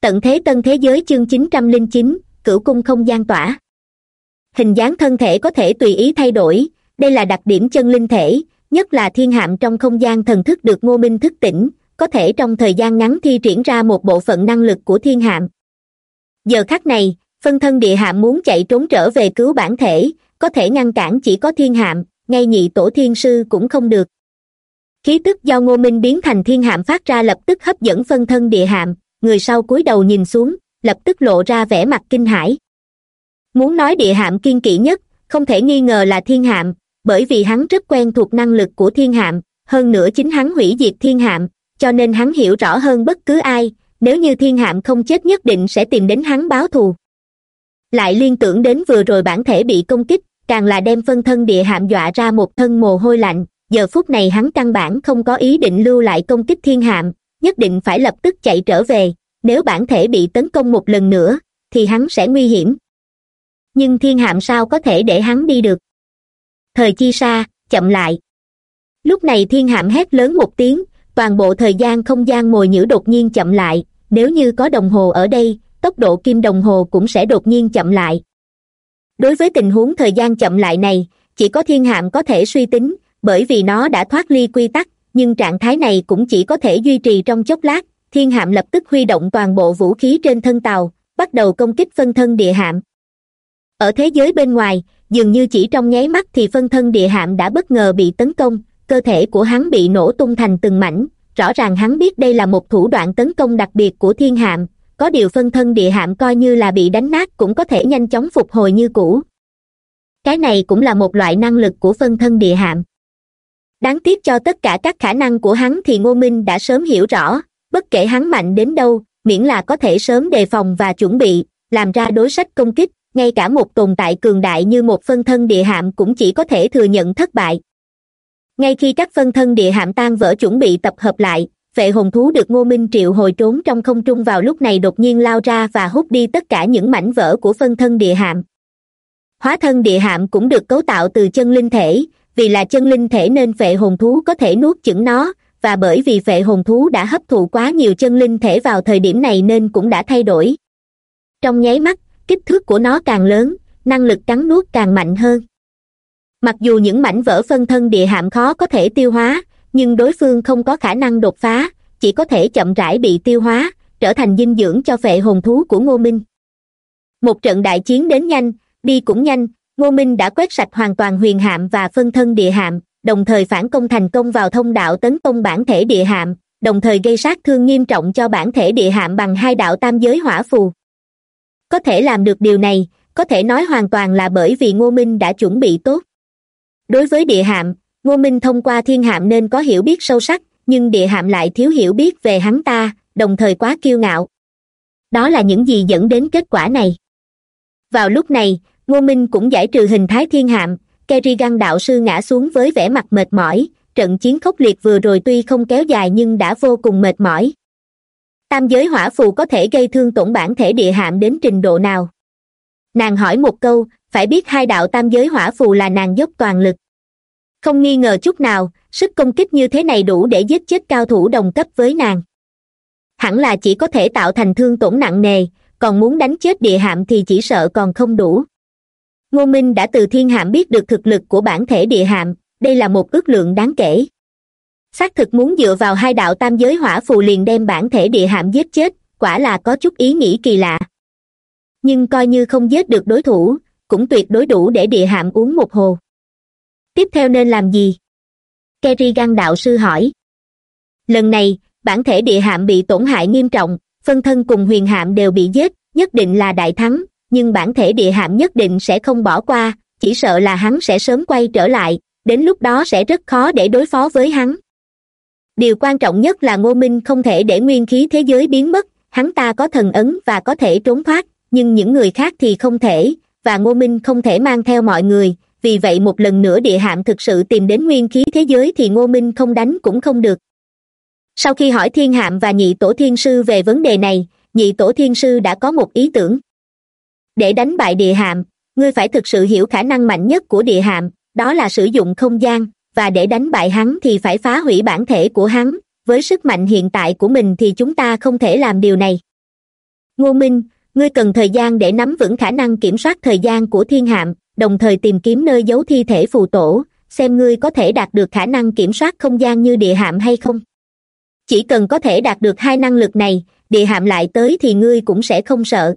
tận thế tân thế giới chương chín trăm linh chín, cửu cung không gian tỏa. Hình dáng thân thể có thể tùy ý thay đổi, đây là đặc điểm chân linh thể, nhất là thiên hạm trong không gian thần thức được ngô minh thức tỉnh, có thể trong thời gian ngắn thi triển ra một bộ phận năng lực của thiên hạm. Giờ khắc này, phân thân địa hạm muốn chạy trốn trở về cứu bản thể, có thể ngăn cản chỉ có thiên hạm, ngay nhị tổ thiên sư cũng không được. Khí tức do ngô minh biến thành thiên hạm phát ra lập tức hấp dẫn phân thân địa hạm người sau cúi đầu nhìn xuống, lập tức lộ ra vẻ mặt kinh hãi. Muốn nói địa hạm kiên kỵ nhất, không thể nghi ngờ là thiên hạm, bởi vì hắn rất quen thuộc năng lực của thiên hạm, hơn nữa chính hắn hủy diệt thiên hạm, cho nên hắn hiểu rõ hơn bất cứ ai, nếu như thiên hạm không chết nhất định sẽ tìm đến hắn báo thù. Lại liên tưởng đến vừa rồi bản thể bị công kích, càng là đem phân thân địa hạm dọa ra một thân mồ hôi lạnh, giờ phút này hắn căn bản không có ý định lưu lại công kích thiên hạm nhất định phải lập tức chạy trở về, nếu bản thể bị tấn công một lần nữa, thì hắn sẽ nguy hiểm. Nhưng thiên hạm sao có thể để hắn đi được? Thời chi xa chậm lại. Lúc này thiên hạm hét lớn một tiếng, toàn bộ thời gian không gian mồi nhữ đột nhiên chậm lại, nếu như có đồng hồ ở đây, tốc độ kim đồng hồ cũng sẽ đột nhiên chậm lại. Đối với tình huống thời gian chậm lại này, chỉ có thiên hạm có thể suy tính, bởi vì nó đã thoát ly quy tắc nhưng trạng thái này cũng chỉ có thể duy trì trong chốc lát. Thiên hạm lập tức huy động toàn bộ vũ khí trên thân tàu, bắt đầu công kích phân thân địa hạm. Ở thế giới bên ngoài, dường như chỉ trong nháy mắt thì phân thân địa hạm đã bất ngờ bị tấn công, cơ thể của hắn bị nổ tung thành từng mảnh. Rõ ràng hắn biết đây là một thủ đoạn tấn công đặc biệt của thiên hạm, có điều phân thân địa hạm coi như là bị đánh nát cũng có thể nhanh chóng phục hồi như cũ. Cái này cũng là một loại năng lực của phân thân địa hạm đáng tiếc cho tất cả các khả năng của hắn thì ngô minh đã sớm hiểu rõ, bất kể hắn mạnh đến đâu, miễn là có thể sớm đề phòng và chuẩn bị, làm ra đối sách công kích, ngay cả một tồn tại cường đại như một phân thân địa hạm cũng chỉ có thể thừa nhận thất bại. Ngay khi các phân thân địa hạm tan vỡ chuẩn bị tập hợp lại, vệ hồn thú được ngô minh triệu hồi trốn trong không trung vào lúc này đột nhiên lao ra và hút đi tất cả những mảnh vỡ của phân thân địa hạm. Hóa thân địa hạm cũng được cấu tạo từ chân linh thể vì là chân linh thể nên phệ hồn thú có thể nuốt chửng nó, và bởi vì phệ hồn thú đã hấp thụ quá nhiều chân linh thể vào thời điểm này nên cũng đã thay đổi. Trong nháy mắt, kích thước của nó càng lớn, năng lực cắn nuốt càng mạnh hơn. Mặc dù những mảnh vỡ phân thân địa hạm khó có thể tiêu hóa, nhưng đối phương không có khả năng đột phá, chỉ có thể chậm rãi bị tiêu hóa, trở thành dinh dưỡng cho phệ hồn thú của ngô minh. Một trận đại chiến đến nhanh, đi cũng nhanh ngô minh đã quét sạch hoàn toàn huyền hạm và phân thân địa hạm, đồng thời phản công thành công vào thông đạo tấn công bản thể địa hạm, đồng thời gây sát thương nghiêm trọng cho bản thể địa hạm bằng hai đạo tam giới hỏa phù. Có thể làm được điều này, có thể nói hoàn toàn là bởi vì ngô minh đã chuẩn bị tốt. Đối với địa hạm, ngô minh thông qua thiên hạm nên có hiểu biết sâu sắc, nhưng địa hạm lại thiếu hiểu biết về hắn ta, đồng thời quá kiêu ngạo. Đó là những gì dẫn đến kết quả này. Vào lúc này ngô minh cũng giải trừ hình thái thiên hạm. Kerrigan đạo sư ngã xuống với vẻ mặt mệt mỏi. Trận chiến khốc liệt vừa rồi tuy không kéo dài nhưng đã vô cùng mệt mỏi. Tam giới hỏa phù có thể gây thương tổn bản thể địa hạm đến trình độ nào? Nàng hỏi một câu, phải biết hai đạo tam giới hỏa phù là nàng dốc toàn lực. Không nghi ngờ chút nào, sức công kích như thế này đủ để giết chết cao thủ đồng cấp với nàng. Hẳn là chỉ có thể tạo thành thương tổn nặng nề, còn muốn đánh chết địa hạm thì chỉ sợ còn không đủ ngô minh đã từ thiên hạm biết được thực lực của bản thể địa hạm, đây là một ước lượng đáng kể. Xác thực muốn dựa vào hai đạo tam giới hỏa phù liền đem bản thể địa hạm giết chết, quả là có chút ý nghĩ kỳ lạ. Nhưng coi như không giết được đối thủ, cũng tuyệt đối đủ để địa hạm uống một hồ. Tiếp theo nên làm gì? Kerrigan đạo sư hỏi. Lần này, bản thể địa hạm bị tổn hại nghiêm trọng, phân thân cùng huyền hạm đều bị giết, nhất định là đại thắng nhưng bản thể địa hạm nhất định sẽ không bỏ qua, chỉ sợ là hắn sẽ sớm quay trở lại, đến lúc đó sẽ rất khó để đối phó với hắn. Điều quan trọng nhất là ngô minh không thể để nguyên khí thế giới biến mất, hắn ta có thần ấn và có thể trốn thoát, nhưng những người khác thì không thể, và ngô minh không thể mang theo mọi người, vì vậy một lần nữa địa hạm thực sự tìm đến nguyên khí thế giới thì ngô minh không đánh cũng không được. Sau khi hỏi thiên hạm và nhị tổ thiên sư về vấn đề này, nhị tổ thiên sư đã có một ý tưởng để đánh bại địa hạm, ngươi phải thực sự hiểu khả năng mạnh nhất của địa hạm, đó là sử dụng không gian, và để đánh bại hắn thì phải phá hủy bản thể của hắn. Với sức mạnh hiện tại của mình thì chúng ta không thể làm điều này. Ngô minh, ngươi cần thời gian để nắm vững khả năng kiểm soát thời gian của thiên hạm, đồng thời tìm kiếm nơi giấu thi thể phù tổ, xem ngươi có thể đạt được khả năng kiểm soát không gian như địa hạm hay không. Chỉ cần có thể đạt được hai năng lực này, địa hạm lại tới thì ngươi cũng sẽ không sợ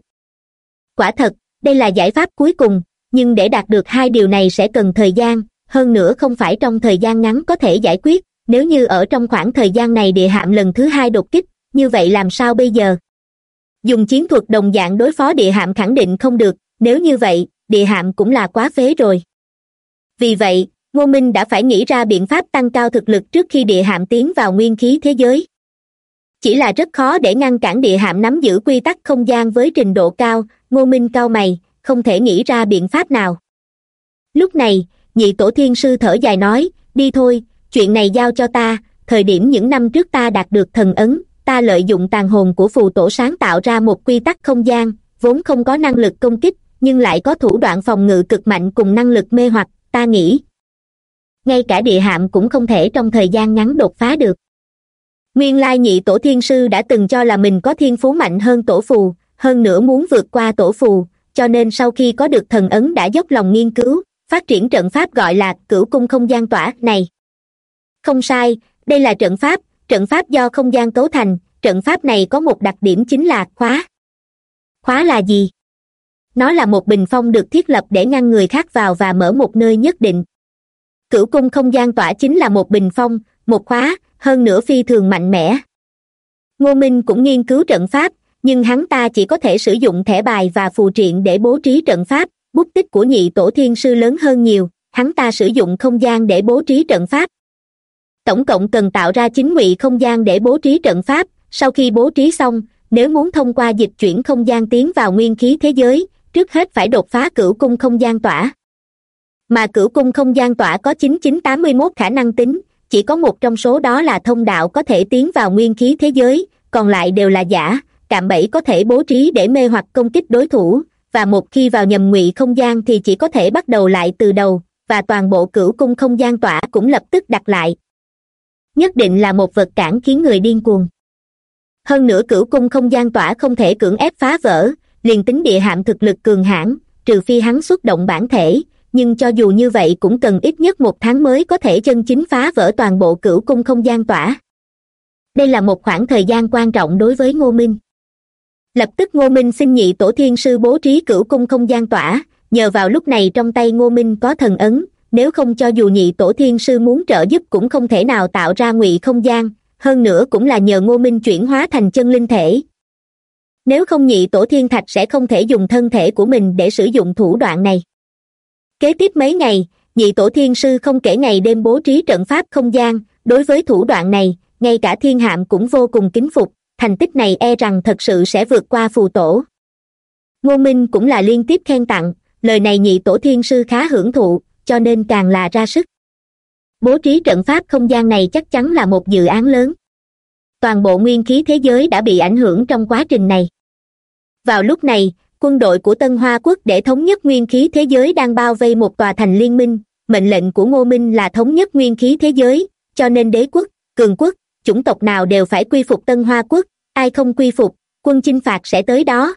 quả thật, đây là giải pháp cuối cùng, nhưng để đạt được hai điều này sẽ cần thời gian, hơn nữa không phải trong thời gian ngắn có thể giải quyết, nếu như ở trong khoảng thời gian này địa hạm lần thứ hai đột kích, như vậy làm sao bây giờ? Dùng chiến thuật đồng dạng đối phó địa hạm khẳng định không được, nếu như vậy, địa hạm cũng là quá phế rồi. Vì vậy, ngô minh đã phải nghĩ ra biện pháp tăng cao thực lực trước khi địa hạm tiến vào nguyên khí thế giới chỉ là rất khó để ngăn cản địa hạm nắm giữ quy tắc không gian với trình độ cao, ngô minh cao mày, không thể nghĩ ra biện pháp nào. Lúc này, nhị tổ thiên sư thở dài nói, đi thôi, chuyện này giao cho ta, thời điểm những năm trước ta đạt được thần ấn, ta lợi dụng tàn hồn của phù tổ sáng tạo ra một quy tắc không gian, vốn không có năng lực công kích, nhưng lại có thủ đoạn phòng ngự cực mạnh cùng năng lực mê hoặc, ta nghĩ. Ngay cả địa hạm cũng không thể trong thời gian ngắn đột phá được nguyên lai nhị tổ thiên sư đã từng cho là mình có thiên phú mạnh hơn tổ phù, hơn nữa muốn vượt qua tổ phù, cho nên sau khi có được thần ấn đã dốc lòng nghiên cứu, phát triển trận pháp gọi là cửu cung không gian tỏa này. Không sai, đây là trận pháp trận pháp do không gian cấu thành, trận pháp này có một đặc điểm chính là khóa. Khóa là gì? Nó là một bình phong được thiết lập để ngăn người khác vào và mở một nơi nhất định. Cửu cung không gian tỏa chính là một bình phong, một khóa hơn nữa phi thường mạnh mẽ. Ngô minh cũng nghiên cứu trận pháp, nhưng hắn ta chỉ có thể sử dụng thẻ bài và phù triện để bố trí trận pháp bút tích của nhị tổ thiên sư lớn hơn nhiều, hắn ta sử dụng không gian để bố trí trận pháp. Tổng cộng cần tạo ra chính ngụy không gian để bố trí trận pháp, sau khi bố trí xong, nếu muốn thông qua dịch chuyển không gian tiến vào nguyên khí thế giới, trước hết phải đột phá cửu cung không gian tỏa. Mà cửu cung không gian tỏa có chín chín tám mươi mốt khả năng tính chỉ có một trong số đó là thông đạo có thể tiến vào nguyên khí thế giới, còn lại đều là giả. Cạm bẫy có thể bố trí để mê hoặc công kích đối thủ, và một khi vào nhầm ngụy không gian thì chỉ có thể bắt đầu lại từ đầu, và toàn bộ cửu cung không gian tỏa cũng lập tức đặt lại. Nhất định là một vật cản khiến người điên cuồng. Hơn nữa cửu cung không gian tỏa không thể cưỡng ép phá vỡ, liền tính địa hạm thực lực cường hãn, trừ phi hắn xuất động bản thể nhưng cho dù như vậy cũng cần ít nhất một tháng mới có thể chân chính phá vỡ toàn bộ cửu cung không gian tỏa. Đây là một khoảng thời gian quan trọng đối với ngô minh. Lập tức ngô minh xin nhị tổ thiên sư bố trí cửu cung không gian tỏa. Nhờ vào lúc này trong tay ngô minh có thần ấn, nếu không cho dù nhị tổ thiên sư muốn trợ giúp cũng không thể nào tạo ra ngụy không gian. Hơn nữa cũng là nhờ ngô minh chuyển hóa thành chân linh thể. Nếu không nhị tổ thiên thạch sẽ không thể dùng thân thể của mình để sử dụng thủ đoạn này kế tiếp mấy ngày, nhị tổ thiên sư không kể ngày đêm bố trí trận pháp không gian. Đối với thủ đoạn này, ngay cả thiên hạm cũng vô cùng kính phục. Thành tích này e rằng thật sự sẽ vượt qua phù tổ. Ngô minh cũng là liên tiếp khen tặng, lời này nhị tổ thiên sư khá hưởng thụ, cho nên càng là ra sức. Bố trí trận pháp không gian này chắc chắn là một dự án lớn. Toàn bộ nguyên khí thế giới đã bị ảnh hưởng trong quá trình này. Vào lúc này quân đội của tân hoa quốc để thống nhất nguyên khí thế giới đang bao vây một tòa thành liên minh. Mệnh lệnh của ngô minh là thống nhất nguyên khí thế giới. Cho nên đế quốc, cường quốc, chủng tộc nào đều phải quy phục tân hoa quốc. Ai không quy phục, quân chinh phạt sẽ tới đó.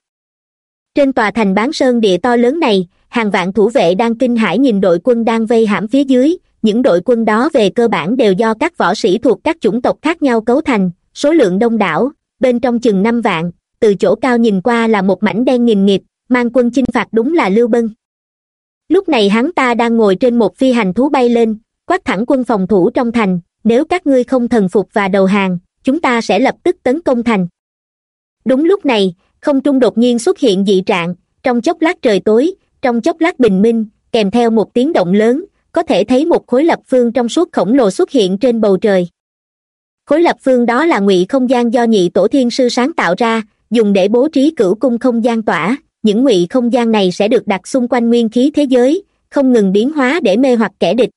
Trên tòa thành bán sơn địa to lớn này, hàng vạn thủ vệ đang kinh hãi nhìn đội quân đang vây hãm phía dưới. Những đội quân đó về cơ bản đều do các võ sĩ thuộc các chủng tộc khác nhau cấu thành, số lượng đông đảo, bên trong chừng năm vạn từ chỗ cao nhìn qua là một mảnh đen nghìn nghịt, mang quân chinh phạt đúng là lưu bân. Lúc này hắn ta đang ngồi trên một phi hành thú bay lên, quát thẳng quân phòng thủ trong thành, nếu các ngươi không thần phục và đầu hàng, chúng ta sẽ lập tức tấn công thành. Đúng lúc này, không trung đột nhiên xuất hiện dị trạng, trong chốc lát trời tối, trong chốc lát bình minh, kèm theo một tiếng động lớn, có thể thấy một khối lập phương trong suốt khổng lồ xuất hiện trên bầu trời. Khối lập phương đó là ngụy không gian do nhị tổ thiên sư sáng tạo ra dùng để bố trí cửu cung không gian tỏa. Những ngụy không gian này sẽ được đặt xung quanh nguyên khí thế giới, không ngừng biến hóa để mê hoặc kẻ địch.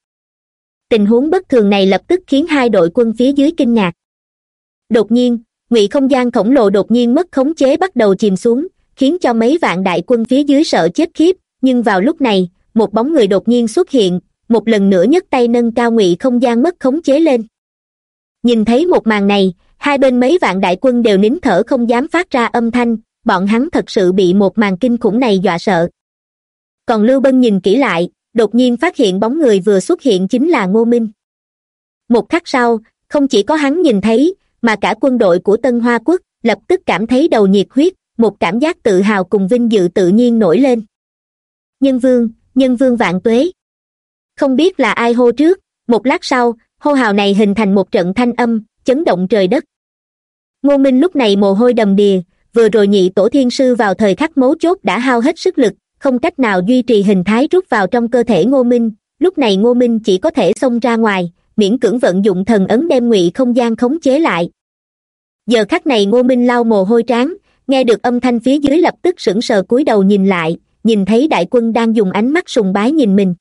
Tình huống bất thường này lập tức khiến hai đội quân phía dưới kinh ngạc. Đột nhiên, ngụy không gian khổng lồ đột nhiên mất khống chế bắt đầu chìm xuống, khiến cho mấy vạn đại quân phía dưới sợ chết khiếp. Nhưng vào lúc này, một bóng người đột nhiên xuất hiện, một lần nữa nhấc tay nâng cao ngụy không gian mất khống chế lên. Nhìn thấy một màn này hai bên mấy vạn đại quân đều nín thở không dám phát ra âm thanh, bọn hắn thật sự bị một màn kinh khủng này dọa sợ. Còn lưu bân nhìn kỹ lại, đột nhiên phát hiện bóng người vừa xuất hiện chính là ngô minh. Một khắc sau, không chỉ có hắn nhìn thấy, mà cả quân đội của tân hoa quốc lập tức cảm thấy đầu nhiệt huyết, một cảm giác tự hào cùng vinh dự tự nhiên nổi lên. Nhân vương nhân vương vạn tuế. Không biết là ai hô trước, một lát sau, hô hào này hình thành một trận thanh âm chấn động trời đất. Ngô minh lúc này mồ hôi đầm đìa, vừa rồi nhị tổ thiên sư vào thời khắc mấu chốt đã hao hết sức lực, không cách nào duy trì hình thái rút vào trong cơ thể ngô minh. Lúc này ngô minh chỉ có thể xông ra ngoài, miễn cưỡng vận dụng thần ấn đem ngụy không gian khống chế lại. Giờ khắc này ngô minh lau mồ hôi trán nghe được âm thanh phía dưới lập tức sững sờ cúi đầu nhìn lại, nhìn thấy đại quân đang dùng ánh mắt sùng bái nhìn mình.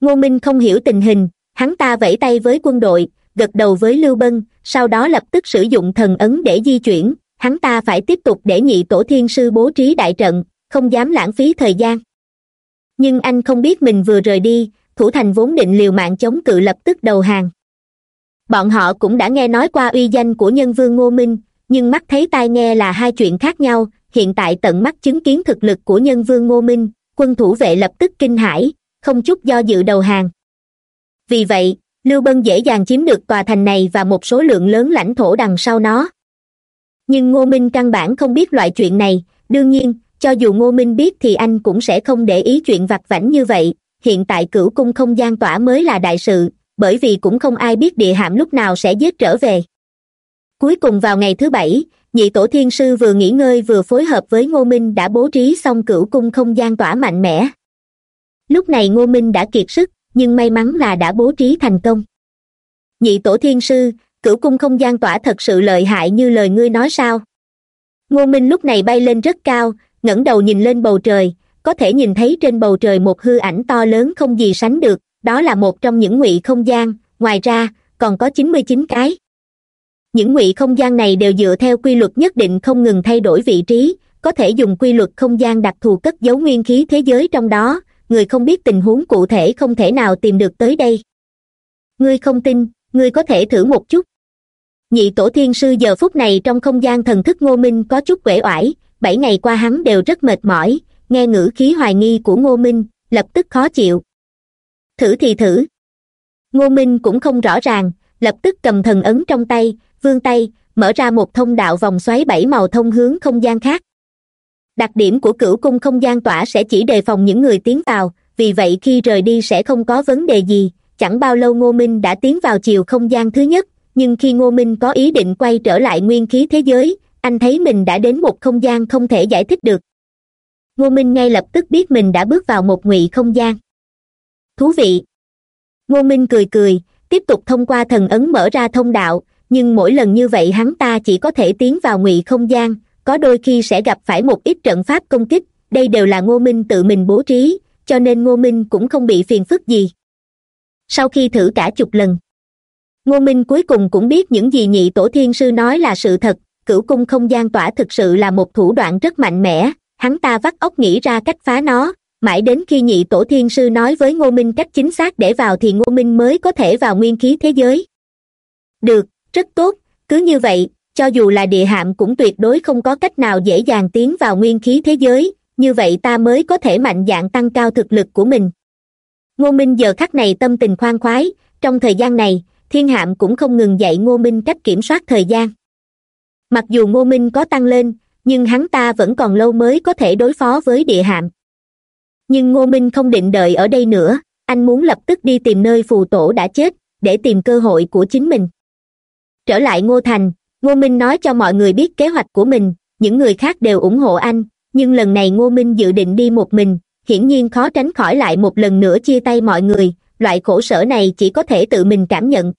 Ngô minh không hiểu tình hình, hắn ta vẫy tay với quân đội gật đầu với lưu bân, sau đó lập tức sử dụng thần ấn để di chuyển. Hắn ta phải tiếp tục để nhị tổ thiên sư bố trí đại trận, không dám lãng phí thời gian. Nhưng anh không biết mình vừa rời đi, thủ thành vốn định liều mạng chống cự lập tức đầu hàng. Bọn họ cũng đã nghe nói qua uy danh của nhân vương ngô minh, nhưng mắt thấy tai nghe là hai chuyện khác nhau. Hiện tại tận mắt chứng kiến thực lực của nhân vương ngô minh, quân thủ vệ lập tức kinh hãi, không chút do dự đầu hàng. Vì vậy lưu bân dễ dàng chiếm được tòa thành này và một số lượng lớn lãnh thổ đằng sau nó. Nhưng ngô minh căn bản không biết loại chuyện này, đương nhiên, cho dù ngô minh biết thì anh cũng sẽ không để ý chuyện vặt vãnh như vậy. Hiện tại cửu cung không gian tỏa mới là đại sự, bởi vì cũng không ai biết địa hạm lúc nào sẽ giết trở về. Cuối cùng vào ngày thứ bảy, nhị tổ thiên sư vừa nghỉ ngơi vừa phối hợp với ngô minh đã bố trí xong cửu cung không gian tỏa mạnh mẽ. Lúc này ngô minh đã kiệt sức nhưng may mắn là đã bố trí thành công. Nhị tổ thiên sư, cửu cung không gian tỏa thật sự lợi hại như lời ngươi nói sao? Ngô minh lúc này bay lên rất cao, ngẩng đầu nhìn lên bầu trời, có thể nhìn thấy trên bầu trời một hư ảnh to lớn không gì sánh được, đó là một trong những ngụy không gian, ngoài ra, còn có chín mươi chín cái. Những ngụy không gian này đều dựa theo quy luật nhất định không ngừng thay đổi vị trí, có thể dùng quy luật không gian đặc thù cất giấu nguyên khí thế giới trong đó người không biết tình huống cụ thể không thể nào tìm được tới đây. Ngươi không tin, ngươi có thể thử một chút. Nhị tổ thiên sư giờ phút này trong không gian thần thức ngô minh có chút uể oải, bảy ngày qua hắn đều rất mệt mỏi, nghe ngữ khí hoài nghi của ngô minh, lập tức khó chịu. Thử thì thử. Ngô minh cũng không rõ ràng, lập tức cầm thần ấn trong tay, vươn tay, mở ra một thông đạo vòng xoáy bảy màu thông hướng không gian khác đặc điểm của cửu cung không gian tỏa sẽ chỉ đề phòng những người tiến vào, vì vậy khi rời đi sẽ không có vấn đề gì. Chẳng bao lâu ngô minh đã tiến vào chiều không gian thứ nhất, nhưng khi ngô minh có ý định quay trở lại nguyên khí thế giới, anh thấy mình đã đến một không gian không thể giải thích được. Ngô minh ngay lập tức biết mình đã bước vào một ngụy không gian. Thú vị! Ngô minh cười cười, tiếp tục thông qua thần ấn mở ra thông đạo, nhưng mỗi lần như vậy hắn ta chỉ có thể tiến vào ngụy không gian có đôi khi sẽ gặp phải một ít trận pháp công kích, đây đều là ngô minh tự mình bố trí, cho nên ngô minh cũng không bị phiền phức gì. Sau khi thử cả chục lần, ngô minh cuối cùng cũng biết những gì nhị tổ thiên sư nói là sự thật, cửu cung không gian tỏa thực sự là một thủ đoạn rất mạnh mẽ, hắn ta vắt óc nghĩ ra cách phá nó. Mãi đến khi nhị tổ thiên sư nói với ngô minh cách chính xác để vào thì ngô minh mới có thể vào nguyên khí thế giới. Được, rất tốt, cứ như vậy cho dù là địa hạm cũng tuyệt đối không có cách nào dễ dàng tiến vào nguyên khí thế giới, như vậy ta mới có thể mạnh dạn tăng cao thực lực của mình. Ngô minh giờ khắc này tâm tình khoan khoái, trong thời gian này, thiên hạm cũng không ngừng dạy ngô minh cách kiểm soát thời gian. Mặc dù ngô minh có tăng lên, nhưng hắn ta vẫn còn lâu mới có thể đối phó với địa hạm. Nhưng ngô minh không định đợi ở đây nữa, anh muốn lập tức đi tìm nơi phù tổ đã chết, để tìm cơ hội của chính mình. Trở lại ngô thành ngô minh nói cho mọi người biết kế hoạch của mình, những người khác đều ủng hộ anh, nhưng lần này ngô minh dự định đi một mình, hiển nhiên khó tránh khỏi lại một lần nữa chia tay mọi người, loại khổ sở này chỉ có thể tự mình cảm nhận.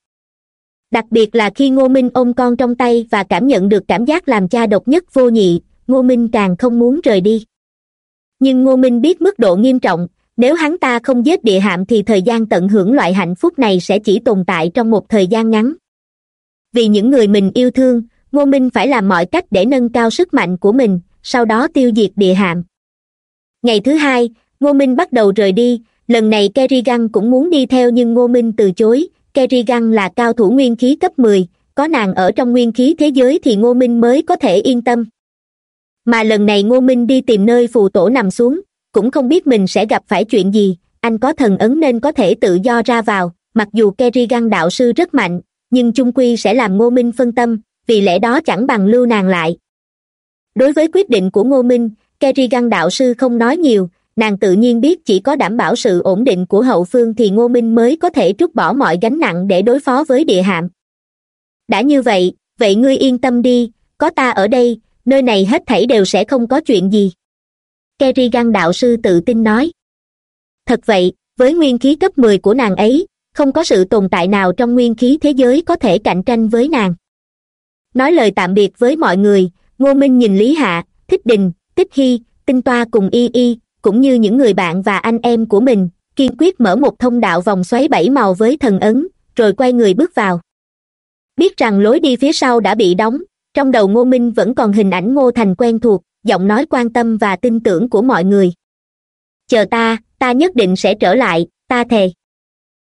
Đặc biệt là khi ngô minh ôm con trong tay và cảm nhận được cảm giác làm cha độc nhất vô nhị, ngô minh càng không muốn rời đi. Nhưng ngô minh biết mức độ nghiêm trọng, nếu hắn ta không giết địa hạm thì thời gian tận hưởng loại hạnh phúc này sẽ chỉ tồn tại trong một thời gian ngắn vì những người mình yêu thương, ngô minh phải làm mọi cách để nâng cao sức mạnh của mình, sau đó tiêu diệt địa hạm. Ngày thứ hai, ngô minh bắt đầu rời đi, lần này kerrigan cũng muốn đi theo nhưng ngô minh từ chối. Kerrigan là cao thủ nguyên khí cấp mười, có nàng ở trong nguyên khí thế giới thì ngô minh mới có thể yên tâm. Mà lần này ngô minh đi tìm nơi phù tổ nằm xuống, cũng không biết mình sẽ gặp phải chuyện gì, anh có thần ấn nên có thể tự do ra vào, mặc dù kerrigan đạo sư rất mạnh nhưng chung quy sẽ làm ngô minh phân tâm, vì lẽ đó chẳng bằng lưu nàng lại. Đối với quyết định của ngô minh kerrigan đạo sư không nói nhiều, nàng tự nhiên biết chỉ có đảm bảo sự ổn định của hậu phương thì ngô minh mới có thể trút bỏ mọi gánh nặng để đối phó với địa hạm. Đã như vậy vậy ngươi yên tâm đi, có ta ở đây, nơi này hết thảy đều sẽ không có chuyện gì. Kerrigan đạo sư tự tin nói. Thật vậy, với nguyên khí cấp mười của nàng ấy không có sự tồn tại nào trong nguyên khí thế giới có thể cạnh tranh với nàng. Nói lời tạm biệt với mọi người, ngô minh nhìn lý hạ, thích đình, tích hy, tinh toa cùng y y, cũng như những người bạn và anh em của mình, kiên quyết mở một thông đạo vòng xoáy bảy màu với thần ấn, rồi quay người bước vào. Biết rằng lối đi phía sau đã bị đóng, trong đầu ngô minh vẫn còn hình ảnh ngô thành quen thuộc, giọng nói quan tâm và tin tưởng của mọi người. Chờ ta ta nhất định sẽ trở lại, ta thề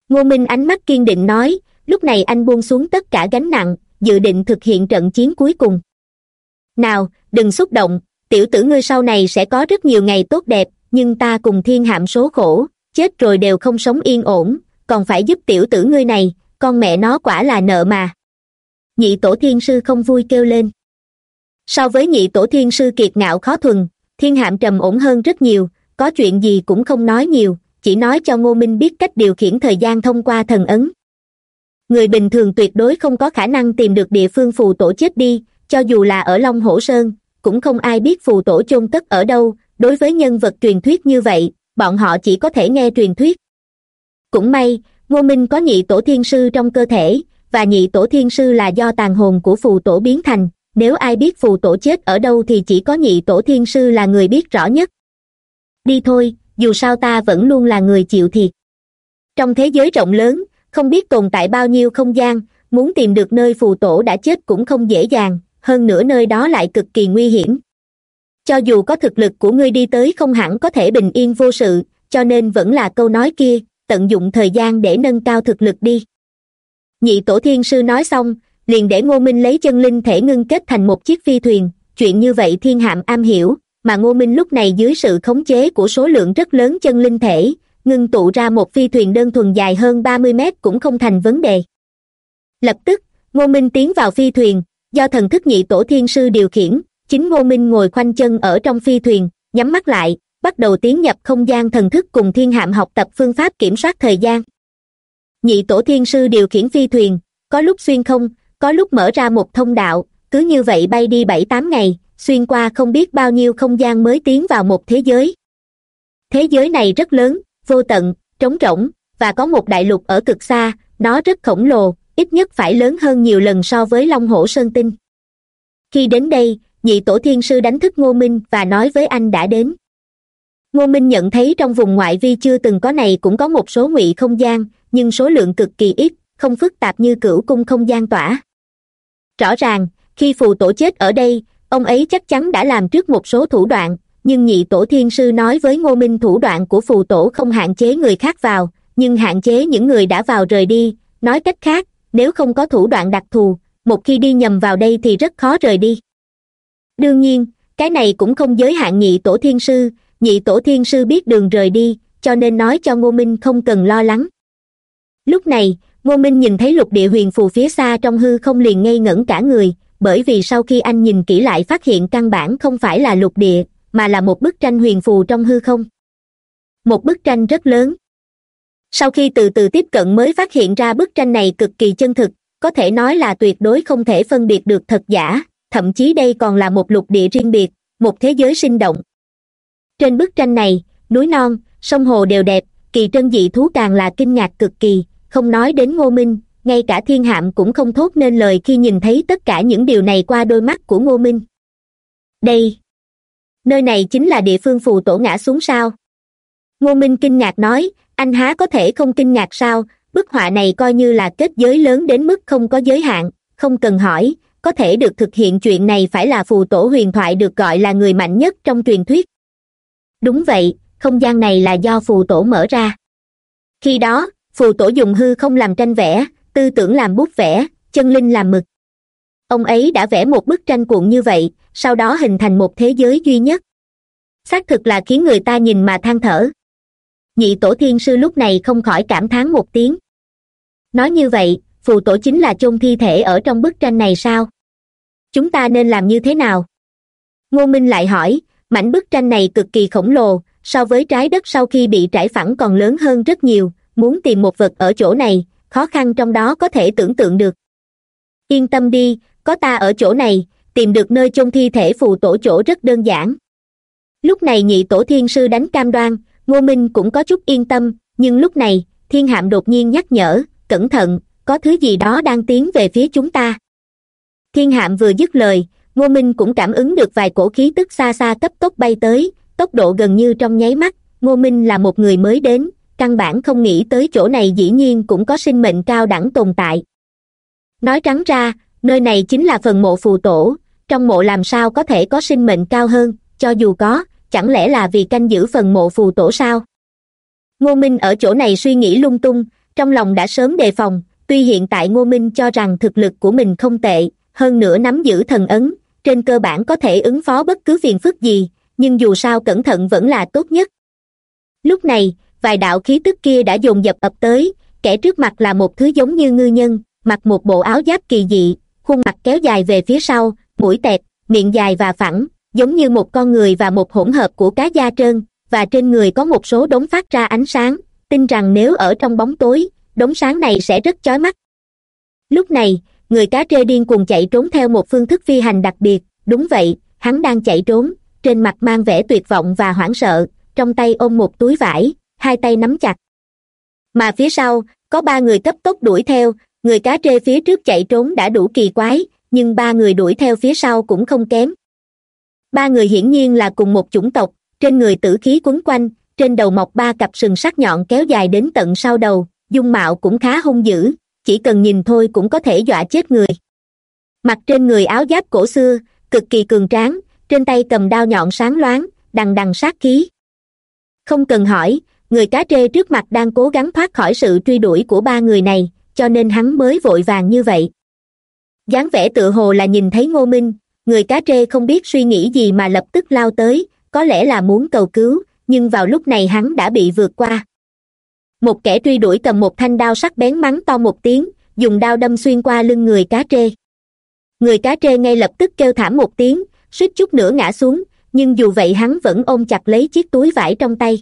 ngô minh ánh mắt kiên định nói, lúc này anh buông xuống tất cả gánh nặng, dự định thực hiện trận chiến cuối cùng. Nào, đừng xúc động, tiểu tử ngươi sau này sẽ có rất nhiều ngày tốt đẹp, nhưng ta cùng thiên hạm số khổ, chết rồi đều không sống yên ổn, còn phải giúp tiểu tử ngươi này, con mẹ nó quả là nợ mà. Nhị tổ thiên sư không vui kêu lên. So với nhị tổ thiên sư kiệt ngạo khó thuần, thiên hạm trầm ổn hơn rất nhiều, có chuyện gì cũng không nói nhiều chỉ nói cho ngô minh biết cách điều khiển thời gian thông qua thần ấn. Người bình thường tuyệt đối không có khả năng tìm được địa phương phù tổ chết đi, cho dù là ở long hổ sơn, cũng không ai biết phù tổ chôn cất ở đâu. Đối với nhân vật truyền thuyết như vậy, bọn họ chỉ có thể nghe truyền thuyết. Cũng may, ngô minh có nhị tổ thiên sư trong cơ thể, và nhị tổ thiên sư là do tàn hồn của phù tổ biến thành. Nếu ai biết phù tổ chết ở đâu thì chỉ có nhị tổ thiên sư là người biết rõ nhất. Đi thôi dù sao ta vẫn luôn là người chịu thiệt. Trong thế giới rộng lớn, không biết tồn tại bao nhiêu không gian, muốn tìm được nơi phù tổ đã chết cũng không dễ dàng, hơn nữa nơi đó lại cực kỳ nguy hiểm. Cho dù có thực lực của ngươi đi tới không hẳn có thể bình yên vô sự, cho nên vẫn là câu nói kia, tận dụng thời gian để nâng cao thực lực đi. Nhị tổ thiên sư nói xong, liền để ngô minh lấy chân linh thể ngưng kết thành một chiếc phi thuyền, chuyện như vậy thiên hạm am hiểu mà ngô minh lúc này dưới sự khống chế của số lượng rất lớn chân linh thể, ngưng tụ ra một phi thuyền đơn thuần dài hơn ba mươi mét cũng không thành vấn đề. Lập tức, ngô minh tiến vào phi thuyền, do thần thức nhị tổ thiên sư điều khiển, chính ngô minh ngồi khoanh chân ở trong phi thuyền, nhắm mắt lại, bắt đầu tiến nhập không gian thần thức cùng thiên hạm học tập phương pháp kiểm soát thời gian. Nhị tổ thiên sư điều khiển phi thuyền, có lúc xuyên không, có lúc mở ra một thông đạo, cứ như vậy bay đi bảy tám ngày xuyên qua không biết bao nhiêu không gian mới tiến vào một thế giới. Thế giới này rất lớn, vô tận, trống rỗng, và có một đại lục ở cực xa, nó rất khổng lồ, ít nhất phải lớn hơn nhiều lần so với long hổ sơn tinh. Khi đến đây, nhị tổ thiên sư đánh thức ngô minh và nói với anh đã đến. Ngô minh nhận thấy trong vùng ngoại vi chưa từng có này cũng có một số ngụy không gian, nhưng số lượng cực kỳ ít, không phức tạp như cửu cung không gian tỏa. Rõ ràng, khi phù tổ chết ở đây ông ấy chắc chắn đã làm trước một số thủ đoạn, nhưng nhị tổ thiên sư nói với ngô minh thủ đoạn của phù tổ không hạn chế người khác vào, nhưng hạn chế những người đã vào rời đi. Nói cách khác, nếu không có thủ đoạn đặc thù, một khi đi nhầm vào đây thì rất khó rời đi. Đương nhiên, cái này cũng không giới hạn nhị tổ thiên sư. Nhị tổ thiên sư biết đường rời đi, cho nên nói cho ngô minh không cần lo lắng. Lúc này, ngô minh nhìn thấy lục địa huyền phù phía xa trong hư không liền ngây ngẩn cả người bởi vì sau khi anh nhìn kỹ lại phát hiện căn bản không phải là lục địa, mà là một bức tranh huyền phù trong hư không. Một bức tranh rất lớn. Sau khi từ từ tiếp cận mới phát hiện ra bức tranh này cực kỳ chân thực, có thể nói là tuyệt đối không thể phân biệt được thật giả, thậm chí đây còn là một lục địa riêng biệt, một thế giới sinh động. Trên bức tranh này, núi non, sông hồ đều đẹp, kỳ trân dị thú càng là kinh ngạc cực kỳ, không nói đến ngô minh ngay cả thiên hạm cũng không thốt nên lời khi nhìn thấy tất cả những điều này qua đôi mắt của ngô minh. Đây, nơi này chính là địa phương phù tổ ngã xuống sao? Ngô minh kinh ngạc nói, anh há có thể không kinh ngạc sao? Bức họa này coi như là kết giới lớn đến mức không có giới hạn, không cần hỏi, có thể được thực hiện chuyện này phải là phù tổ huyền thoại được gọi là người mạnh nhất trong truyền thuyết. Đúng vậy, không gian này là do phù tổ mở ra. Khi đó, phù tổ dùng hư không làm tranh vẽ tư tưởng làm bút vẽ, chân linh làm mực. Ông ấy đã vẽ một bức tranh cuộn như vậy, sau đó hình thành một thế giới duy nhất. Xác thực là khiến người ta nhìn mà than thở. Nhị tổ thiên sư lúc này không khỏi cảm thán một tiếng. Nói như vậy, phù tổ chính là chôn thi thể ở trong bức tranh này sao? Chúng ta nên làm như thế nào? Ngô minh lại hỏi, mảnh bức tranh này cực kỳ khổng lồ, so với trái đất sau khi bị trải phẳng còn lớn hơn rất nhiều, muốn tìm một vật ở chỗ này khó khăn trong đó có thể tưởng tượng được. Yên tâm đi, có ta ở chỗ này, tìm được nơi chôn thi thể phù tổ chỗ rất đơn giản. Lúc này nhị tổ thiên sư đánh cam đoan, ngô minh cũng có chút yên tâm, nhưng lúc này, thiên hạm đột nhiên nhắc nhở, cẩn thận, có thứ gì đó đang tiến về phía chúng ta. Thiên hạm vừa dứt lời, ngô minh cũng cảm ứng được vài cổ khí tức xa xa cấp tốc bay tới, tốc độ gần như trong nháy mắt, ngô minh là một người mới đến căn bản không nghĩ tới chỗ này dĩ nhiên cũng có sinh mệnh cao đẳng tồn tại. Nói trắng ra, nơi này chính là phần mộ phù tổ, trong mộ làm sao có thể có sinh mệnh cao hơn, cho dù có, chẳng lẽ là vì canh giữ phần mộ phù tổ sao? Ngô minh ở chỗ này suy nghĩ lung tung, trong lòng đã sớm đề phòng, tuy hiện tại ngô minh cho rằng thực lực của mình không tệ, hơn nữa nắm giữ thần ấn, trên cơ bản có thể ứng phó bất cứ phiền phức gì, nhưng dù sao cẩn thận vẫn là tốt nhất. Lúc này vài đạo khí tức kia đã dồn dập ập tới, kẻ trước mặt là một thứ giống như ngư nhân, mặc một bộ áo giáp kỳ dị, khuôn mặt kéo dài về phía sau, mũi tẹt, miệng dài và phẳng, giống như một con người và một hỗn hợp của cá da trơn, và trên người có một số đống phát ra ánh sáng, tin rằng nếu ở trong bóng tối, đống sáng này sẽ rất chói mắt. Lúc này, người cá trê điên cuồng chạy trốn theo một phương thức phi hành đặc biệt, đúng vậy, hắn đang chạy trốn, trên mặt mang vẻ tuyệt vọng và hoảng sợ, trong tay ôm một túi vải hai tay nắm chặt. Mà phía sau, có ba người cấp tốc đuổi theo, người cá trê phía trước chạy trốn đã đủ kỳ quái, nhưng ba người đuổi theo phía sau cũng không kém. Ba người hiển nhiên là cùng một chủng tộc, trên người tử khí quấn quanh, trên đầu mọc ba cặp sừng sắc nhọn kéo dài đến tận sau đầu, dung mạo cũng khá hung dữ, chỉ cần nhìn thôi cũng có thể dọa chết người. Mặc trên người áo giáp cổ xưa, cực kỳ cường tráng, trên tay cầm đao nhọn sáng loáng, đằng đằng sát khí. Không cần hỏi người cá trê trước mặt đang cố gắng thoát khỏi sự truy đuổi của ba người này, cho nên hắn mới vội vàng như vậy. Dáng vẻ tựa hồ là nhìn thấy ngô minh, người cá trê không biết suy nghĩ gì mà lập tức lao tới, có lẽ là muốn cầu cứu, nhưng vào lúc này hắn đã bị vượt qua. Một kẻ truy đuổi cầm một thanh đao sắc bén mắng to một tiếng, dùng đao đâm xuyên qua lưng người cá trê. Người cá trê ngay lập tức kêu thảm một tiếng, suýt chút nữa ngã xuống, nhưng dù vậy hắn vẫn ôm chặt lấy chiếc túi vải trong tay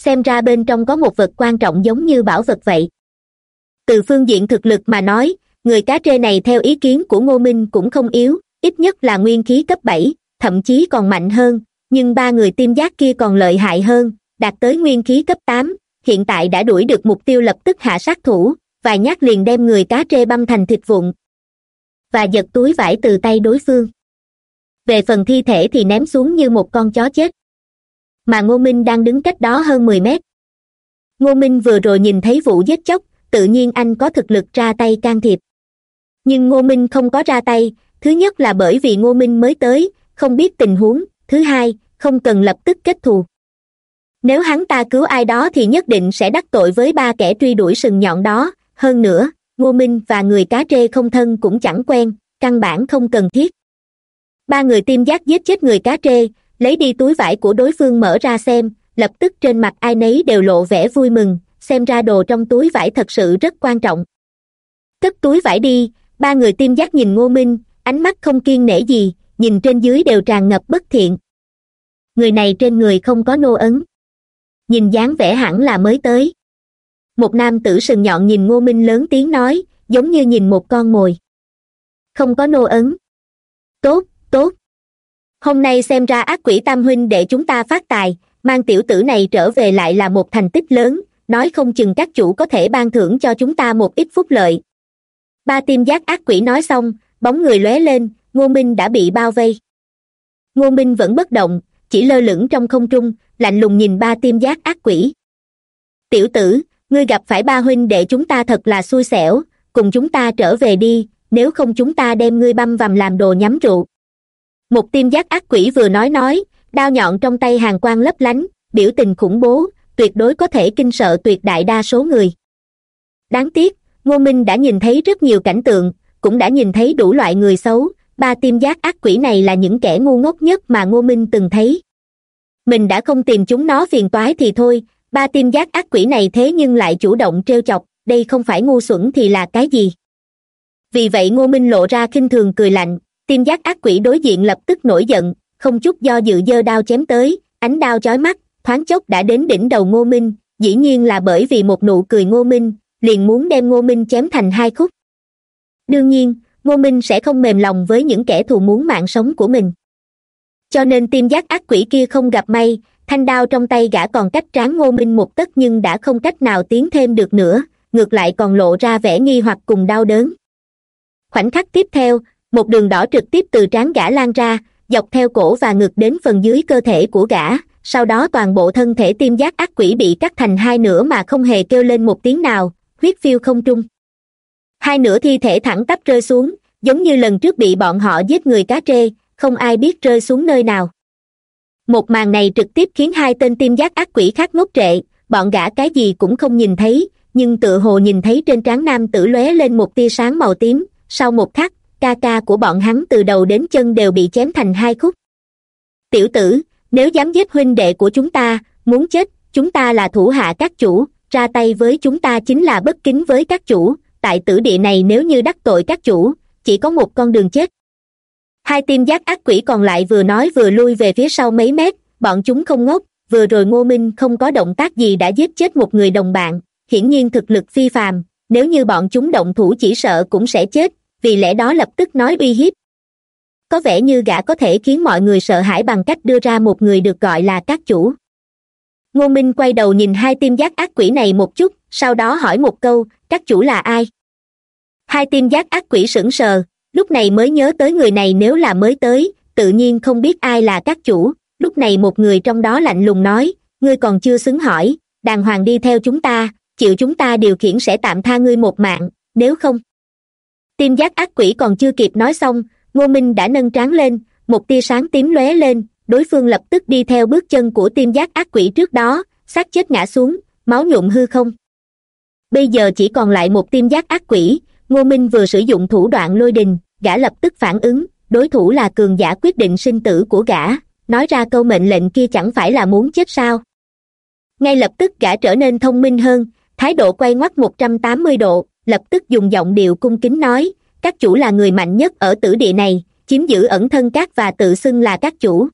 xem ra bên trong có một vật quan trọng giống như bảo vật vậy. Từ phương diện thực lực mà nói, người cá trê này theo ý kiến của ngô minh cũng không yếu, ít nhất là nguyên khí cấp bảy, thậm chí còn mạnh hơn, nhưng ba người tiêm giác kia còn lợi hại hơn, đạt tới nguyên khí cấp tám, hiện tại đã đuổi được mục tiêu lập tức hạ sát thủ vài nhát liền đem người cá trê băm thành thịt vụn. Và giật túi vải từ tay đối phương. Về phần thi thể thì ném xuống như một con chó chết mà ngô minh đang đứng cách đó hơn mười mét. Ngô minh vừa rồi nhìn thấy vụ giết chóc, tự nhiên anh có thực lực ra tay can thiệp. Nhưng ngô minh không có ra tay, thứ nhất là bởi vì ngô minh mới tới, không biết tình huống, thứ hai, không cần lập tức kết thù. Nếu hắn ta cứu ai đó thì nhất định sẽ đắc tội với ba kẻ truy đuổi sừng nhọn đó. Hơn nữa, ngô minh và người cá trê không thân cũng chẳng quen, căn bản không cần thiết. Ba người tiêm giác giết chết người cá trê lấy đi túi vải của đối phương mở ra xem, lập tức trên mặt ai nấy đều lộ vẻ vui mừng, xem ra đồ trong túi vải thật sự rất quan trọng. Cất túi vải đi, ba người tiêm giác nhìn ngô minh, ánh mắt không kiên nể gì, nhìn trên dưới đều tràn ngập bất thiện. Người này trên người không có nô ấn. Nhìn dáng vẻ hẳn là mới tới. Một nam tử sừng nhọn nhìn ngô minh lớn tiếng nói, giống như nhìn một con mồi. Không có nô ấn. Tốt tốt hôm nay xem ra ác quỷ tam huynh để chúng ta phát tài, mang tiểu tử này trở về lại là một thành tích lớn, nói không chừng các chủ có thể ban thưởng cho chúng ta một ít phúc lợi. Ba tim giác ác quỷ nói xong, bóng người lóe lên, ngô minh đã bị bao vây. Ngô minh vẫn bất động, chỉ lơ lửng trong không trung, lạnh lùng nhìn ba tim giác ác quỷ. Tiểu tử, ngươi gặp phải ba huynh đệ chúng ta thật là xui xẻo, cùng chúng ta trở về đi, nếu không chúng ta đem ngươi băm vằm làm đồ nhắm rượu một tim giác ác quỷ vừa nói nói, đao nhọn trong tay hàng quang lấp lánh, biểu tình khủng bố, tuyệt đối có thể kinh sợ tuyệt đại đa số người. Đáng tiếc, ngô minh đã nhìn thấy rất nhiều cảnh tượng, cũng đã nhìn thấy đủ loại người xấu, ba tim giác ác quỷ này là những kẻ ngu ngốc nhất mà ngô minh từng thấy. Mình đã không tìm chúng nó phiền toái thì thôi, ba tim giác ác quỷ này thế nhưng lại chủ động trêu chọc, đây không phải ngu xuẩn thì là cái gì? Vì vậy ngô minh lộ ra khinh thường cười lạnh tim giác ác quỷ đối diện lập tức nổi giận, không chút do dự dơ đao chém tới, ánh đao chói mắt, thoáng chốc đã đến đỉnh đầu ngô minh, dĩ nhiên là bởi vì một nụ cười ngô minh, liền muốn đem ngô minh chém thành hai khúc. Đương nhiên, ngô minh sẽ không mềm lòng với những kẻ thù muốn mạng sống của mình. Cho nên tim giác ác quỷ kia không gặp may, thanh đao trong tay gã còn cách tráng ngô minh một tấc nhưng đã không cách nào tiến thêm được nữa, ngược lại còn lộ ra vẻ nghi hoặc cùng đau đớn. Khoảnh khắc tiếp theo một đường đỏ trực tiếp từ trán gã lan ra, dọc theo cổ và ngực đến phần dưới cơ thể của gã. Sau đó toàn bộ thân thể tiêm giác ác quỷ bị cắt thành hai nửa mà không hề kêu lên một tiếng nào, huyết phiêu không trung. Hai nửa thi thể thẳng tắp rơi xuống, giống như lần trước bị bọn họ giết người cá trê, không ai biết rơi xuống nơi nào. Một màn này trực tiếp khiến hai tên tiêm giác ác quỷ khác ngốc trệ, bọn gã cái gì cũng không nhìn thấy, nhưng tự hồ nhìn thấy trên trán nam tử lóe lên một tia sáng màu tím. Sau một khắc ca ca của bọn hắn từ đầu đến chân đều bị chém thành hai khúc. Tiểu tử, nếu dám giết huynh đệ của chúng ta, muốn chết, chúng ta là thủ hạ các chủ, ra tay với chúng ta chính là bất kính với các chủ. Tại tử địa này nếu như đắc tội các chủ, chỉ có một con đường chết. Hai tim giác ác quỷ còn lại vừa nói vừa lui về phía sau mấy mét, bọn chúng không ngốc, vừa rồi ngô minh không có động tác gì đã giết chết một người đồng bạn. Hiển nhiên thực lực phi phàm, nếu như bọn chúng động thủ chỉ sợ cũng sẽ chết vì lẽ đó lập tức nói uy hiếp. Có vẻ như gã có thể khiến mọi người sợ hãi bằng cách đưa ra một người được gọi là các chủ. Ngô minh quay đầu nhìn hai tim giác ác quỷ này một chút, sau đó hỏi một câu, các chủ là ai? Hai tim giác ác quỷ sững sờ, lúc này mới nhớ tới người này nếu là mới tới, tự nhiên không biết ai là các chủ. Lúc này một người trong đó lạnh lùng nói, ngươi còn chưa xứng hỏi, đàng hoàng đi theo chúng ta, chịu chúng ta điều khiển sẽ tạm tha ngươi một mạng, nếu không tim giác ác quỷ còn chưa kịp nói xong, ngô minh đã nâng trán lên, một tia sáng tím lóe lên, đối phương lập tức đi theo bước chân của tim giác ác quỷ trước đó, xác chết ngã xuống, máu nhuộm hư không. Bây giờ chỉ còn lại một tim giác ác quỷ, ngô minh vừa sử dụng thủ đoạn lôi đình, gã lập tức phản ứng, đối thủ là cường giả quyết định sinh tử của gã, nói ra câu mệnh lệnh kia chẳng phải là muốn chết sao. Ngay lập tức gã trở nên thông minh hơn, thái độ quay ngoắt một trăm tám mươi độ lập tức dùng giọng điệu cung kính nói, các chủ là người mạnh nhất ở tử địa này, chiếm giữ ẩn thân các và tự xưng là các chủ.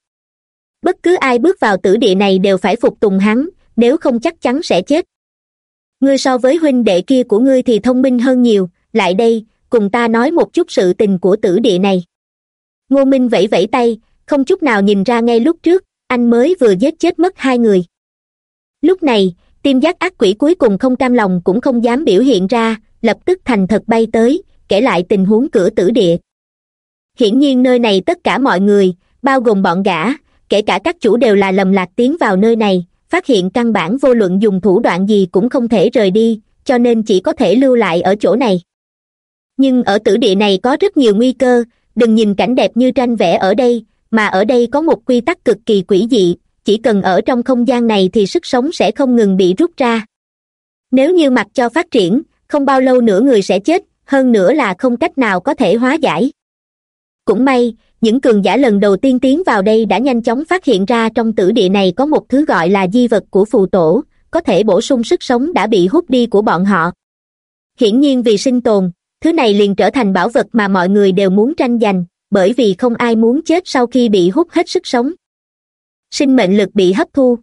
Bất cứ ai bước vào tử địa này đều phải phục tùng hắn, nếu không chắc chắn sẽ chết. Ngươi so với huynh đệ kia của ngươi thì thông minh hơn nhiều, lại đây, cùng ta nói một chút sự tình của tử địa này. Ngô minh vẫy vẫy tay, không chút nào nhìn ra ngay lúc trước, anh mới vừa giết chết mất hai người. Lúc này tim giác ác quỷ cuối cùng không cam lòng cũng không dám biểu hiện ra, lập tức thành thật bay tới, kể lại tình huống cửa tử địa. Hiển nhiên nơi này tất cả mọi người, bao gồm bọn gã, kể cả các chủ đều là lầm lạc tiến vào nơi này, phát hiện căn bản vô luận dùng thủ đoạn gì cũng không thể rời đi, cho nên chỉ có thể lưu lại ở chỗ này. Nhưng ở tử địa này có rất nhiều nguy cơ, đừng nhìn cảnh đẹp như tranh vẽ ở đây, mà ở đây có một quy tắc cực kỳ quỷ dị chỉ cần ở trong không gian này thì sức sống sẽ không ngừng bị rút ra. Nếu như mặc cho phát triển, không bao lâu nữa người sẽ chết, hơn nữa là không cách nào có thể hóa giải. Cũng may, những cường giả lần đầu tiên tiến vào đây đã nhanh chóng phát hiện ra trong tử địa này có một thứ gọi là di vật của phù tổ, có thể bổ sung sức sống đã bị hút đi của bọn họ. Hiển nhiên vì sinh tồn, thứ này liền trở thành bảo vật mà mọi người đều muốn tranh giành, bởi vì không ai muốn chết sau khi bị hút hết sức sống sinh mệnh lực bị hấp thu.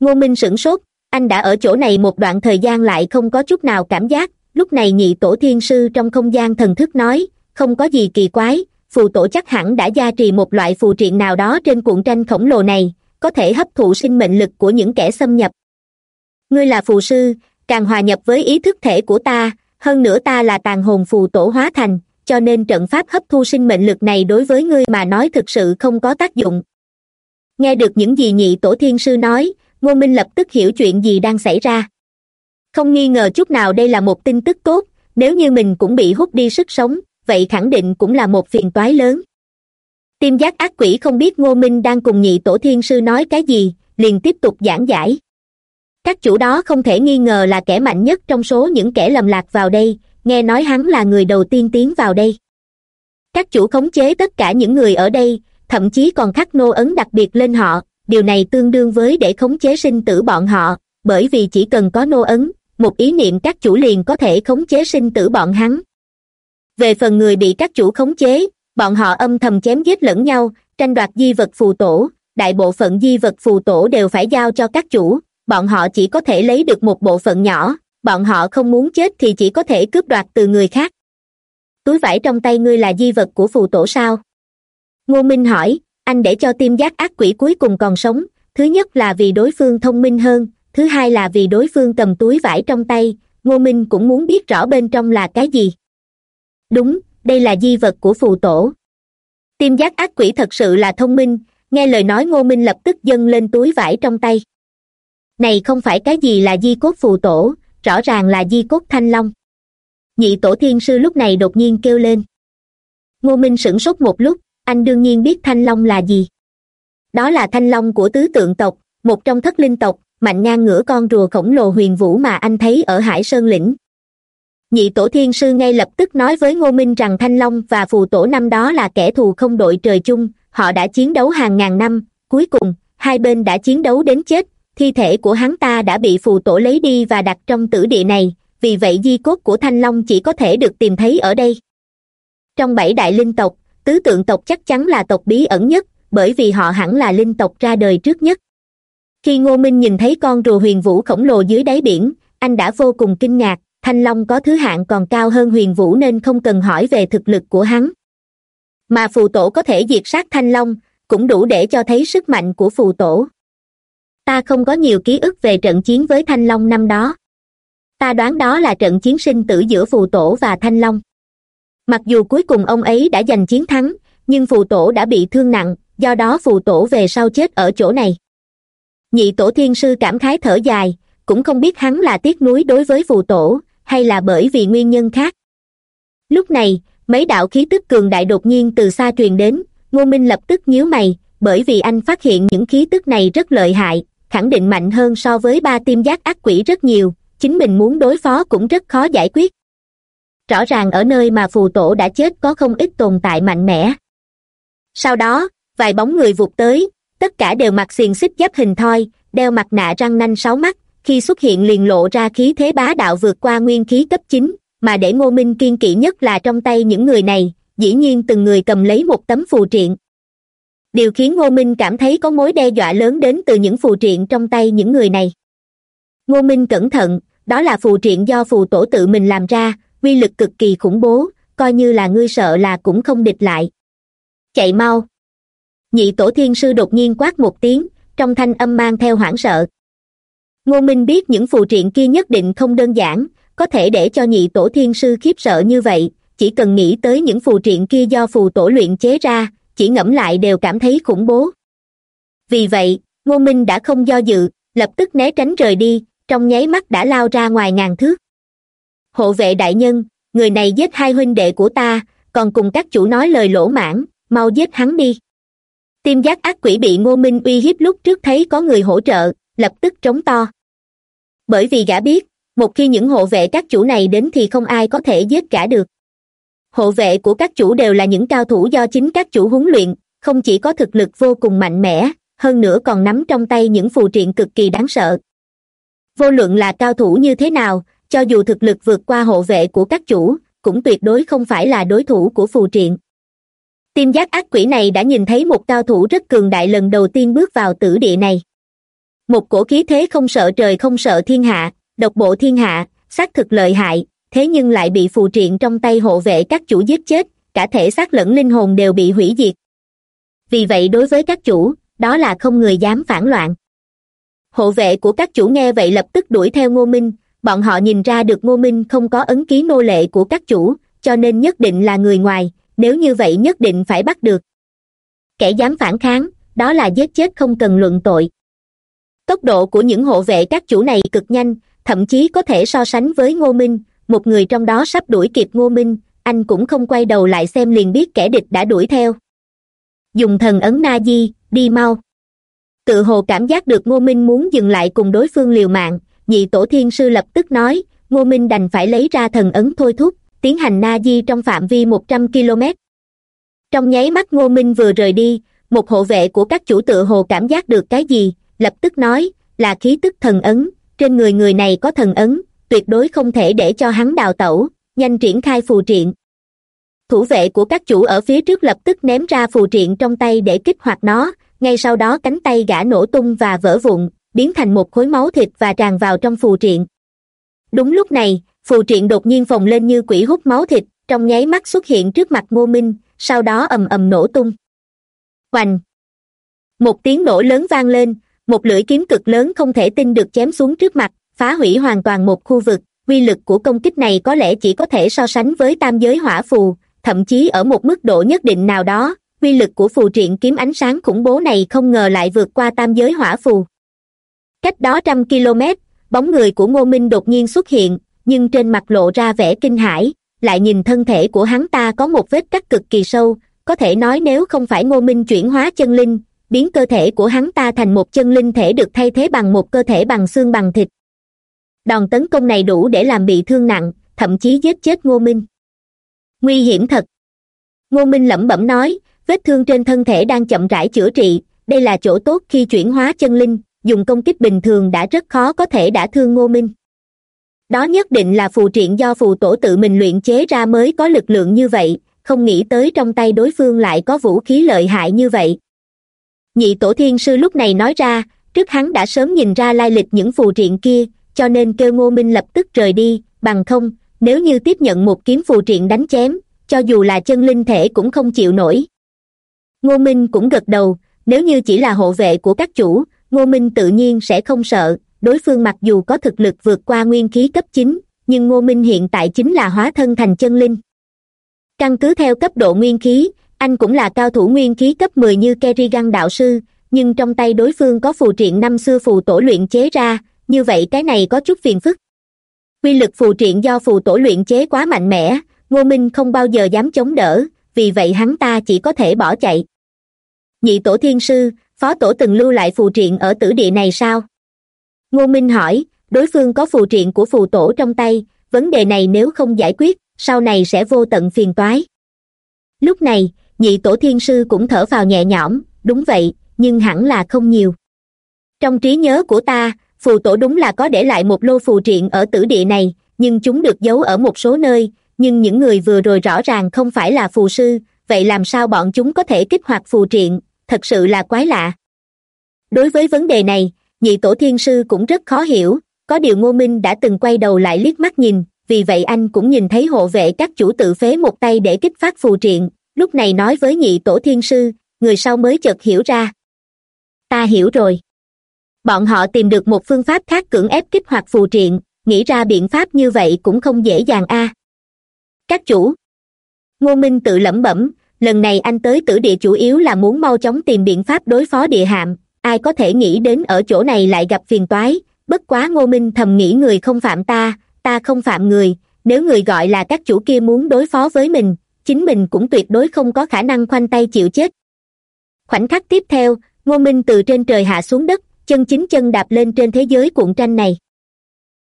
Ngô minh sửng sốt, anh đã ở chỗ này một đoạn thời gian lại không có chút nào cảm giác. Lúc này nhị tổ thiên sư trong không gian thần thức nói, không có gì kỳ quái, phù tổ chắc hẳn đã gia trì một loại phù triện nào đó trên cuộn tranh khổng lồ này, có thể hấp thụ sinh mệnh lực của những kẻ xâm nhập. Ngươi là phù sư, càng hòa nhập với ý thức thể của ta, hơn nữa ta là tàn hồn phù tổ hóa thành, cho nên trận pháp hấp thu sinh mệnh lực này đối với ngươi mà nói thực sự không có tác dụng nghe được những gì nhị tổ thiên sư nói, ngô minh lập tức hiểu chuyện gì đang xảy ra. Không nghi ngờ chút nào đây là một tin tức tốt, nếu như mình cũng bị hút đi sức sống, vậy khẳng định cũng là một phiền toái lớn. Tim giác ác quỷ không biết ngô minh đang cùng nhị tổ thiên sư nói cái gì, liền tiếp tục giảng giải. Các chủ đó không thể nghi ngờ là kẻ mạnh nhất trong số những kẻ lầm lạc vào đây, nghe nói hắn là người đầu tiên tiến vào đây. Các chủ khống chế tất cả những người ở đây thậm chí còn khắc nô ấn đặc biệt lên họ, điều này tương đương với để khống chế sinh tử bọn họ, bởi vì chỉ cần có nô ấn, một ý niệm các chủ liền có thể khống chế sinh tử bọn hắn. Về phần người bị các chủ khống chế, bọn họ âm thầm chém giết lẫn nhau, tranh đoạt di vật phù tổ, đại bộ phận di vật phù tổ đều phải giao cho các chủ, bọn họ chỉ có thể lấy được một bộ phận nhỏ, bọn họ không muốn chết thì chỉ có thể cướp đoạt từ người khác. Túi vải trong tay ngươi là di vật của phù tổ sao? Ngô minh hỏi, anh để cho tim giác ác quỷ cuối cùng còn sống, thứ nhất là vì đối phương thông minh hơn, thứ hai là vì đối phương cầm túi vải trong tay, ngô minh cũng muốn biết rõ bên trong là cái gì. Đúng, đây là di vật của phù tổ. Tim giác ác quỷ thật sự là thông minh, nghe lời nói ngô minh lập tức dâng lên túi vải trong tay. Này không phải cái gì là di cốt phù tổ, rõ ràng là di cốt thanh long. Nhị tổ thiên sư lúc này đột nhiên kêu lên. Ngô minh sửng sốt một lúc anh đương nhiên biết thanh long là gì. Đó là thanh long của tứ tượng tộc, một trong thất linh tộc, mạnh ngang ngửa con rùa khổng lồ huyền vũ mà anh thấy ở hải sơn lĩnh. Nhị tổ thiên sư ngay lập tức nói với ngô minh rằng thanh long và phù tổ năm đó là kẻ thù không đội trời chung, họ đã chiến đấu hàng ngàn năm, cuối cùng, hai bên đã chiến đấu đến chết, thi thể của hắn ta đã bị phù tổ lấy đi và đặt trong tử địa này, vì vậy di cốt của thanh long chỉ có thể được tìm thấy ở đây. Trong bảy đại linh tộc tứ tượng tộc chắc chắn là tộc bí ẩn nhất, bởi vì họ hẳn là linh tộc ra đời trước nhất. Khi ngô minh nhìn thấy con rùa huyền vũ khổng lồ dưới đáy biển, anh đã vô cùng kinh ngạc, thanh long có thứ hạng còn cao hơn huyền vũ nên không cần hỏi về thực lực của hắn. Mà phù tổ có thể diệt sát thanh long, cũng đủ để cho thấy sức mạnh của phù tổ. Ta không có nhiều ký ức về trận chiến với thanh long năm đó. Ta đoán đó là trận chiến sinh tử giữa phù tổ và thanh long mặc dù cuối cùng ông ấy đã giành chiến thắng, nhưng phù tổ đã bị thương nặng, do đó phù tổ về sau chết ở chỗ này. Nhị tổ thiên sư cảm khái thở dài, cũng không biết hắn là tiếc nuối đối với phù tổ, hay là bởi vì nguyên nhân khác. Lúc này, mấy đạo khí tức cường đại đột nhiên từ xa truyền đến, ngô minh lập tức nhíu mày, bởi vì anh phát hiện những khí tức này rất lợi hại, khẳng định mạnh hơn so với ba tim giác ác quỷ rất nhiều, chính mình muốn đối phó cũng rất khó giải quyết rõ ràng ở nơi mà phù tổ đã chết có không ít tồn tại mạnh mẽ. Sau đó, vài bóng người vụt tới, tất cả đều mặc xiềng xích giáp hình thoi, đeo mặt nạ răng nanh sáu mắt, khi xuất hiện liền lộ ra khí thế bá đạo vượt qua nguyên khí cấp chín, mà để ngô minh kiên kỵ nhất là trong tay những người này, dĩ nhiên từng người cầm lấy một tấm phù triện. Điều khiến ngô minh cảm thấy có mối đe dọa lớn đến từ những phù triện trong tay những người này. Ngô minh cẩn thận, đó là phù triện do phù tổ tự mình làm ra uy lực cực kỳ khủng bố, coi như là ngươi sợ là cũng không địch lại. Chạy mau. Nhị tổ thiên sư đột nhiên quát một tiếng, trong thanh âm mang theo hoảng sợ. Ngô minh biết những phù triện kia nhất định không đơn giản, có thể để cho nhị tổ thiên sư khiếp sợ như vậy, chỉ cần nghĩ tới những phù triện kia do phù tổ luyện chế ra, chỉ ngẫm lại đều cảm thấy khủng bố. Vì vậy, ngô minh đã không do dự, lập tức né tránh rời đi, trong nháy mắt đã lao ra ngoài ngàn thước hộ vệ đại nhân, người này giết hai huynh đệ của ta, còn cùng các chủ nói lời lỗ mãn, mau giết hắn đi. Tim giác ác quỷ bị ngô minh uy hiếp lúc trước thấy có người hỗ trợ, lập tức trống to. Bởi vì gã biết, một khi những hộ vệ các chủ này đến thì không ai có thể giết gã được. Hộ vệ của các chủ đều là những cao thủ do chính các chủ huấn luyện, không chỉ có thực lực vô cùng mạnh mẽ, hơn nữa còn nắm trong tay những phù triện cực kỳ đáng sợ. Vô luận là cao thủ như thế nào cho dù thực lực vượt qua hộ vệ của các chủ, cũng tuyệt đối không phải là đối thủ của phù triện. Tim giác ác quỷ này đã nhìn thấy một cao thủ rất cường đại lần đầu tiên bước vào tử địa này. Một cổ khí thế không sợ trời không sợ thiên hạ, độc bộ thiên hạ, xác thực lợi hại, thế nhưng lại bị phù triện trong tay hộ vệ các chủ giết chết, cả thể xác lẫn linh hồn đều bị hủy diệt. Vì vậy đối với các chủ, đó là không người dám phản loạn. Hộ vệ của các chủ nghe vậy lập tức đuổi theo ngô minh bọn họ nhìn ra được ngô minh không có ấn ký nô lệ của các chủ, cho nên nhất định là người ngoài, nếu như vậy nhất định phải bắt được. Kẻ dám phản kháng, đó là giết chết không cần luận tội. Tốc độ của những hộ vệ các chủ này cực nhanh, thậm chí có thể so sánh với ngô minh, một người trong đó sắp đuổi kịp ngô minh, anh cũng không quay đầu lại xem liền biết kẻ địch đã đuổi theo. Dùng thần ấn na di, đi mau. Tự hồ cảm giác được ngô minh muốn dừng lại cùng đối phương liều mạng nhị tổ thiên sư lập tức nói, ngô minh đành phải lấy ra thần ấn thôi thúc, tiến hành na di trong phạm vi một trăm km. Trong nháy mắt ngô minh vừa rời đi, một hộ vệ của các chủ tự hồ cảm giác được cái gì, lập tức nói, là khí tức thần ấn, trên người người này có thần ấn, tuyệt đối không thể để cho hắn đào tẩu, nhanh triển khai phù triện. Thủ vệ của các chủ ở phía trước lập tức ném ra phù triện trong tay để kích hoạt nó, ngay sau đó cánh tay gã nổ tung và vỡ vụn biến thành một khối máu thịt và tràn vào trong phù triện. Đúng lúc này, phù triện đột nhiên phồng lên như quỷ hút máu thịt, trong nháy mắt xuất hiện trước mặt ngô minh, sau đó ầm ầm nổ tung. Hoành một tiếng nổ lớn vang lên, một lưỡi kiếm cực lớn không thể tin được chém xuống trước mặt, phá hủy hoàn toàn một khu vực. Uy lực của công kích này có lẽ chỉ có thể so sánh với tam giới hỏa phù, thậm chí ở một mức độ nhất định nào đó uy lực của phù triện kiếm ánh sáng khủng bố này không ngờ lại vượt qua tam giới hỏa phù cách đó trăm km, bóng người của ngô minh đột nhiên xuất hiện, nhưng trên mặt lộ ra vẻ kinh hãi. Lại nhìn thân thể của hắn ta có một vết cắt cực kỳ sâu, có thể nói nếu không phải ngô minh chuyển hóa chân linh, biến cơ thể của hắn ta thành một chân linh thể được thay thế bằng một cơ thể bằng xương bằng thịt. Đòn tấn công này đủ để làm bị thương nặng, thậm chí giết chết ngô minh. Nguy hiểm thật. Ngô minh lẩm bẩm nói, vết thương trên thân thể đang chậm rãi chữa trị, đây là chỗ tốt khi chuyển hóa chân linh dùng công kích bình thường đã rất khó có thể đã thương ngô minh. Đó nhất định là phù triện do phù tổ tự mình luyện chế ra mới có lực lượng như vậy, không nghĩ tới trong tay đối phương lại có vũ khí lợi hại như vậy. Nhị tổ thiên sư lúc này nói ra, trước hắn đã sớm nhìn ra lai lịch những phù triện kia, cho nên kêu ngô minh lập tức rời đi, bằng không, nếu như tiếp nhận một kiếm phù triện đánh chém, cho dù là chân linh thể cũng không chịu nổi. Ngô minh cũng gật đầu, nếu như chỉ là hộ vệ của các chủ ngô minh tự nhiên sẽ không sợ, đối phương mặc dù có thực lực vượt qua nguyên khí cấp chín, nhưng ngô minh hiện tại chính là hóa thân thành chân linh. Căn cứ theo cấp độ nguyên khí, anh cũng là cao thủ nguyên khí cấp mười như kerrigan đạo sư, nhưng trong tay đối phương có phù triện năm xưa phù tổ luyện chế ra, như vậy cái này có chút phiền phức. Quy lực phù triện do phù tổ luyện chế quá mạnh mẽ, ngô minh không bao giờ dám chống đỡ, vì vậy hắn ta chỉ có thể bỏ chạy. Nhị tổ thiên sư phó tổ từng lưu lại phù triện ở tử địa này sao? Ngô minh hỏi, đối phương có phù triện của phù tổ trong tay, vấn đề này nếu không giải quyết, sau này sẽ vô tận phiền toái. Lúc này, nhị tổ thiên sư cũng thở vào nhẹ nhõm, đúng vậy, nhưng hẳn là không nhiều. Trong trí nhớ của ta, phù tổ đúng là có để lại một lô phù triện ở tử địa này, nhưng chúng được giấu ở một số nơi, nhưng những người vừa rồi rõ ràng không phải là phù sư, vậy làm sao bọn chúng có thể kích hoạt phù triện? Thật sự là quái lạ. Đối với vấn đề này, nhị tổ thiên sư cũng rất khó hiểu, có điều ngô minh đã từng quay đầu lại liếc mắt nhìn, vì vậy anh cũng nhìn thấy hộ vệ các chủ tự phế một tay để kích phát phù triện, lúc này nói với nhị tổ thiên sư, người sau mới chợt hiểu ra. Ta hiểu rồi. Bọn họ tìm được một phương pháp khác cưỡng ép kích hoạt phù triện, nghĩ ra biện pháp như vậy cũng không dễ dàng a. Các chủ. Ngô minh tự lẩm bẩm lần này anh tới tử địa chủ yếu là muốn mau chóng tìm biện pháp đối phó địa hạm. Ai có thể nghĩ đến ở chỗ này lại gặp phiền toái. Bất quá ngô minh thầm nghĩ người không phạm ta ta không phạm người. Nếu người gọi là các chủ kia muốn đối phó với mình, chính mình cũng tuyệt đối không có khả năng khoanh tay chịu chết. Khoảnh khắc tiếp theo, ngô minh từ trên trời hạ xuống đất, chân chính chân đạp lên trên thế giới cuộn tranh này.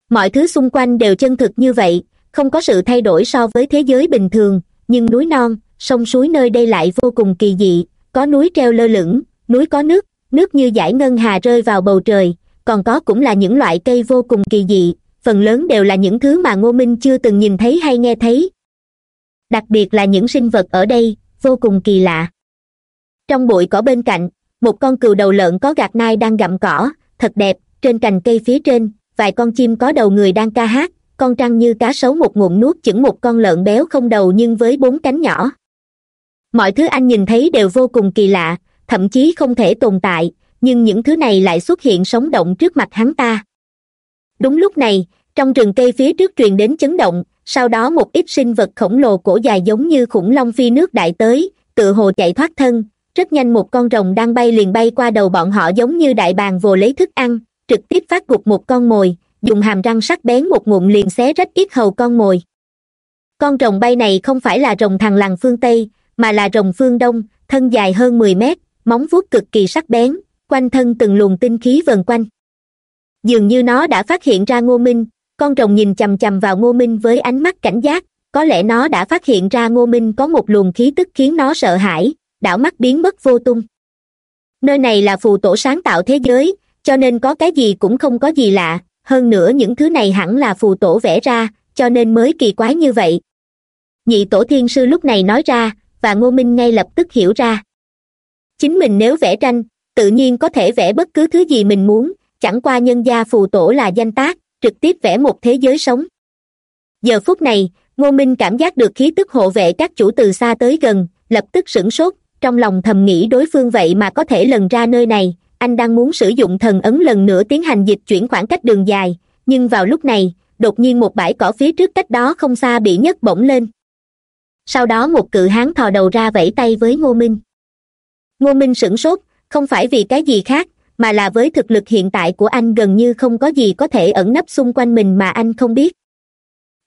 Mọi thứ xung quanh đều chân thực như vậy, không có sự thay đổi so với thế giới bình thường, nhưng núi non sông suối nơi đây lại vô cùng kỳ dị, có núi treo lơ lửng, núi có nước nước như dải ngân hà rơi vào bầu trời, còn có cũng là những loại cây vô cùng kỳ dị, phần lớn đều là những thứ mà ngô minh chưa từng nhìn thấy hay nghe thấy. Đặc biệt là những sinh vật ở đây, vô cùng kỳ lạ. Trong bụi cỏ bên cạnh, một con cừu đầu lợn có gạt nai đang gặm cỏ, thật đẹp, trên cành cây phía trên, vài con chim có đầu người đang ca hát, con trăng như cá sấu một ngụm nuốt chửng một con lợn béo không đầu nhưng với bốn cánh nhỏ mọi thứ anh nhìn thấy đều vô cùng kỳ lạ, thậm chí không thể tồn tại, nhưng những thứ này lại xuất hiện sống động trước mặt hắn ta. Đúng lúc này, trong rừng cây phía trước truyền đến chấn động, sau đó một ít sinh vật khổng lồ cổ dài giống như khủng long phi nước đại tới, tự hồ chạy thoát thân, rất nhanh một con rồng đang bay liền bay qua đầu bọn họ giống như đại bàng vồ lấy thức ăn, trực tiếp phát gục một con mồi, dùng hàm răng sắc bén một ngụm liền xé rách ít hầu con mồi. Con rồng bay này không phải là rồng thằng làng phương tây mà là rồng phương đông, thân dài hơn mười mét, móng vuốt cực kỳ sắc bén, quanh thân từng luồng tinh khí vần quanh. Dường như nó đã phát hiện ra ngô minh, con rồng nhìn chằm chằm vào ngô minh với ánh mắt cảnh giác, có lẽ nó đã phát hiện ra ngô minh có một luồng khí tức khiến nó sợ hãi, đảo mắt biến mất vô tung. Nơi này là phù tổ sáng tạo thế giới, cho nên có cái gì cũng không có gì lạ, hơn nữa những thứ này hẳn là phù tổ vẽ ra, cho nên mới kỳ quái như vậy. Nhị tổ thiên sư lúc này nói ra và ngô minh ngay lập tức hiểu ra. Chính mình nếu vẽ tranh, tự nhiên có thể vẽ bất cứ thứ gì mình muốn, chẳng qua nhân gia phù tổ là danh tác, trực tiếp vẽ một thế giới sống. Giờ phút này, ngô minh cảm giác được khí tức hộ vệ các chủ từ xa tới gần, lập tức sửng sốt, trong lòng thầm nghĩ đối phương vậy mà có thể lần ra nơi này, anh đang muốn sử dụng thần ấn lần nữa tiến hành dịch chuyển khoảng cách đường dài, nhưng vào lúc này, đột nhiên một bãi cỏ phía trước cách đó không xa bị nhấc bổng lên sau đó một cự hán thò đầu ra vẫy tay với ngô minh. Ngô minh sửng sốt, không phải vì cái gì khác, mà là với thực lực hiện tại của anh gần như không có gì có thể ẩn nấp xung quanh mình mà anh không biết.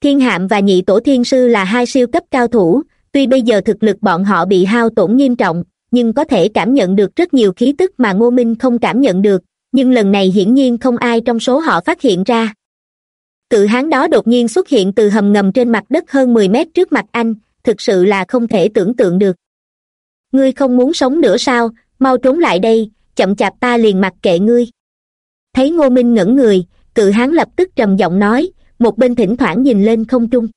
Thiên hạm và nhị tổ thiên sư là hai siêu cấp cao thủ, tuy bây giờ thực lực bọn họ bị hao tổn nghiêm trọng, nhưng có thể cảm nhận được rất nhiều khí tức mà ngô minh không cảm nhận được, nhưng lần này hiển nhiên không ai trong số họ phát hiện ra. Cự hán đó đột nhiên xuất hiện từ hầm ngầm trên mặt đất hơn mười mét trước mặt anh thực sự là không thể tưởng tượng được. Ngươi không muốn sống nữa sao? Mau trốn lại đây, chậm chạp ta liền mặc kệ ngươi. Thấy ngô minh ngẩn người, cự hán lập tức trầm giọng nói, một bên thỉnh thoảng nhìn lên không trung.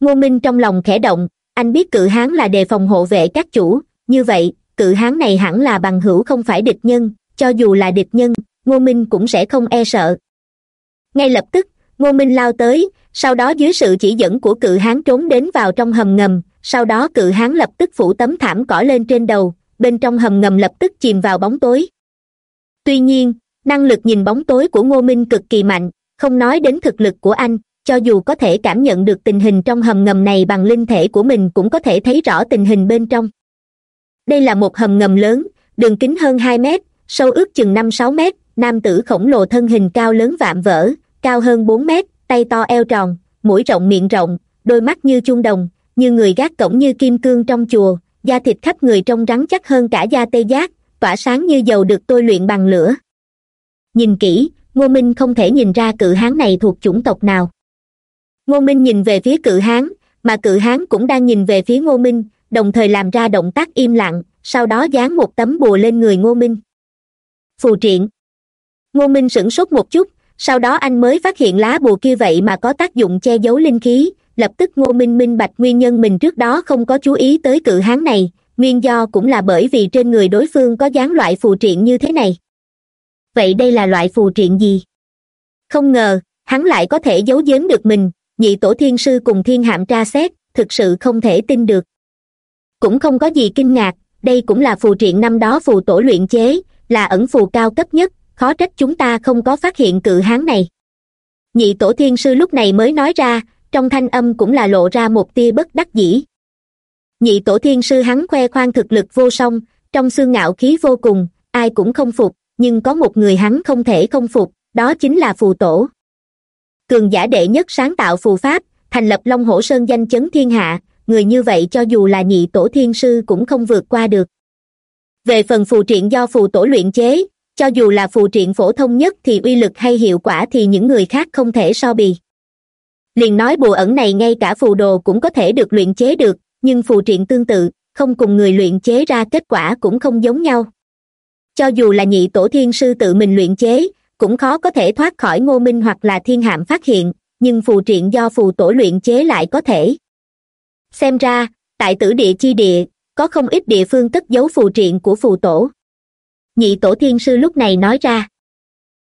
Ngô minh trong lòng khẽ động, anh biết cự hán là đề phòng hộ vệ các chủ, như vậy, cự hán này hẳn là bằng hữu không phải địch nhân, cho dù là địch nhân, ngô minh cũng sẽ không e sợ. Ngay lập tức ngô minh lao tới, sau đó dưới sự chỉ dẫn của cự hán trốn đến vào trong hầm ngầm, sau đó cự hán lập tức phủ tấm thảm cỏ lên trên đầu, bên trong hầm ngầm lập tức chìm vào bóng tối. Tuy nhiên, năng lực nhìn bóng tối của ngô minh cực kỳ mạnh, không nói đến thực lực của anh, cho dù có thể cảm nhận được tình hình trong hầm ngầm này bằng linh thể của mình cũng có thể thấy rõ tình hình bên trong. Đây là một hầm ngầm lớn, đường kính hơn hai mét, sâu ước chừng năm sáu mét, nam tử khổng lồ thân hình cao lớn vạm vỡ cao hơn bốn mét, tay to eo tròn, mũi rộng miệng rộng, đôi mắt như chuông đồng, như người gác cổng như kim cương trong chùa, da thịt khắp người trông rắn chắc hơn cả da tê giác, tỏa sáng như dầu được tôi luyện bằng lửa. Nhìn kỹ, ngô minh không thể nhìn ra cự hán này thuộc chủng tộc nào. Ngô minh nhìn về phía cự hán, mà cự hán cũng đang nhìn về phía ngô minh, đồng thời làm ra động tác im lặng, sau đó dán một tấm bùa lên người ngô minh. Phù triện. Ngô minh sửng sốt một chút sau đó anh mới phát hiện lá bùa kia vậy mà có tác dụng che giấu linh khí. Lập tức ngô minh minh bạch nguyên nhân mình trước đó không có chú ý tới cự hán này. Nguyên do cũng là bởi vì trên người đối phương có dán loại phù triện như thế này. Vậy đây là loại phù triện gì? Không ngờ, hắn lại có thể giấu giếm được mình. Nhị tổ thiên sư cùng thiên hạm tra xét, thực sự không thể tin được. Cũng không có gì kinh ngạc, đây cũng là phù triện năm đó phù tổ luyện chế, là ẩn phù cao cấp nhất khó trách chúng ta không có phát hiện cự hán này. Nhị tổ thiên sư lúc này mới nói ra, trong thanh âm cũng là lộ ra một tia bất đắc dĩ. Nhị tổ thiên sư hắn khoe khoang thực lực vô song, trong xương ngạo khí vô cùng, ai cũng không phục, nhưng có một người hắn không thể không phục, đó chính là phù tổ. Cường giả đệ nhất sáng tạo phù pháp, thành lập long hổ sơn danh chấn thiên hạ, người như vậy cho dù là nhị tổ thiên sư cũng không vượt qua được. Về phần phù triện do phù tổ luyện chế cho dù là phù triện phổ thông nhất thì uy lực hay hiệu quả thì những người khác không thể so bì. Liền nói bùa ẩn này ngay cả phù đồ cũng có thể được luyện chế được, nhưng phù triện tương tự, không cùng người luyện chế ra kết quả cũng không giống nhau. Cho dù là nhị tổ thiên sư tự mình luyện chế, cũng khó có thể thoát khỏi ngô minh hoặc là thiên hạm phát hiện, nhưng phù triện do phù tổ luyện chế lại có thể. Xem ra, tại tử địa chi địa, có không ít địa phương cất giấu phù triện của phù tổ nhị tổ thiên sư lúc này nói ra.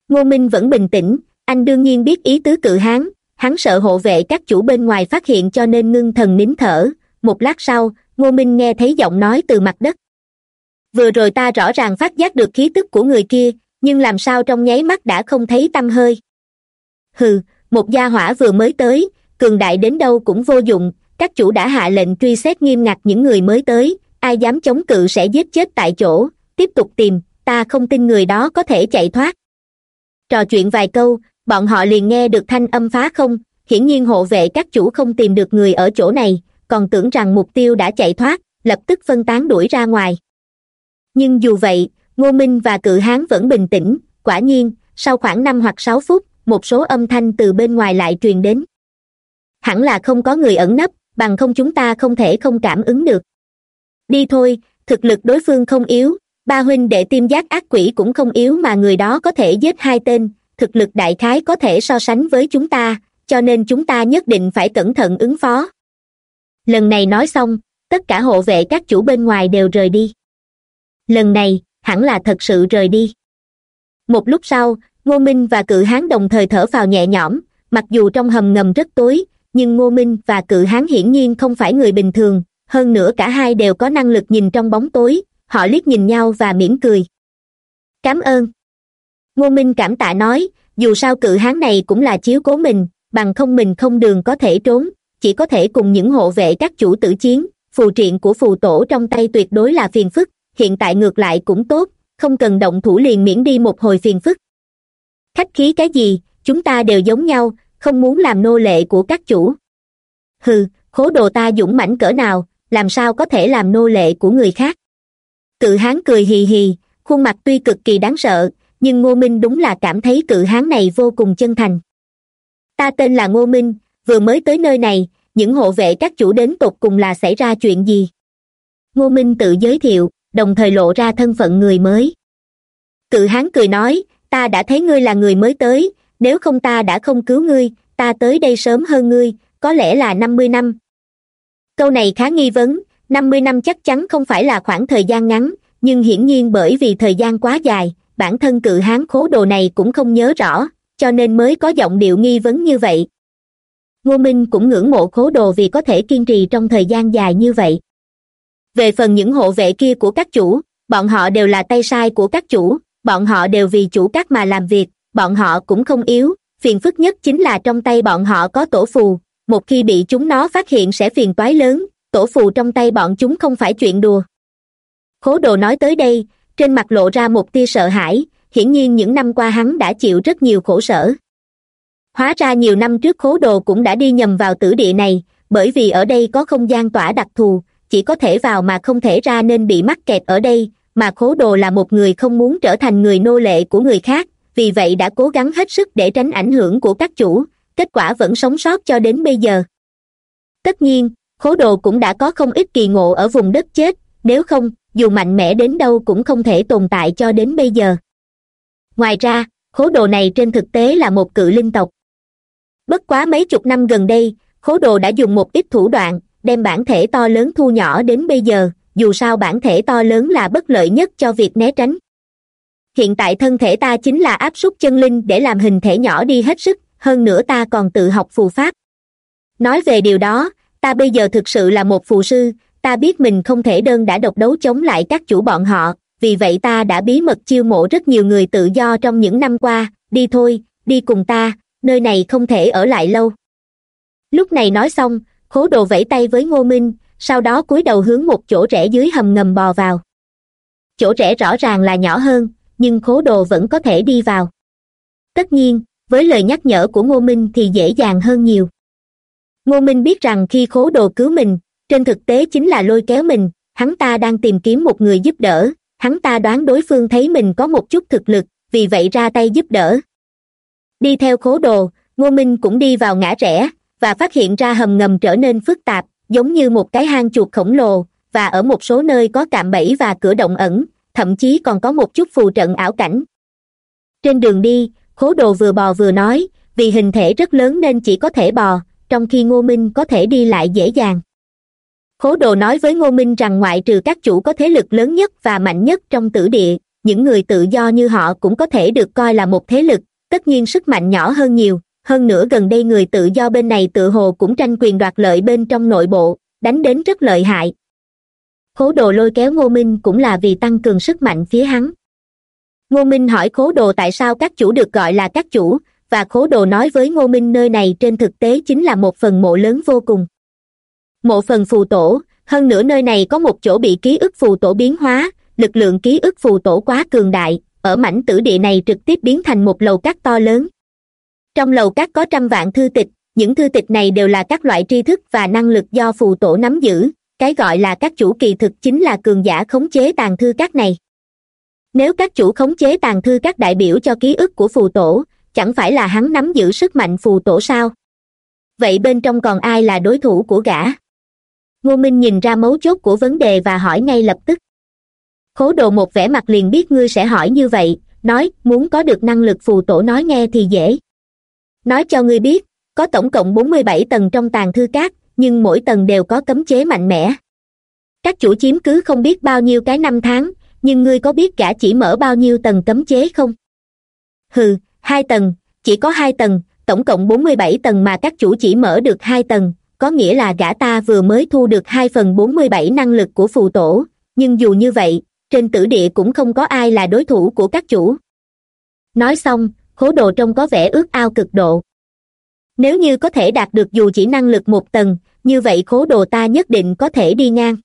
Ngô minh vẫn bình tĩnh, anh đương nhiên biết ý tứ cự hán, hắn sợ hộ vệ các chủ bên ngoài phát hiện cho nên ngưng thần nín thở. Một lát sau, ngô minh nghe thấy giọng nói từ mặt đất. Vừa rồi ta rõ ràng phát giác được khí tức của người kia, nhưng làm sao trong nháy mắt đã không thấy t hơi? Hừ, một gia hỏa vừa mới tới, cường đại đến đâu cũng vô dụng, các chủ đã hạ lệnh truy xét nghiêm ngặt những người mới tới, ai dám chống cự sẽ giết chết tại chỗ, tiếp tục tìm ta không tin người đó có thể chạy thoát. Trò chuyện vài câu, bọn họ liền nghe được thanh âm phá không, hiển nhiên hộ vệ các chủ không tìm được người ở chỗ này, còn tưởng rằng mục tiêu đã chạy thoát, lập tức phân tán đuổi ra ngoài. Nhưng dù vậy, ngô minh và cự hán vẫn bình tĩnh, quả nhiên, sau khoảng năm hoặc sáu phút, một số âm thanh từ bên ngoài lại truyền đến. Hẳn là không có người ẩn nấp, bằng không chúng ta không thể không cảm ứng được. Đi thôi, thực lực đối phương không yếu ba huynh đệ tiêm giác ác quỷ cũng không yếu mà người đó có thể giết hai tên. Thực lực đại khái có thể so sánh với chúng ta, cho nên chúng ta nhất định phải cẩn thận ứng phó. Lần này nói xong, tất cả hộ vệ các chủ bên ngoài đều rời đi. Lần này, hẳn là thật sự rời đi. Một lúc sau, ngô minh và cự hán đồng thời thở phào nhẹ nhõm, mặc dù trong hầm ngầm rất tối, nhưng ngô minh và cự hán hiển nhiên không phải người bình thường, hơn nữa cả hai đều có năng lực nhìn trong bóng tối họ liếc nhìn nhau và mỉm cười. Cảm ơn. Ngô minh cảm tạ nói, dù sao cự hán này cũng là chiếu cố mình, bằng không mình không đường có thể trốn, chỉ có thể cùng những hộ vệ các chủ tử chiến, phù triện của phù tổ trong tay tuyệt đối là phiền phức, hiện tại ngược lại cũng tốt, không cần động thủ liền miễn đi một hồi phiền phức. Khách khí cái gì, chúng ta đều giống nhau, không muốn làm nô lệ của các chủ. Hừ, khố đồ ta dũng mãnh cỡ nào, làm sao có thể làm nô lệ của người khác? Cự hán cười hì hì, khuôn mặt tuy cực kỳ đáng sợ, nhưng ngô minh đúng là cảm thấy cự hán này vô cùng chân thành. Ta tên là ngô minh, vừa mới tới nơi này, những hộ vệ các chủ đến tột cùng là xảy ra chuyện gì? Ngô minh tự giới thiệu, đồng thời lộ ra thân phận người mới. Cự hán cười nói, ta đã thấy ngươi là người mới tới, nếu không ta đã không cứu ngươi, ta tới đây sớm hơn ngươi, có lẽ là năm mươi năm. Câu này khá nghi vấn năm mươi năm chắc chắn không phải là khoảng thời gian ngắn, nhưng hiển nhiên bởi vì thời gian quá dài, bản thân cự hán khố đồ này cũng không nhớ rõ, cho nên mới có giọng điệu nghi vấn như vậy. Ngô minh cũng ngưỡng mộ khố đồ vì có thể kiên trì trong thời gian dài như vậy. Về phần những hộ vệ kia của các chủ, bọn họ đều là tay sai của các chủ, bọn họ đều vì chủ các mà làm việc, bọn họ cũng không yếu, phiền phức nhất chính là trong tay bọn họ có tổ phù, một khi bị chúng nó phát hiện sẽ phiền toái lớn tổ phù trong tay bọn chúng không phải chuyện đùa. Khố đồ nói tới đây, trên mặt lộ ra một tia sợ hãi, hiển nhiên những năm qua hắn đã chịu rất nhiều khổ sở. Hóa ra nhiều năm trước khố đồ cũng đã đi nhầm vào tử địa này, bởi vì ở đây có không gian tỏa đặc thù, chỉ có thể vào mà không thể ra nên bị mắc kẹt ở đây, mà khố đồ là một người không muốn trở thành người nô lệ của người khác, vì vậy đã cố gắng hết sức để tránh ảnh hưởng của các chủ, kết quả vẫn sống sót cho đến bây giờ. Tất nhiên khố đồ cũng đã có không ít kỳ ngộ ở vùng đất chết, nếu không, dù mạnh mẽ đến đâu cũng không thể tồn tại cho đến bây giờ. Ngoài ra, khố đồ này trên thực tế là một cự linh tộc. Bất quá mấy chục năm gần đây, khố đồ đã dùng một ít thủ đoạn, đem bản thể to lớn thu nhỏ đến bây giờ, dù sao bản thể to lớn là bất lợi nhất cho việc né tránh. Hiện tại thân thể ta chính là áp suất chân linh để làm hình thể nhỏ đi hết sức, hơn nữa ta còn tự học phù pháp. Nói về điều đó ta bây giờ thực sự là một phù sư, ta biết mình không thể đơn đã độc đấu chống lại các chủ bọn họ, vì vậy ta đã bí mật chiêu mộ rất nhiều người tự do trong những năm qua, đi thôi, đi cùng ta, nơi này không thể ở lại lâu. Lúc này nói xong, khố đồ vẫy tay với ngô minh, sau đó cúi đầu hướng một chỗ rẽ dưới hầm ngầm bò vào. Chỗ rẽ rõ ràng là nhỏ hơn, nhưng khố đồ vẫn có thể đi vào. Tất nhiên, với lời nhắc nhở của ngô minh thì dễ dàng hơn nhiều ngô minh biết rằng khi khố đồ cứu mình, trên thực tế chính là lôi kéo mình, hắn ta đang tìm kiếm một người giúp đỡ, hắn ta đoán đối phương thấy mình có một chút thực lực, vì vậy ra tay giúp đỡ. Đi theo khố đồ, ngô minh cũng đi vào ngã rẽ, và phát hiện ra hầm ngầm trở nên phức tạp, giống như một cái hang chuột khổng lồ, và ở một số nơi có cạm bẫy và cửa động ẩn, thậm chí còn có một chút phù trận ảo cảnh. Trên đường đi, khố đồ vừa bò vừa nói, vì hình thể rất lớn nên chỉ có thể bò trong khi ngô minh có thể đi lại dễ dàng. Khố đồ nói với ngô minh rằng ngoại trừ các chủ có thế lực lớn nhất và mạnh nhất trong tử địa, những người tự do như họ cũng có thể được coi là một thế lực, tất nhiên sức mạnh nhỏ hơn nhiều. Hơn nữa gần đây người tự do bên này tự hồ cũng tranh quyền đoạt lợi bên trong nội bộ, đánh đến rất lợi hại. Khố đồ lôi kéo ngô minh cũng là vì tăng cường sức mạnh phía hắn. Ngô minh hỏi khố đồ tại sao các chủ được gọi là các chủ và khố đồ nói với ngô minh nơi này trên thực tế chính là một phần mộ lớn vô cùng. Mộ phần phù tổ, hơn nữa nơi này có một chỗ bị ký ức phù tổ biến hóa, lực lượng ký ức phù tổ quá cường đại, ở mảnh tử địa này trực tiếp biến thành một lầu cát to lớn. Trong lầu cát có trăm vạn thư tịch, những thư tịch này đều là các loại tri thức và năng lực do phù tổ nắm giữ, cái gọi là các chủ kỳ thực chính là cường giả khống chế tàn thư các này. Nếu các chủ khống chế tàn thư các đại biểu cho ký ức của phù tổ chẳng phải là hắn nắm giữ sức mạnh phù tổ sao? Vậy bên trong còn ai là đối thủ của gã? Ngô minh nhìn ra mấu chốt của vấn đề và hỏi ngay lập tức. Khố đồ một vẻ mặt liền biết ngươi sẽ hỏi như vậy, nói, muốn có được năng lực phù tổ nói nghe thì dễ. Nói cho ngươi biết, có tổng cộng bốn mươi bảy tầng trong tàng thư cát nhưng mỗi tầng đều có cấm chế mạnh mẽ. Các chủ chiếm cứ không biết bao nhiêu cái năm tháng, nhưng ngươi có biết gã chỉ mở bao nhiêu tầng cấm chế không? Hừ hai tầng, chỉ có hai tầng, tổng cộng bốn mươi bảy tầng mà các chủ chỉ mở được hai tầng, có nghĩa là gã ta vừa mới thu được hai phần bốn mươi bảy năng lực của phù tổ. Nhưng dù như vậy, trên tử địa cũng không có ai là đối thủ của các chủ. Nói xong khố đồ trông có vẻ ước ao cực độ. Nếu như có thể đạt được dù chỉ năng lực một tầng, như vậy khố đồ ta nhất định có thể đi ngang.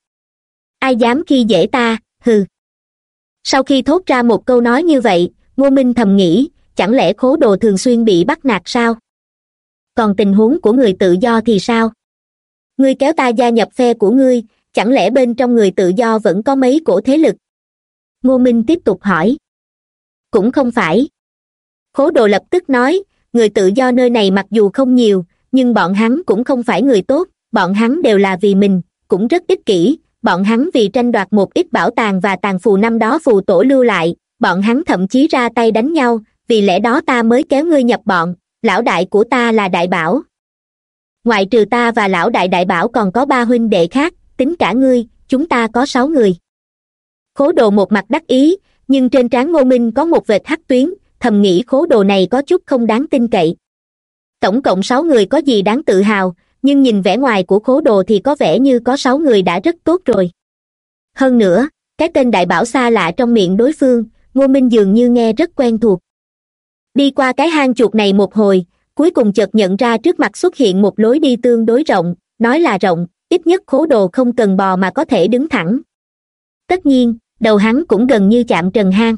Ai dám khi dễ ta, hừ. Sau khi thốt ra một câu nói như vậy, ngô minh thầm nghĩ chẳng lẽ khố đồ thường xuyên bị bắt nạt sao? Còn tình huống của người tự do thì sao? Ngươi kéo ta gia nhập phe của ngươi, chẳng lẽ bên trong người tự do vẫn có mấy cổ thế lực? Ngô minh tiếp tục hỏi. Cũng không phải. Khố đồ lập tức nói, người tự do nơi này mặc dù không nhiều, nhưng bọn hắn cũng không phải người tốt, bọn hắn đều là vì mình, cũng rất ích kỷ, bọn hắn vì tranh đoạt một ít bảo tàng và tàn phù năm đó phù tổ lưu lại, bọn hắn thậm chí ra tay đánh nhau vì lẽ đó ta mới kéo ngươi nhập bọn, lão đại của ta là đại bảo. Ngoại trừ ta và lão đại đại bảo còn có ba huynh đệ khác, tính cả ngươi, chúng ta có sáu người. Khố đồ một mặt đắc ý, nhưng trên trán ngô minh có một vệt hắt tuyến, thầm nghĩ khố đồ này có chút không đáng tin cậy. Tổng cộng sáu người có gì đáng tự hào, nhưng nhìn vẻ ngoài của khố đồ thì có vẻ như có sáu người đã rất tốt rồi. Hơn nữa, cái tên đại bảo xa lạ trong miệng đối phương, ngô minh dường như nghe rất quen thuộc đi qua cái hang chuột này một hồi, cuối cùng chợt nhận ra trước mặt xuất hiện một lối đi tương đối rộng, nói là rộng, ít nhất khố đồ không cần bò mà có thể đứng thẳng. Tất nhiên, đầu hắn cũng gần như chạm trần hang.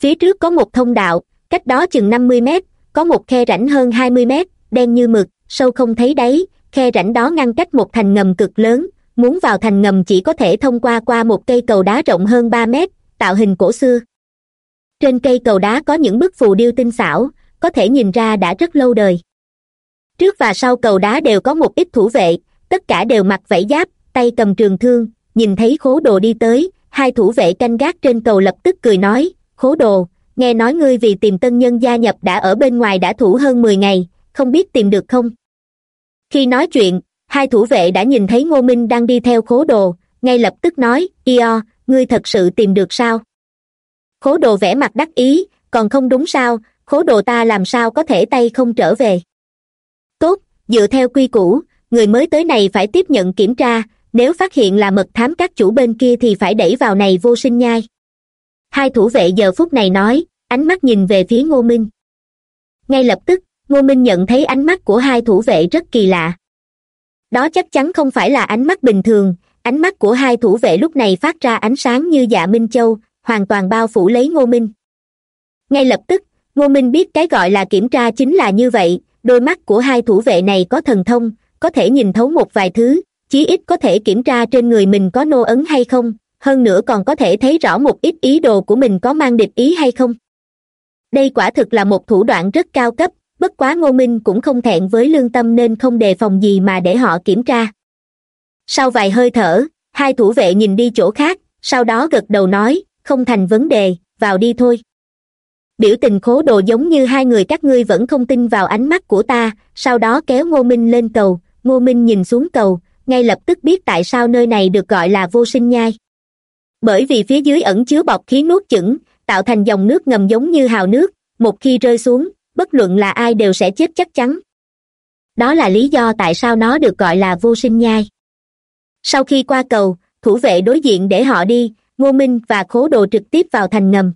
Phía trước có một thông đạo, cách đó chừng năm mươi mét, có một khe rãnh hơn hai mươi mét, đen như mực, sâu không thấy đáy, khe rãnh đó ngăn cách một thành ngầm cực lớn, muốn vào thành ngầm chỉ có thể thông qua qua một cây cầu đá rộng hơn ba mét, tạo hình cổ xưa trên cây cầu đá có những bức phù điêu tinh xảo, có thể nhìn ra đã rất lâu đời. Trước và sau cầu đá đều có một ít thủ vệ, tất cả đều mặc vảy giáp, tay cầm trường thương, nhìn thấy khố đồ đi tới, hai thủ vệ canh gác trên cầu lập tức cười nói, khố đồ, nghe nói ngươi vì tìm tân nhân gia nhập đã ở bên ngoài đã thủ hơn mười ngày, không biết tìm được không? Khi nói chuyện, hai thủ vệ đã nhìn thấy ngô minh đang đi theo khố đồ, ngay lập tức nói io ngươi thật sự tìm được sao? Khố đồ vẽ mặt đắc ý, còn không đúng sao, khố đồ ta làm sao có thể tay không trở về. Tốt, dựa theo quy củ, người mới tới này phải tiếp nhận kiểm tra, nếu phát hiện là mật thám các chủ bên kia thì phải đẩy vào này vô sinh nhai. Hai thủ vệ giờ phút này nói, ánh mắt nhìn về phía ngô minh. Ngay lập tức, ngô minh nhận thấy ánh mắt của hai thủ vệ rất kỳ lạ. Đó chắc chắn không phải là ánh mắt bình thường, ánh mắt của hai thủ vệ lúc này phát ra ánh sáng như dạ minh châu hoàn toàn bao phủ lấy ngô minh. Ngay lập tức, ngô minh biết cái gọi là kiểm tra chính là như vậy, đôi mắt của hai thủ vệ này có thần thông, có thể nhìn thấu một vài thứ, chí ít có thể kiểm tra trên người mình có nô ấn hay không, hơn nữa còn có thể thấy rõ một ít ý đồ của mình có mang địch ý hay không. Đây quả thực là một thủ đoạn rất cao cấp, bất quá ngô minh cũng không thẹn với lương tâm nên không đề phòng gì mà để họ kiểm tra. Sau vài hơi thở, hai thủ vệ nhìn đi chỗ khác, sau đó gật đầu nói không thành vấn đề, vào đi thôi. Biểu tình khố đồ giống như hai người các ngươi vẫn không tin vào ánh mắt của ta, sau đó kéo ngô minh lên cầu. Ngô minh nhìn xuống cầu, ngay lập tức biết tại sao nơi này được gọi là vô sinh nhai. Bởi vì phía dưới ẩn chứa bọc khí nuốt chửng, tạo thành dòng nước ngầm giống như hào nước, một khi rơi xuống, bất luận là ai đều sẽ chết chắc chắn. Đó là lý do tại sao nó được gọi là vô sinh nhai. Sau khi qua cầu, thủ vệ đối diện để họ đi ngô minh và khố đồ trực tiếp vào thành ngầm.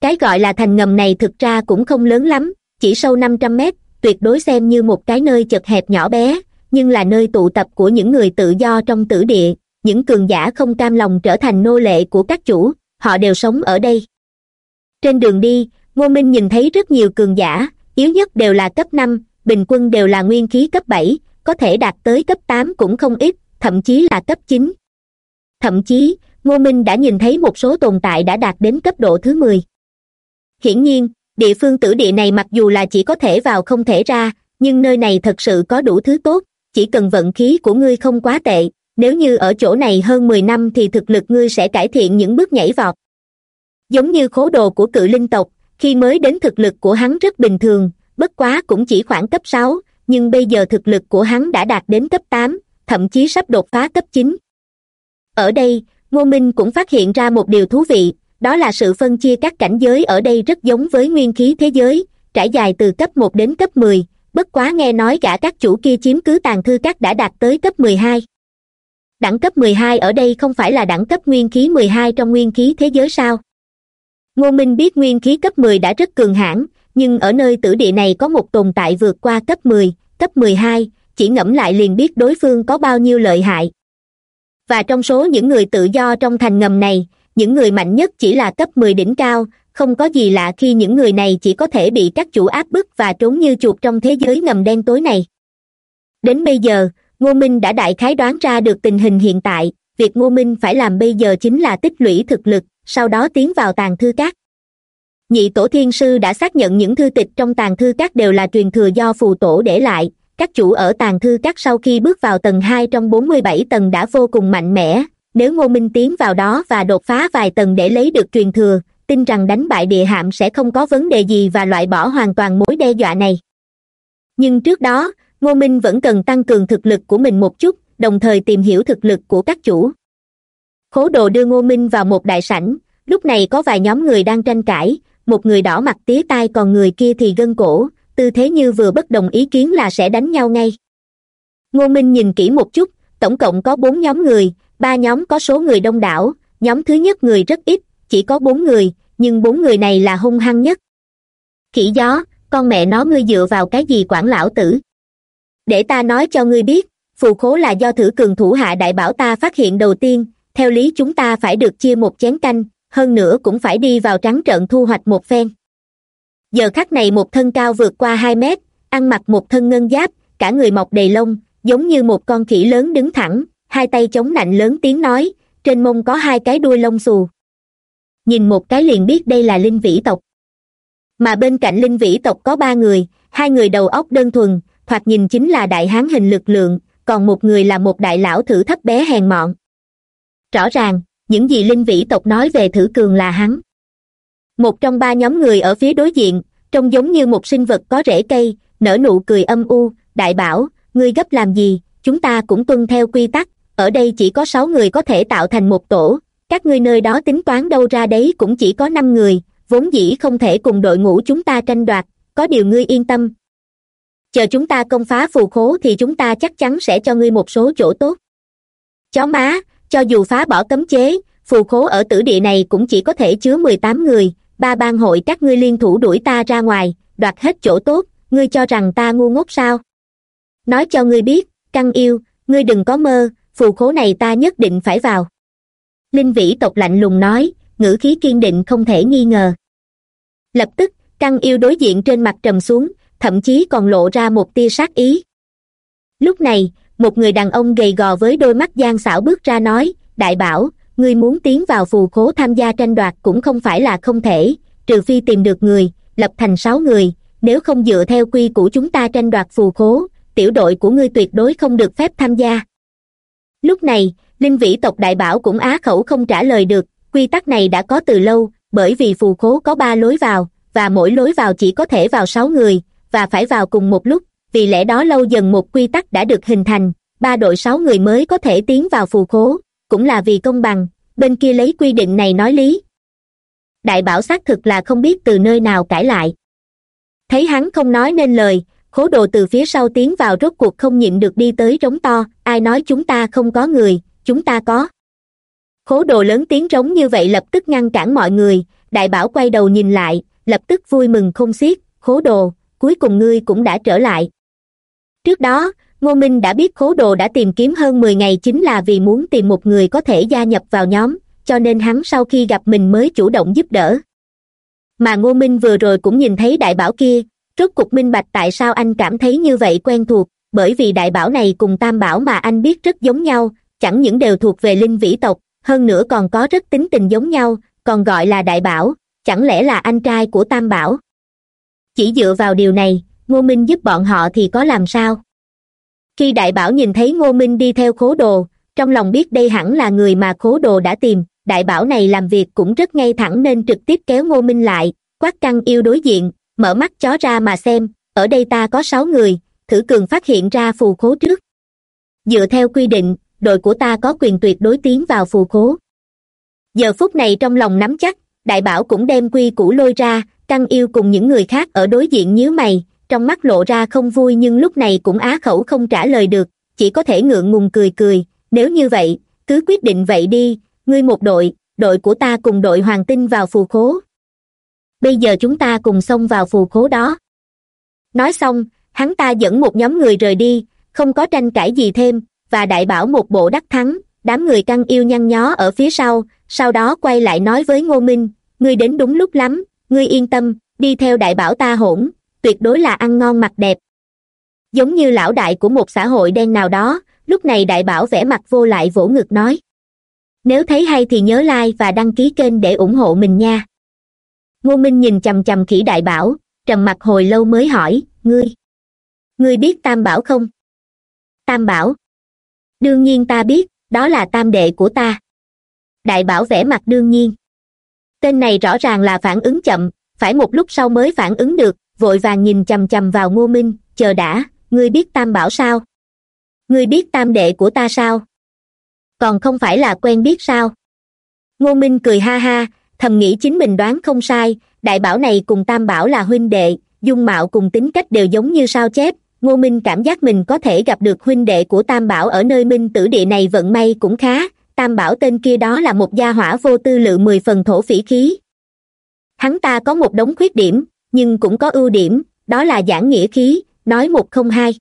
Cái gọi là thành ngầm này thực ra cũng không lớn lắm, chỉ sâu năm trăm mét, tuyệt đối xem như một cái nơi chật hẹp nhỏ bé, nhưng là nơi tụ tập của những người tự do trong tử địa, những cường giả không cam lòng trở thành nô lệ của các chủ, họ đều sống ở đây. Trên đường đi, ngô minh nhìn thấy rất nhiều cường giả, yếu nhất đều là cấp năm, bình quân đều là nguyên khí cấp bảy, có thể đạt tới cấp tám cũng không ít, thậm chí là cấp chín. Thậm chí ngô minh đã nhìn thấy một số tồn tại đã đạt đến cấp độ thứ mười. Hiển nhiên, địa phương tử địa này mặc dù là chỉ có thể vào không thể ra, nhưng nơi này thật sự có đủ thứ tốt, chỉ cần vận khí của ngươi không quá tệ, nếu như ở chỗ này hơn mười năm thì thực lực ngươi sẽ cải thiện những bước nhảy vọt. Giống như khố đồ của cự linh tộc, khi mới đến thực lực của hắn rất bình thường, bất quá cũng chỉ khoảng cấp sáu, nhưng bây giờ thực lực của hắn đã đạt đến cấp tám, thậm chí sắp đột phá cấp chín. Ở đây ngô minh cũng phát hiện ra một điều thú vị, đó là sự phân chia các cảnh giới ở đây rất giống với nguyên khí thế giới, trải dài từ cấp một đến cấp mười, bất quá nghe nói cả các chủ kia chiếm cứ tàn thư các đã đạt tới cấp mười hai. Đẳng cấp mười hai ở đây không phải là đẳng cấp nguyên khí mười hai trong nguyên khí thế giới sao? Ngô minh biết nguyên khí cấp mười đã rất cường hãn, nhưng ở nơi tử địa này có một tồn tại vượt qua cấp mười cấp mười hai, chỉ ngẫm lại liền biết đối phương có bao nhiêu lợi hại và trong số những người tự do trong thành ngầm này, những người mạnh nhất chỉ là cấp mười đỉnh cao. Không có gì lạ khi những người này chỉ có thể bị các chủ áp bức và trốn như chuột trong thế giới ngầm đen tối này. Đến bây giờ, ngô minh đã đại khái đoán ra được tình hình hiện tại. Việc ngô minh phải làm bây giờ chính là tích lũy thực lực, sau đó tiến vào tàng thư các. Nhị tổ thiên sư đã xác nhận những thư tịch trong tàng thư các đều là truyền thừa do phù tổ để lại các chủ ở tàn thư các sau khi bước vào tầng hai trong bốn mươi bảy tầng đã vô cùng mạnh mẽ. Nếu ngô minh tiến vào đó và đột phá vài tầng để lấy được truyền thừa, tin rằng đánh bại địa hạm sẽ không có vấn đề gì và loại bỏ hoàn toàn mối đe dọa này. Nhưng trước đó, ngô minh vẫn cần tăng cường thực lực của mình một chút, đồng thời tìm hiểu thực lực của các chủ. Khố đồ đưa ngô minh vào một đại sảnh, lúc này có vài nhóm người đang tranh cãi, một người đỏ mặt tía tai còn người kia thì gân cổ tư thế như vừa bất đồng ý kiến là sẽ đánh nhau ngay. Ngô minh nhìn kỹ một chút, tổng cộng có bốn nhóm người, ba nhóm có số người đông đảo, nhóm thứ nhất người rất ít, chỉ có bốn người, nhưng bốn người này là hung hăng nhất. Khỉ gió, con mẹ nó ngươi dựa vào cái gì quản lão tử? Để ta nói cho ngươi biết, phù khố là do thử cường thủ hạ đại bảo ta phát hiện đầu tiên, theo lý chúng ta phải được chia một chén canh, hơn nữa cũng phải đi vào trắng trợn thu hoạch một phen giờ khắc này một thân cao vượt qua hai mét, ăn mặc một thân ngân giáp, cả người mọc đầy lông, giống như một con khỉ lớn đứng thẳng, hai tay chống nạnh lớn tiếng nói, trên mông có hai cái đuôi lông xù. Nhìn một cái liền biết đây là linh vĩ tộc. Mà bên cạnh linh vĩ tộc có ba người, hai người đầu óc đơn thuần, thoạt nhìn chính là đại hán hình lực lượng, còn một người là một đại lão thử thấp bé hèn mọn. Rõ ràng, những gì linh vĩ tộc nói về thử cường là hắn một trong ba nhóm người ở phía đối diện, trông giống như một sinh vật có rễ cây, nở nụ cười âm u, đại bảo, ngươi gấp làm gì? Chúng ta cũng tuân theo quy tắc, ở đây chỉ có sáu người có thể tạo thành một tổ. Các ngươi nơi đó tính toán đâu ra đấy cũng chỉ có năm người, vốn dĩ không thể cùng đội ngũ chúng ta tranh đoạt, có điều ngươi yên tâm. Chờ chúng ta công phá phù khố thì chúng ta chắc chắn sẽ cho ngươi một số chỗ tốt. Chó má, cho dù phá bỏ cấm chế, phù khố ở tử địa này cũng chỉ có thể chứa mười tám người ba ban hội các ngươi liên thủ đuổi ta ra ngoài, đoạt hết chỗ tốt, ngươi cho rằng ta ngu ngốc sao? Nói cho ngươi biết, căng yêu, ngươi đừng có mơ, phù khố này ta nhất định phải vào. Linh vĩ tộc lạnh lùng nói, ngữ khí kiên định không thể nghi ngờ. Lập tức, căng yêu đối diện trên mặt trầm xuống, thậm chí còn lộ ra một tia sát ý. Lúc này, một người đàn ông gầy gò với đôi mắt gian xảo bước ra nói, đại bảo ngươi muốn tiến vào phù khố tham gia tranh đoạt cũng không phải là không thể, trừ phi tìm được người, lập thành sáu người. Nếu không dựa theo quy của chúng ta tranh đoạt phù khố, tiểu đội của ngươi tuyệt đối không được phép tham gia. Lúc này, linh vĩ tộc đại bảo cũng á khẩu không trả lời được, quy tắc này đã có từ lâu, bởi vì phù khố có ba lối vào, và mỗi lối vào chỉ có thể vào sáu người, và phải vào cùng một lúc, vì lẽ đó lâu dần một quy tắc đã được hình thành, ba đội sáu người mới có thể tiến vào phù khố cũng là vì công bằng, bên kia lấy quy định này nói lý. Đại bảo xác thực là không biết từ nơi nào cãi lại. Thấy hắn không nói nên lời, khố đồ từ phía sau tiến vào rốt cuộc không nhịn được đi tới rống to, ai nói chúng ta không có người, chúng ta có. Khố đồ lớn tiếng rống như vậy lập tức ngăn cản mọi người, đại bảo quay đầu nhìn lại, lập tức vui mừng không xiết, khố đồ, cuối cùng ngươi cũng đã trở lại. Trước đó ngô minh đã biết khố đồ đã tìm kiếm hơn mười ngày chính là vì muốn tìm một người có thể gia nhập vào nhóm, cho nên hắn sau khi gặp mình mới chủ động giúp đỡ. Mà ngô minh vừa rồi cũng nhìn thấy đại bảo kia, rốt cục minh bạch tại sao anh cảm thấy như vậy quen thuộc, bởi vì đại bảo này cùng tam bảo mà anh biết rất giống nhau, chẳng những đều thuộc về linh vĩ tộc, hơn nữa còn có rất tính tình giống nhau, còn gọi là đại bảo, chẳng lẽ là anh trai của tam bảo? Chỉ dựa vào điều này, ngô minh giúp bọn họ thì có làm sao? Khi đại bảo nhìn thấy ngô minh đi theo khố đồ, trong lòng biết đây hẳn là người mà khố đồ đã tìm, đại bảo này làm việc cũng rất ngay thẳng nên trực tiếp kéo ngô minh lại, quát căng yêu đối diện, mở mắt chó ra mà xem, ở đây ta có sáu người, thử cường phát hiện ra phù khố trước. Dựa theo quy định, đội của ta có quyền tuyệt đối tiến vào phù khố. Giờ phút này trong lòng nắm chắc, đại bảo cũng đem quy củ lôi ra, căng yêu cùng những người khác ở đối diện nhíu mày trong mắt lộ ra không vui nhưng lúc này cũng á khẩu không trả lời được, chỉ có thể ngượng ngùng cười cười, nếu như vậy, cứ quyết định vậy đi, ngươi một đội đội của ta cùng đội hoàng tinh vào phù khố. Bây giờ chúng ta cùng xông vào phù khố đó. Nói xong, hắn ta dẫn một nhóm người rời đi, không có tranh cãi gì thêm, và đại bảo một bộ đắc thắng, đám người căng yêu nhăn nhó ở phía sau sau đó quay lại nói với ngô minh, ngươi đến đúng lúc lắm, ngươi yên tâm, đi theo đại bảo ta hỗn tuyệt đối là ăn ngon mặc đẹp. Giống như lão đại của một xã hội đen nào đó, lúc này đại bảo vẽ mặt vô lại vỗ ngực nói. Nếu thấy hay thì nhớ like và đăng ký kênh để ủng hộ mình nha. Ngô minh nhìn chằm chằm khỉ đại bảo, trầm mặt hồi lâu mới hỏi, ngươi ngươi biết tam bảo không? Tam bảo? Đương nhiên ta biết, đó là tam đệ của ta. Đại bảo vẽ mặt đương nhiên. Tên này rõ ràng là phản ứng chậm, phải một lúc sau mới phản ứng được vội vàng nhìn chằm chằm vào ngô minh, chờ đã, ngươi biết tam bảo sao? Ngươi biết tam đệ của ta sao? Còn không phải là quen biết sao? Ngô minh cười ha ha, thầm nghĩ chính mình đoán không sai, đại bảo này cùng tam bảo là huynh đệ, dung mạo cùng tính cách đều giống như sao chép. Ngô minh cảm giác mình có thể gặp được huynh đệ của tam bảo ở nơi minh tử địa này vận may cũng khá. Tam bảo tên kia đó là một gia hỏa vô tư lự mười phần thổ phỉ khí. Hắn ta có một đống khuyết điểm nhưng cũng có ưu điểm, đó là giảng nghĩa khí, nói một không hai.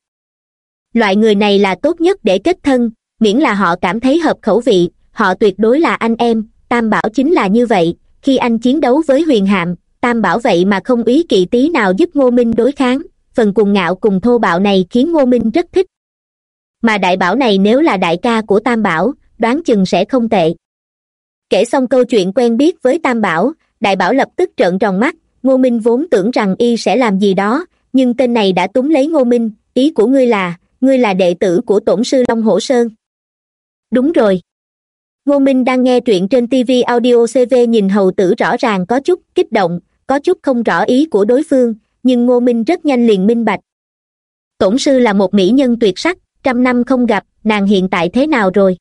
Loại người này là tốt nhất để kết thân, miễn là họ cảm thấy hợp khẩu vị, họ tuyệt đối là anh em, tam bảo chính là như vậy, khi anh chiến đấu với huyền hạm, tam bảo vậy mà không ý kỵ tí nào giúp ngô minh đối kháng, phần cuồng ngạo cùng thô bạo này khiến ngô minh rất thích. Mà đại bảo này nếu là đại ca của tam bảo, đoán chừng sẽ không tệ. Kể xong câu chuyện quen biết với tam bảo, đại bảo lập tức trợn tròn mắt ngô minh vốn tưởng rằng y sẽ làm gì đó, nhưng tên này đã túng lấy ngô minh, ý của ngươi là ngươi là đệ tử của tổn sư long hổ sơn. Đúng rồi. Ngô minh đang nghe truyện trên tv audio cv nhìn hầu tử rõ ràng có chút kích động, có chút không rõ ý của đối phương, nhưng ngô minh rất nhanh liền minh bạch. Tổn sư là một mỹ nhân tuyệt sắc, trăm năm không gặp, nàng hiện tại thế nào rồi?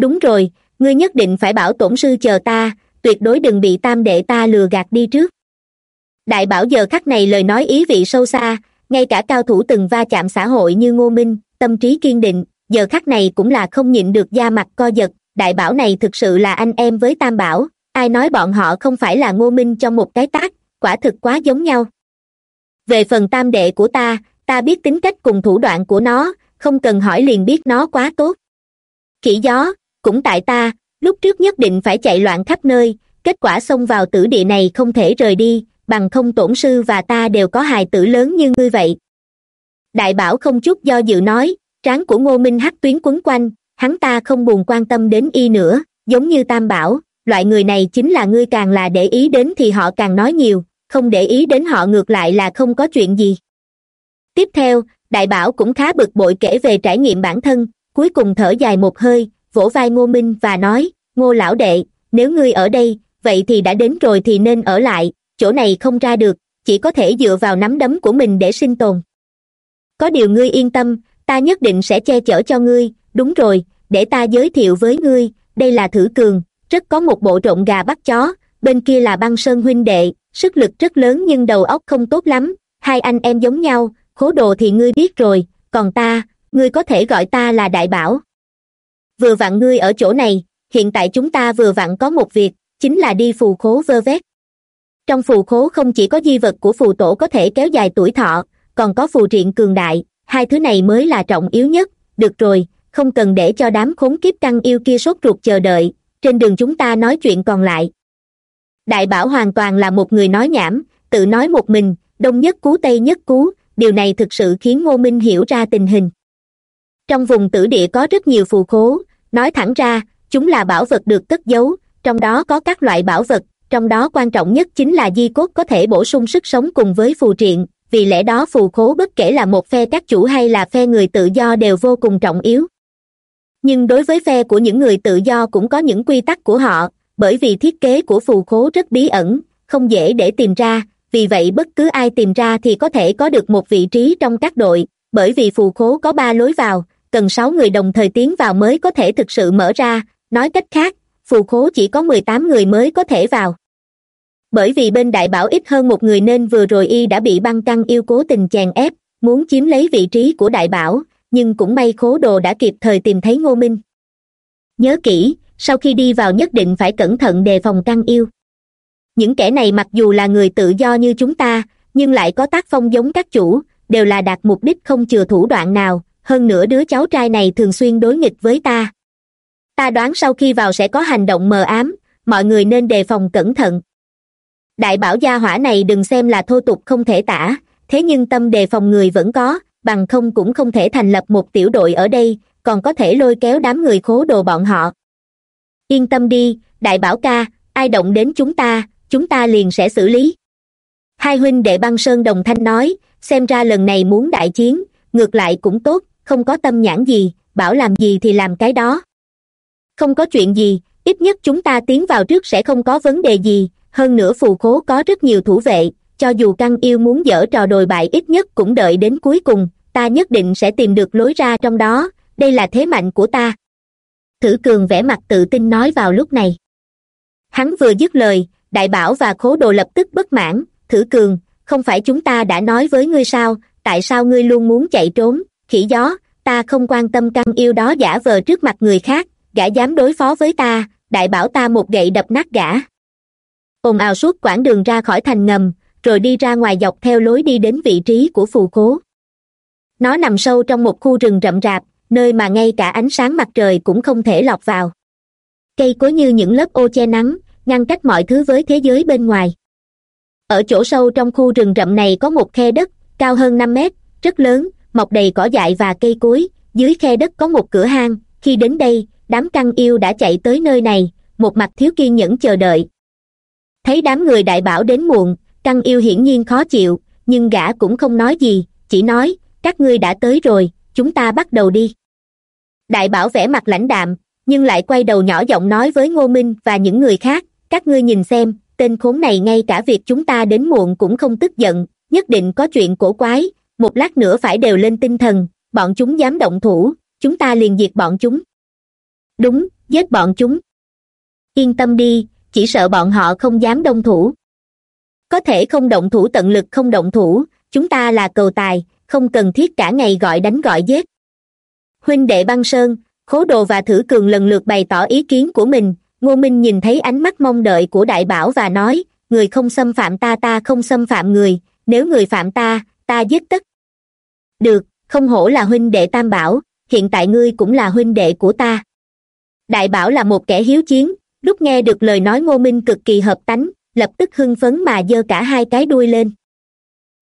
Đúng rồi, ngươi nhất định phải bảo tổn sư chờ ta, tuyệt đối đừng bị tam đệ ta lừa gạt đi trước đại bảo giờ khắc này lời nói ý vị sâu xa, ngay cả cao thủ từng va chạm xã hội như ngô minh, tâm trí kiên định, giờ khắc này cũng là không nhịn được da mặt co giật. Đại bảo này thực sự là anh em với tam bảo, ai nói bọn họ không phải là ngô minh trong một cái tác, quả thực quá giống nhau. Về phần tam đệ của ta ta biết tính cách cùng thủ đoạn của nó, không cần hỏi liền biết nó quá tốt. Khỉ gió, cũng tại ta, lúc trước nhất định phải chạy loạn khắp nơi, kết quả xông vào tử địa này không thể rời đi bằng không tổn sư và ta đều có hài tử lớn như ngươi vậy. Đại bảo không chút do dự nói trán của ngô minh hắt tuyến quấn quanh, hắn ta không buồn quan tâm đến y nữa, giống như tam bảo, loại người này chính là ngươi càng là để ý đến thì họ càng nói nhiều, không để ý đến họ ngược lại là không có chuyện gì. Tiếp theo, đại bảo cũng khá bực bội kể về trải nghiệm bản thân, cuối cùng thở dài một hơi, vỗ vai ngô minh và nói, ngô lão đệ, nếu ngươi ở đây, vậy thì đã đến rồi thì nên ở lại chỗ này không ra được, chỉ có thể dựa vào nắm đấm của mình để sinh tồn. Có điều ngươi yên tâm, ta nhất định sẽ che chở cho ngươi, đúng rồi, để ta giới thiệu với ngươi, đây là thử cường, rất có một bộ trộn gà bắt chó, bên kia là băng sơn huynh đệ, sức lực rất lớn nhưng đầu óc không tốt lắm, hai anh em giống nhau, khố đồ thì ngươi biết rồi, còn ta, ngươi có thể gọi ta là đại bảo. Vừa vặn ngươi ở chỗ này, hiện tại chúng ta vừa vặn có một việc, chính là đi phù khố vơ vét trong phù khố không chỉ có di vật của phù tổ có thể kéo dài tuổi thọ, còn có phù triện cường đại, hai thứ này mới là trọng yếu nhất. Được rồi, không cần để cho đám khốn kiếp căng yêu kia sốt ruột chờ đợi, trên đường chúng ta nói chuyện còn lại. Đại bảo hoàn toàn là một người nói nhảm, tự nói một mình, đông nhất cú, tây nhất cú, điều này thực sự khiến ngô minh hiểu ra tình hình. Trong vùng tử địa có rất nhiều phù khố, nói thẳng ra, chúng là bảo vật được cất giấu, trong đó có các loại bảo vật trong đó quan trọng nhất chính là di cốt có thể bổ sung sức sống cùng với phù triện, vì lẽ đó phù khố bất kể là một phe các chủ hay là phe người tự do đều vô cùng trọng yếu. Nhưng đối với phe của những người tự do cũng có những quy tắc của họ, bởi vì thiết kế của phù khố rất bí ẩn, không dễ để tìm ra, vì vậy bất cứ ai tìm ra thì có thể có được một vị trí trong các đội, bởi vì phù khố có ba lối vào, cần sáu người đồng thời tiến vào mới có thể thực sự mở ra, nói cách khác, phù khố chỉ có mười tám người mới có thể vào bởi vì bên đại bảo ít hơn một người nên vừa rồi y đã bị băng căng yêu cố tình chèn ép, muốn chiếm lấy vị trí của đại bảo, nhưng cũng may khố đồ đã kịp thời tìm thấy ngô minh. Nhớ kỹ, sau khi đi vào nhất định phải cẩn thận đề phòng căng yêu. Những kẻ này mặc dù là người tự do như chúng ta, nhưng lại có tác phong giống các chủ, đều là đạt mục đích không chừa thủ đoạn nào, hơn nữa đứa cháu trai này thường xuyên đối nghịch với ta. Ta đoán sau khi vào sẽ có hành động mờ ám, mọi người nên đề phòng cẩn thận đại bảo gia hỏa này đừng xem là thô tục không thể tả, thế nhưng tâm đề phòng người vẫn có, bằng không cũng không thể thành lập một tiểu đội ở đây, còn có thể lôi kéo đám người khố đồ bọn họ. Yên tâm đi, đại bảo ca, ai động đến chúng ta chúng ta liền sẽ xử lý. Hai huynh đệ băng sơn đồng thanh nói, xem ra lần này muốn đại chiến, ngược lại cũng tốt, không có tâm nhãn gì, bảo làm gì thì làm cái đó. Không có chuyện gì, ít nhất chúng ta tiến vào trước sẽ không có vấn đề gì hơn nữa phù khố có rất nhiều thủ vệ, cho dù căng yêu muốn dở trò đồi bại ít nhất cũng đợi đến cuối cùng, ta nhất định sẽ tìm được lối ra trong đó, đây là thế mạnh của ta. Thử cường vẻ mặt tự tin nói vào lúc này. Hắn vừa dứt lời, đại bảo và khố đồ lập tức bất mãn, thử cường, không phải chúng ta đã nói với ngươi sao, tại sao ngươi luôn muốn chạy trốn, khỉ gió, ta không quan tâm căng yêu đó giả vờ trước mặt người khác, gã dám đối phó với ta, đại bảo ta một gậy đập nát gã ồn ào suốt quãng đường ra khỏi thành ngầm, rồi đi ra ngoài dọc theo lối đi đến vị trí của phù cố nó nằm sâu trong một khu rừng rậm rạp, nơi mà ngay cả ánh sáng mặt trời cũng không thể lọt vào. Cây cối như những lớp ô che nắng, ngăn cách mọi thứ với thế giới bên ngoài. Ở chỗ sâu trong khu rừng rậm này có một khe đất, cao hơn năm mét, rất lớn, mọc đầy cỏ dại và cây cối. Dưới khe đất có một cửa hang, khi đến đây, đám căng yêu đã chạy tới nơi này, một mặt thiếu kiên nhẫn chờ đợi thấy đám người đại bảo đến muộn, căng yêu hiển nhiên khó chịu, nhưng gã cũng không nói gì, chỉ nói, các ngươi đã tới rồi, chúng ta bắt đầu đi. Đại bảo vẽ mặt lãnh đạm, nhưng lại quay đầu nhỏ giọng nói với ngô minh và những người khác, các ngươi nhìn xem, tên khốn này ngay cả việc chúng ta đến muộn cũng không tức giận, nhất định có chuyện cổ quái, một lát nữa phải đều lên tinh thần, bọn chúng dám động thủ, chúng ta liền diệt bọn chúng. Đúng, giết bọn chúng. Yên tâm đi chỉ sợ bọn họ không dám đông thủ. Có thể không động thủ tận lực không động thủ, chúng ta là cầu tài, không cần thiết cả ngày gọi đánh gọi giết. Huynh đệ băng sơn, khố đồ và thử cường lần lượt bày tỏ ý kiến của mình. Ngô minh nhìn thấy ánh mắt mong đợi của đại bảo và nói, người không xâm phạm ta ta không xâm phạm người. Nếu người phạm ta ta giết tất. Được, không hổ là huynh đệ tam bảo, hiện tại ngươi cũng là huynh đệ của ta. Đại bảo là một kẻ hiếu chiến lúc nghe được lời nói ngô minh cực kỳ hợp tánh, lập tức hưng phấn mà giơ cả hai cái đuôi lên.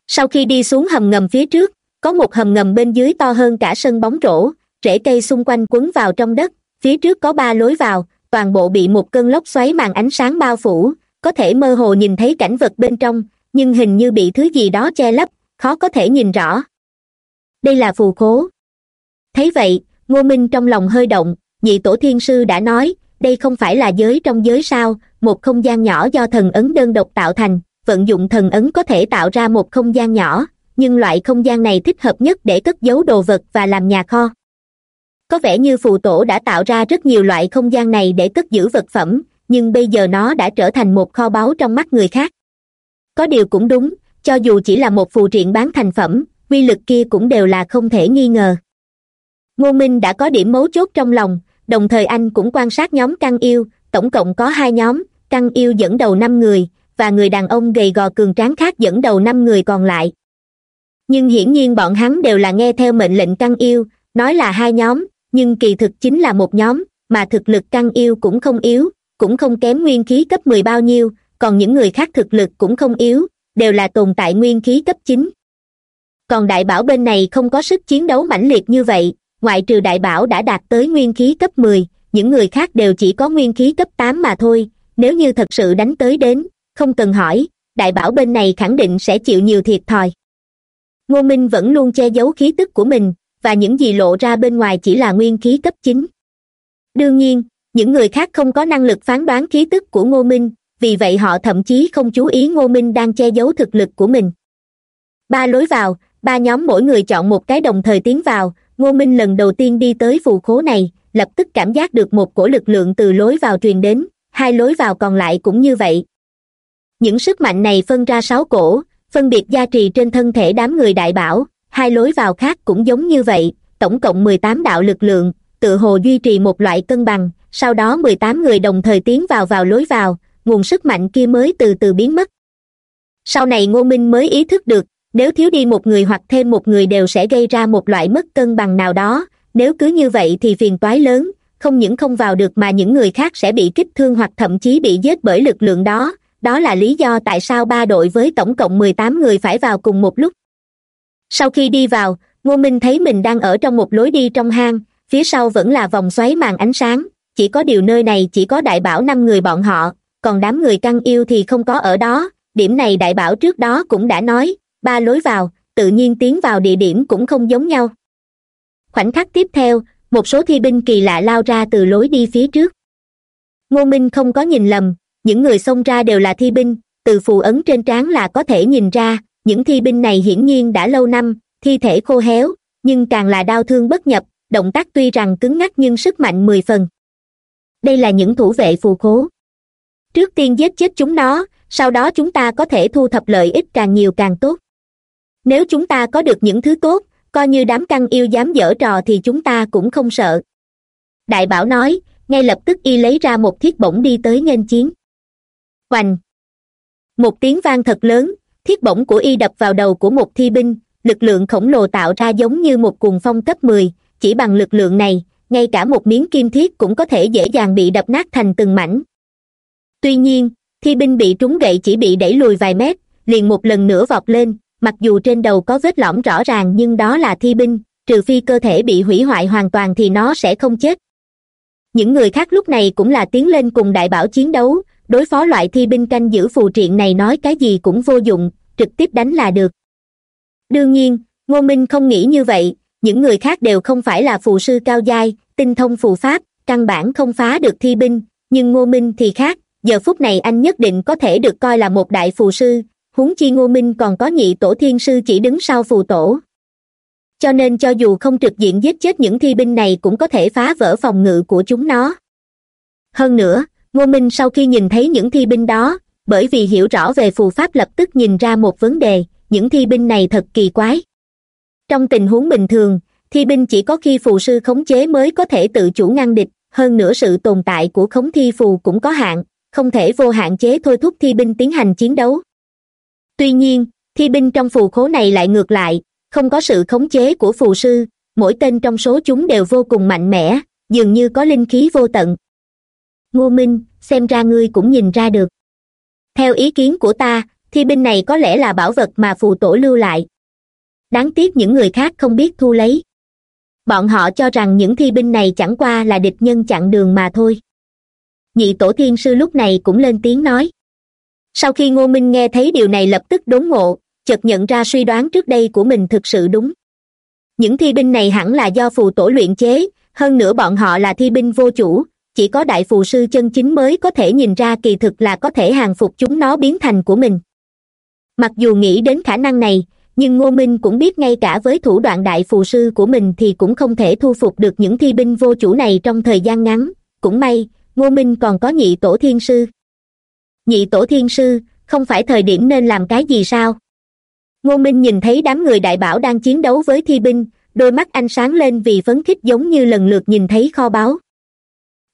Sau khi đi xuống hầm ngầm phía trước, có một hầm ngầm bên dưới to hơn cả sân bóng rổ, rễ cây xung quanh quấn vào trong đất, phía trước có ba lối vào, toàn bộ bị một cơn lốc xoáy màn ánh sáng bao phủ, có thể mơ hồ nhìn thấy cảnh vật bên trong, nhưng hình như bị thứ gì đó che lấp, khó có thể nhìn rõ. Đây là phù khố. Thấy vậy, ngô minh trong lòng hơi động, nhị tổ thiên sư đã nói đây không phải là giới trong giới sao một không gian nhỏ do thần ấn đơn độc tạo thành, vận dụng thần ấn có thể tạo ra một không gian nhỏ, nhưng loại không gian này thích hợp nhất để cất giấu đồ vật và làm nhà kho. Có vẻ như phù tổ đã tạo ra rất nhiều loại không gian này để cất giữ vật phẩm, nhưng bây giờ nó đã trở thành một kho báu trong mắt người khác. Có điều cũng đúng, cho dù chỉ là một phù triện bán thành phẩm uy lực kia cũng đều là không thể nghi ngờ. Ngô minh đã có điểm mấu chốt trong lòng đồng thời anh cũng quan sát nhóm căng yêu, tổng cộng có hai nhóm, căng yêu dẫn đầu năm người, và người đàn ông gầy gò cường tráng khác dẫn đầu năm người còn lại. Nhưng hiển nhiên bọn hắn đều là nghe theo mệnh lệnh căng yêu, nói là hai nhóm, nhưng kỳ thực chính là một nhóm, mà thực lực căng yêu cũng không yếu, cũng không kém nguyên khí cấp mười bao nhiêu, còn những người khác thực lực cũng không yếu, đều là tồn tại nguyên khí cấp chín. Còn đại bảo bên này không có sức chiến đấu mãnh liệt như vậy ngoại trừ đại bảo đã đạt tới nguyên khí cấp mười, những người khác đều chỉ có nguyên khí cấp tám mà thôi. Nếu như thật sự đánh tới đến, không cần hỏi, đại bảo bên này khẳng định sẽ chịu nhiều thiệt thòi. Ngô minh vẫn luôn che giấu khí tức của mình, và những gì lộ ra bên ngoài chỉ là nguyên khí cấp chín. Đương nhiên, những người khác không có năng lực phán đoán khí tức của ngô minh, vì vậy họ thậm chí không chú ý ngô minh đang che giấu thực lực của mình. Ba lối vào, ba nhóm mỗi người chọn một cái đồng thời tiến vào ngô minh lần đầu tiên đi tới phù khố này, lập tức cảm giác được một cổ lực lượng từ lối vào truyền đến, hai lối vào còn lại cũng như vậy. Những sức mạnh này phân ra sáu cổ, phân biệt gia trì trên thân thể đám người đại bảo, hai lối vào khác cũng giống như vậy, tổng cộng mười tám đạo lực lượng, tự hồ duy trì một loại cân bằng, sau đó mười tám người đồng thời tiến vào vào lối vào, nguồn sức mạnh kia mới từ từ biến mất. Sau này ngô minh mới ý thức được nếu thiếu đi một người hoặc thêm một người đều sẽ gây ra một loại mất cân bằng nào đó. Nếu cứ như vậy thì phiền toái lớn, không những không vào được mà những người khác sẽ bị kích thương hoặc thậm chí bị giết bởi lực lượng đó. Đó là lý do tại sao ba đội với tổng cộng mười tám người phải vào cùng một lúc. Sau khi đi vào, ngô minh thấy mình đang ở trong một lối đi trong hang, phía sau vẫn là vòng xoáy màn ánh sáng. Chỉ có điều nơi này chỉ có đại bảo năm người bọn họ, còn đám người căng yêu thì không có ở đó. Điểm này đại bảo trước đó cũng đã nói ba lối vào, tự nhiên tiến vào địa điểm cũng không giống nhau. Khoảnh khắc tiếp theo, một số thi binh kỳ lạ lao ra từ lối đi phía trước. Ngô minh không có nhìn lầm, những người xông ra đều là thi binh, từ phù ấn trên trán là có thể nhìn ra, những thi binh này hiển nhiên đã lâu năm, thi thể khô héo, nhưng càng là đau thương bất nhập, động tác tuy rằng cứng ngắc nhưng sức mạnh mười phần. Đây là những thủ vệ phù khố. Trước tiên giết chết chúng nó, sau đó chúng ta có thể thu thập lợi ích càng nhiều càng tốt nếu chúng ta có được những thứ tốt, coi như đám căng yêu dám dở trò thì chúng ta cũng không sợ. Đại bảo nói, ngay lập tức y lấy ra một thiết bổng đi tới nghênh chiến. Hoành một tiếng vang thật lớn, thiết bổng của y đập vào đầu của một thi binh, lực lượng khổng lồ tạo ra giống như một cuồng phong cấp mười, chỉ bằng lực lượng này, ngay cả một miếng kim thiết cũng có thể dễ dàng bị đập nát thành từng mảnh. Tuy nhiên, thi binh bị trúng gậy chỉ bị đẩy lùi vài mét, liền một lần nữa vọt lên mặc dù trên đầu có vết lõm rõ ràng nhưng đó là thi binh, trừ phi cơ thể bị hủy hoại hoàn toàn thì nó sẽ không chết. Những người khác lúc này cũng là tiến lên cùng đại bảo chiến đấu, đối phó loại thi binh canh giữ phù triện này nói cái gì cũng vô dụng, trực tiếp đánh là được. Đương nhiên, ngô minh không nghĩ như vậy, những người khác đều không phải là phù sư cao giai, tinh thông phù pháp, căn bản không phá được thi binh, nhưng ngô minh thì khác, giờ phút này anh nhất định có thể được coi là một đại phù sư huống chi ngô minh còn có nhị tổ thiên sư chỉ đứng sau phù tổ. Cho nên cho dù không trực diện giết chết những thi binh này cũng có thể phá vỡ phòng ngự của chúng nó. Hơn nữa, ngô minh sau khi nhìn thấy những thi binh đó, bởi vì hiểu rõ về phù pháp lập tức nhìn ra một vấn đề, những thi binh này thật kỳ quái. Trong tình huống bình thường, thi binh chỉ có khi phù sư khống chế mới có thể tự chủ ngăn địch, hơn nữa sự tồn tại của khống thi phù cũng có hạn, không thể vô hạn chế thôi thúc thi binh tiến hành chiến đấu tuy nhiên thi binh trong phù khố này lại ngược lại, không có sự khống chế của phù sư, mỗi tên trong số chúng đều vô cùng mạnh mẽ, dường như có linh khí vô tận. Ngô minh, xem ra ngươi cũng nhìn ra được. Theo ý kiến của ta, thi binh này có lẽ là bảo vật mà phù tổ lưu lại. Đáng tiếc những người khác không biết thu lấy. Bọn họ cho rằng những thi binh này chẳng qua là địch nhân chặn đường mà thôi. Nhị tổ thiên sư lúc này cũng lên tiếng nói sau khi ngô minh nghe thấy điều này lập tức đốn ngộ, chợt nhận ra suy đoán trước đây của mình thực sự đúng. Những thi binh này hẳn là do phù tổ luyện chế, hơn nữa bọn họ là thi binh vô chủ, chỉ có đại phù sư chân chính mới có thể nhìn ra kỳ thực là có thể hàng phục chúng nó biến thành của mình. Mặc dù nghĩ đến khả năng này, nhưng ngô minh cũng biết ngay cả với thủ đoạn đại phù sư của mình thì cũng không thể thu phục được những thi binh vô chủ này trong thời gian ngắn. Cũng may, ngô minh còn có nhị tổ thiên sư nhị tổ thiên sư, không phải thời điểm nên làm cái gì sao? Ngô minh nhìn thấy đám người đại bảo đang chiến đấu với thi binh, đôi mắt anh sáng lên vì phấn khích giống như lần lượt nhìn thấy kho báu.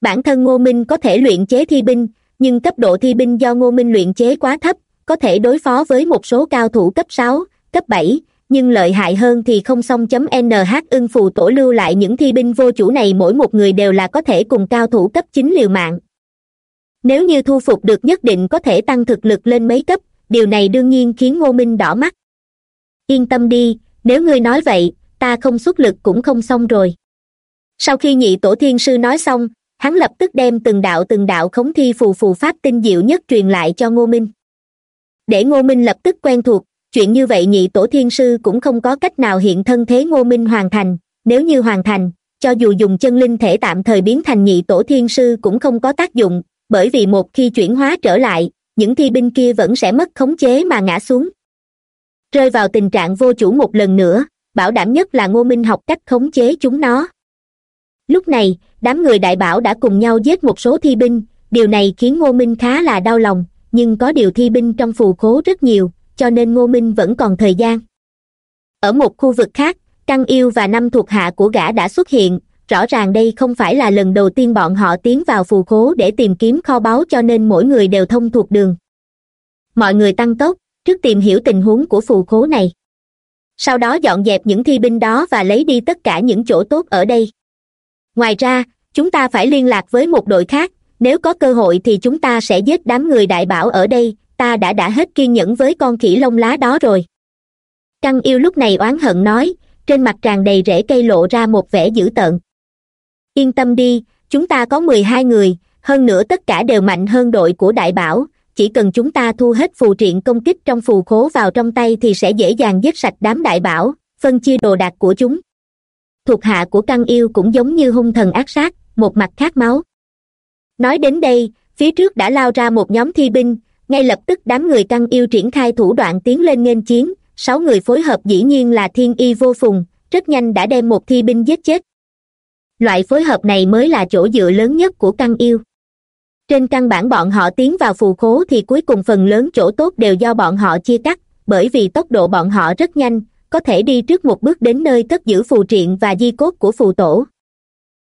Bản thân ngô minh có thể luyện chế thi binh, nhưng cấp độ thi binh do ngô minh luyện chế quá thấp, có thể đối phó với một số cao thủ cấp sáu, cấp bảy, nhưng lợi hại hơn thì không xong chấm nh ưng phù tổ lưu lại những thi binh vô chủ này mỗi một người đều là có thể cùng cao thủ cấp chín liều mạng nếu như thu phục được nhất định có thể tăng thực lực lên mấy cấp, điều này đương nhiên khiến ngô minh đỏ mắt. Yên tâm đi, nếu ngươi nói vậy, ta không xuất lực cũng không xong rồi. Sau khi nhị tổ thiên sư nói xong, hắn lập tức đem từng đạo từng đạo khống thi phù phù pháp tinh diệu nhất truyền lại cho ngô minh. Để ngô minh lập tức quen thuộc, chuyện như vậy nhị tổ thiên sư cũng không có cách nào hiện thân thế ngô minh hoàn thành. Nếu như hoàn thành, cho dù dùng chân linh thể tạm thời biến thành nhị tổ thiên sư cũng không có tác dụng bởi vì một khi chuyển hóa trở lại, những thi binh kia vẫn sẽ mất khống chế mà ngã xuống. Rơi vào tình trạng vô chủ một lần nữa, bảo đảm nhất là ngô minh học cách khống chế chúng nó. Lúc này, đám người đại bảo đã cùng nhau giết một số thi binh, điều này khiến ngô minh khá là đau lòng, nhưng có điều thi binh trong phù khố rất nhiều, cho nên ngô minh vẫn còn thời gian. Ở một khu vực khác, căng yêu và năm thuộc hạ của gã đã xuất hiện rõ ràng đây không phải là lần đầu tiên bọn họ tiến vào phù khố để tìm kiếm kho báu cho nên mỗi người đều thông thuộc đường. Mọi người tăng tốc, trước tìm hiểu tình huống của phù khố này. Sau đó dọn dẹp những thi binh đó và lấy đi tất cả những chỗ tốt ở đây. Ngoài ra, chúng ta phải liên lạc với một đội khác, nếu có cơ hội thì chúng ta sẽ giết đám người đại bảo ở đây, ta đã đã hết kiên nhẫn với con khỉ lông lá đó rồi. Căng yêu lúc này oán hận nói, trên mặt tràn đầy rễ cây lộ ra một vẻ dữ tợn yên tâm đi, chúng ta có mười hai người, hơn nữa tất cả đều mạnh hơn đội của đại bảo. Chỉ cần chúng ta thu hết phù triện công kích trong phù khố vào trong tay thì sẽ dễ dàng giết sạch đám đại bảo, phân chia đồ đạc của chúng. Thuộc hạ của căn yêu cũng giống như hung thần ác sát, một mặt khát máu. Nói đến đây, phía trước đã lao ra một nhóm thi binh, ngay lập tức đám người căn yêu triển khai thủ đoạn tiến lên nghênh chiến. Sáu người phối hợp dĩ nhiên là thiên y vô phùng, rất nhanh đã đem một thi binh giết chết loại phối hợp này mới là chỗ dựa lớn nhất của căn yêu. Trên căn bản bọn họ tiến vào phù khố thì cuối cùng phần lớn chỗ tốt đều do bọn họ chia cắt, bởi vì tốc độ bọn họ rất nhanh, có thể đi trước một bước đến nơi cất giữ phù triện và di cốt của phù tổ.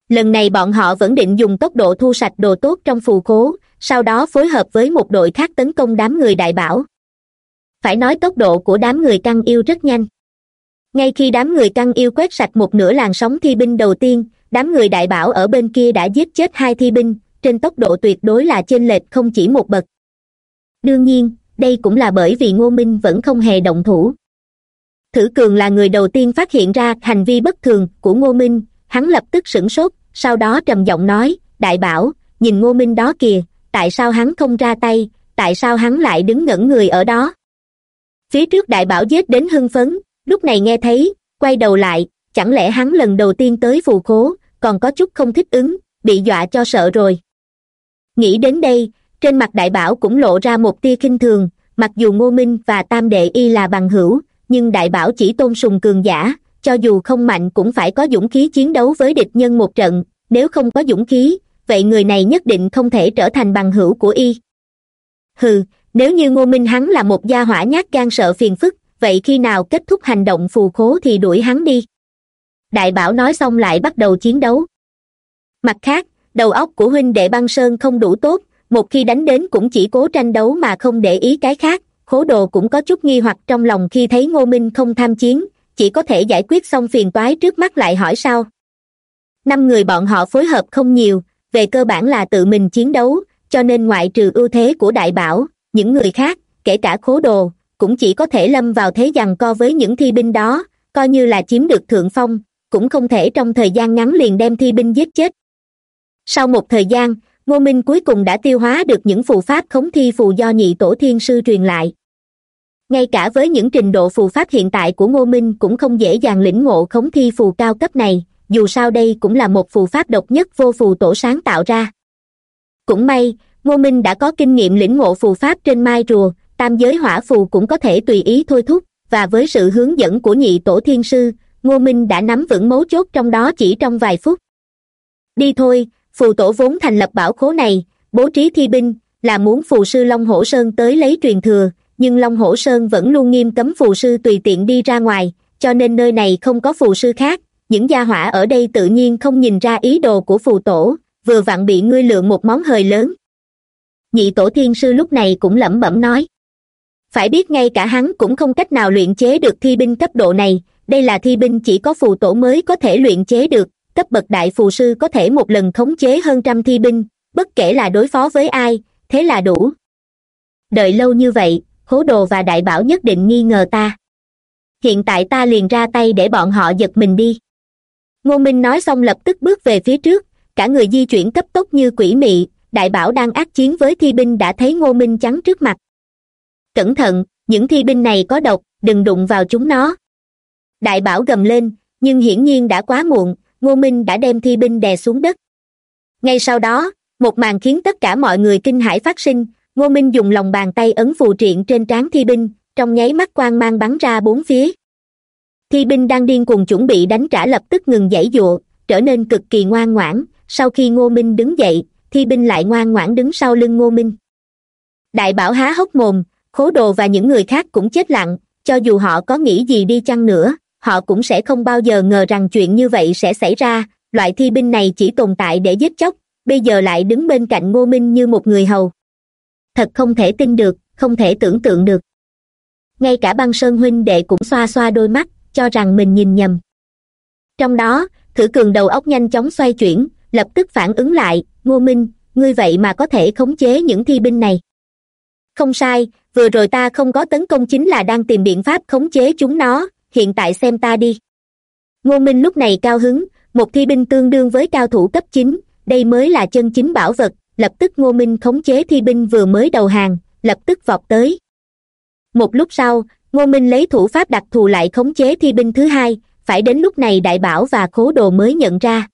Lần này bọn họ vẫn định dùng tốc độ thu sạch đồ tốt trong phù khố, sau đó phối hợp với một đội khác tấn công đám người đại bảo. Phải nói tốc độ của đám người căng yêu rất nhanh. Ngay khi đám người căng yêu quét sạch một nửa làn sóng thi binh đầu tiên đám người đại bảo ở bên kia đã giết chết hai thi binh, trên tốc độ tuyệt đối là chênh lệch không chỉ một bậc. Đương nhiên, đây cũng là bởi vì ngô minh vẫn không hề động thủ. Thử cường là người đầu tiên phát hiện ra hành vi bất thường của ngô minh, hắn lập tức sửng sốt, sau đó trầm giọng nói, đại bảo, nhìn ngô minh đó kìa, tại sao hắn không ra tay, tại sao hắn lại đứng ngẩn người ở đó? Phía trước đại bảo giết đến hưng phấn, lúc này nghe thấy, quay đầu lại, chẳng lẽ hắn lần đầu tiên tới phù khố? Còn có chút không thích ứng, bị dọa cho sợ rồi. Nghĩ đến đây, trên mặt đại bảo cũng lộ ra một tia khinh thường, mặc dù ngô minh và tam đệ y là bằng hữu, nhưng đại bảo chỉ tôn sùng cường giả, cho dù không mạnh cũng phải có dũng khí chiến đấu với địch nhân một trận, nếu không có dũng khí, vậy người này nhất định không thể trở thành bằng hữu của y. Hừ, nếu như ngô minh hắn là một gia hỏa nhát gan sợ phiền phức, vậy khi nào kết thúc hành động phù khố thì đuổi hắn đi đại bảo nói xong lại bắt đầu chiến đấu. Mặt khác, đầu óc của huynh đệ băng sơn không đủ tốt, một khi đánh đến cũng chỉ cố tranh đấu mà không để ý cái khác, khố đồ cũng có chút nghi hoặc trong lòng khi thấy ngô minh không tham chiến, chỉ có thể giải quyết xong phiền toái trước mắt lại hỏi sao. Năm người bọn họ phối hợp không nhiều, về cơ bản là tự mình chiến đấu, cho nên ngoại trừ ưu thế của đại bảo, những người khác, kể cả khố đồ, cũng chỉ có thể lâm vào thế giằng co với những thi binh đó, coi như là chiếm được thượng phong cũng không thể trong thời gian ngắn liền đem thi binh giết chết. Sau một thời gian, ngô minh cuối cùng đã tiêu hóa được những phù pháp khống thi phù do nhị tổ thiên sư truyền lại. Ngay cả với những trình độ phù pháp hiện tại của ngô minh cũng không dễ dàng lĩnh ngộ khống thi phù cao cấp này, dù sao đây cũng là một phù pháp độc nhất vô phù tổ sáng tạo ra. Cũng may, ngô minh đã có kinh nghiệm lĩnh ngộ phù pháp trên mai rùa, tam giới hỏa phù cũng có thể tùy ý thôi thúc, và với sự hướng dẫn của nhị tổ thiên sư ngô minh đã nắm vững mấu chốt trong đó chỉ trong vài phút. Đi thôi, phù tổ vốn thành lập bảo khố này, bố trí thi binh, là muốn phù sư long hổ sơn tới lấy truyền thừa, nhưng long hổ sơn vẫn luôn nghiêm cấm phù sư tùy tiện đi ra ngoài, cho nên nơi này không có phù sư khác, những gia hỏa ở đây tự nhiên không nhìn ra ý đồ của phù tổ, vừa vặn bị ngươi lượm một món hời lớn. Nhị tổ thiên sư lúc này cũng lẩm bẩm nói, phải biết ngay cả hắn cũng không cách nào luyện chế được thi binh cấp độ này đây là thi binh chỉ có phù tổ mới có thể luyện chế được, cấp bậc đại phù sư có thể một lần khống chế hơn trăm thi binh, bất kể là đối phó với ai, thế là đủ. Đợi lâu như vậy, hố đồ và đại bảo nhất định nghi ngờ ta. Hiện tại ta liền ra tay để bọn họ giật mình đi. Ngô minh nói xong lập tức bước về phía trước, cả người di chuyển cấp tốc như quỷ mị, đại bảo đang ác chiến với thi binh đã thấy ngô minh chắn trước mặt. Cẩn thận, những thi binh này có độc, đừng đụng vào chúng nó đại bảo gầm lên, nhưng hiển nhiên đã quá muộn, ngô minh đã đem thi binh đè xuống đất. Ngay sau đó, một màn khiến tất cả mọi người kinh hãi phát sinh, ngô minh dùng lòng bàn tay ấn phù triện trên trán thi binh, trong nháy mắt quang mang bắn ra bốn phía. Thi binh đang điên cuồng chuẩn bị đánh trả lập tức ngừng giãy dụa, trở nên cực kỳ ngoan ngoãn. Sau khi ngô minh đứng dậy, thi binh lại ngoan ngoãn đứng sau lưng ngô minh. Đại bảo há hốc mồm, khố đồ và những người khác cũng chết lặng, cho dù họ có nghĩ gì đi chăng nữa họ cũng sẽ không bao giờ ngờ rằng chuyện như vậy sẽ xảy ra. Loại thi binh này chỉ tồn tại để giết chóc, bây giờ lại đứng bên cạnh ngô minh như một người hầu. Thật không thể tin được, không thể tưởng tượng được. Ngay cả băng sơn huynh đệ cũng xoa xoa đôi mắt, cho rằng mình nhìn nhầm. Trong đó, thử cường đầu óc nhanh chóng xoay chuyển, lập tức phản ứng lại, ngô minh, ngươi vậy mà có thể khống chế những thi binh này. Không sai, vừa rồi ta không có tấn công chính là đang tìm biện pháp khống chế chúng nó hiện tại xem ta đi. Ngô minh lúc này cao hứng, một thi binh tương đương với cao thủ cấp chín, đây mới là chân chính bảo vật, lập tức ngô minh khống chế thi binh vừa mới đầu hàng, lập tức vọt tới. Một lúc sau, ngô minh lấy thủ pháp đặc thù lại khống chế thi binh thứ hai, phải đến lúc này đại bảo và khố đồ mới nhận ra.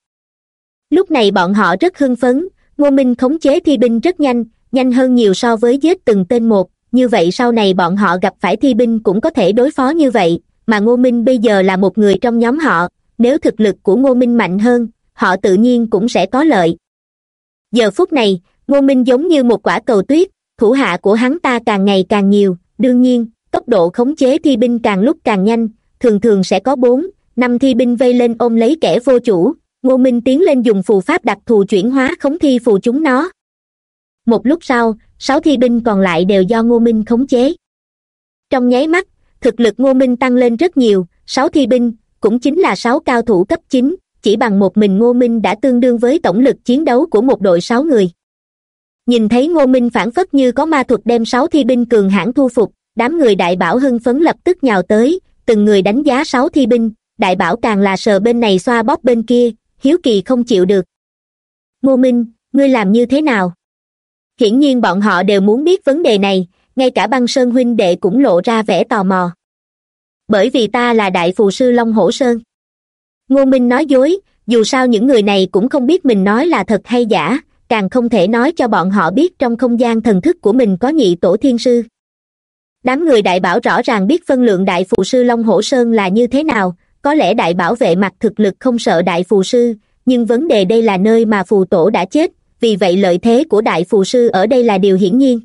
Lúc này bọn họ rất hưng phấn, ngô minh khống chế thi binh rất nhanh nhanh hơn nhiều so với giết từng tên một, như vậy sau này bọn họ gặp phải thi binh cũng có thể đối phó như vậy mà ngô minh bây giờ là một người trong nhóm họ, nếu thực lực của ngô minh mạnh hơn, họ tự nhiên cũng sẽ có lợi. Giờ phút này, ngô minh giống như một quả cầu tuyết, thủ hạ của hắn ta càng ngày càng nhiều, đương nhiên, tốc độ khống chế thi binh càng lúc càng nhanh, thường thường sẽ có bốn, năm thi binh vây lên ôm lấy kẻ vô chủ, ngô minh tiến lên dùng phù pháp đặc thù chuyển hóa khống thi phù chúng nó. Một lúc sau, sáu thi binh còn lại đều do ngô minh khống chế. Trong nháy mắt thực lực ngô minh tăng lên rất nhiều, sáu thi binh, cũng chính là sáu cao thủ cấp chín, chỉ bằng một mình ngô minh đã tương đương với tổng lực chiến đấu của một đội sáu người. Nhìn thấy ngô minh phản phất như có ma thuật đem sáu thi binh cường hãn thu phục, đám người đại bảo hưng phấn lập tức nhào tới, từng người đánh giá sáu thi binh, đại bảo càng là sờ bên này xoa bóp bên kia, hiếu kỳ không chịu được. Ngô minh, ngươi làm như thế nào? Hiển nhiên bọn họ đều muốn biết vấn đề này ngay cả băng sơn huynh đệ cũng lộ ra vẻ tò mò. Bởi vì ta là đại phù sư long hổ sơn. Ngô minh nói dối, dù sao những người này cũng không biết mình nói là thật hay giả, càng không thể nói cho bọn họ biết trong không gian thần thức của mình có nhị tổ thiên sư. Đám người đại bảo rõ ràng biết phân lượng đại phù sư long hổ sơn là như thế nào, có lẽ đại bảo vệ mặt thực lực không sợ đại phù sư, nhưng vấn đề đây là nơi mà phù tổ đã chết, vì vậy lợi thế của đại phù sư ở đây là điều hiển nhiên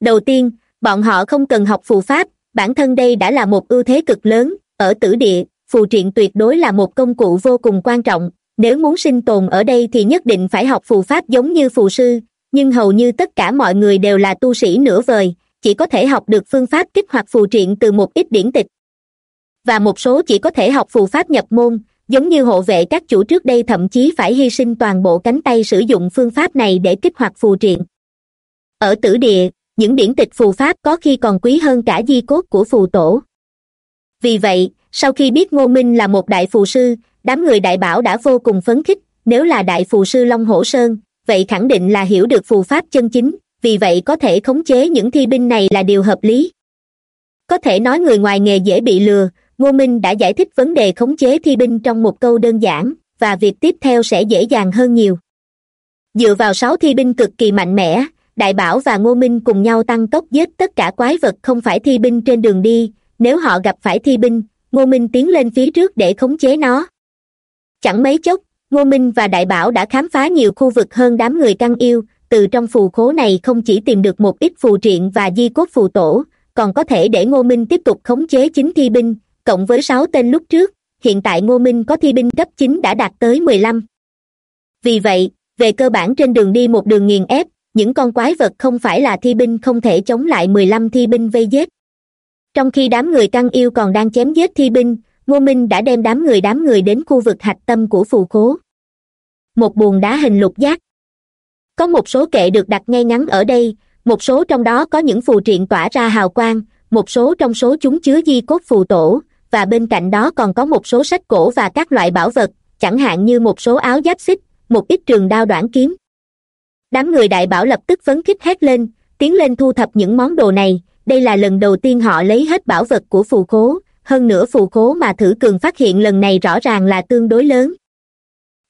đầu tiên, bọn họ không cần học phù pháp, bản thân đây đã là một ưu thế cực lớn, ở tử địa, phù triện tuyệt đối là một công cụ vô cùng quan trọng, nếu muốn sinh tồn ở đây thì nhất định phải học phù pháp giống như phù sư, nhưng hầu như tất cả mọi người đều là tu sĩ nửa vời, chỉ có thể học được phương pháp kích hoạt phù triện từ một ít điển tịch. Và một số chỉ có thể học phù pháp nhập môn, giống như hộ vệ các chủ trước đây thậm chí phải hy sinh toàn bộ cánh tay sử dụng phương pháp này để kích hoạt phù triện. Ở tử địa những điển tịch phù pháp có khi còn quý hơn cả di cốt của phù tổ. Vì vậy, sau khi biết ngô minh là một đại phù sư, đám người đại bảo đã vô cùng phấn khích, nếu là đại phù sư long hổ sơn, vậy khẳng định là hiểu được phù pháp chân chính, vì vậy có thể khống chế những thi binh này là điều hợp lý. Có thể nói người ngoài nghề dễ bị lừa, ngô minh đã giải thích vấn đề khống chế thi binh trong một câu đơn giản, và việc tiếp theo sẽ dễ dàng hơn nhiều. Dựa vào sáu thi binh cực kỳ mạnh mẽ đại bảo và ngô minh cùng nhau tăng tốc giết tất cả quái vật không phải thi binh trên đường đi. Nếu họ gặp phải thi binh, ngô minh tiến lên phía trước để khống chế nó. Chẳng mấy chốc, ngô minh và đại bảo đã khám phá nhiều khu vực hơn đám người căng yêu. Từ trong phù khố này không chỉ tìm được một ít phù triện và di cốt phù tổ, còn có thể để ngô minh tiếp tục khống chế chính thi binh, cộng với sáu tên lúc trước. Hiện tại ngô minh có thi binh cấp chín đã đạt tới mười lăm. Vì vậy, về cơ bản trên đường đi một đường nghiền ép những con quái vật không phải là thi binh không thể chống lại mười lăm thi binh vây giết. Trong khi đám người căng yêu còn đang chém giết thi binh, ngô minh đã đem đám người đám người đến khu vực hạch tâm của phù khố. Một buồng đá hình lục giác. Có một số kệ được đặt ngay ngắn ở đây, một số trong đó có những phù triện tỏa ra hào quang, một số trong số chúng chứa di cốt phù tổ, và bên cạnh đó còn có một số sách cổ và các loại bảo vật, chẳng hạn như một số áo giáp xích, một ít trường đao đoạn kiếm đám người đại bảo lập tức phấn khích hét lên, tiến lên thu thập những món đồ này. Đây là lần đầu tiên họ lấy hết bảo vật của phù khố. Hơn nữa phù khố mà thử cường phát hiện lần này rõ ràng là tương đối lớn.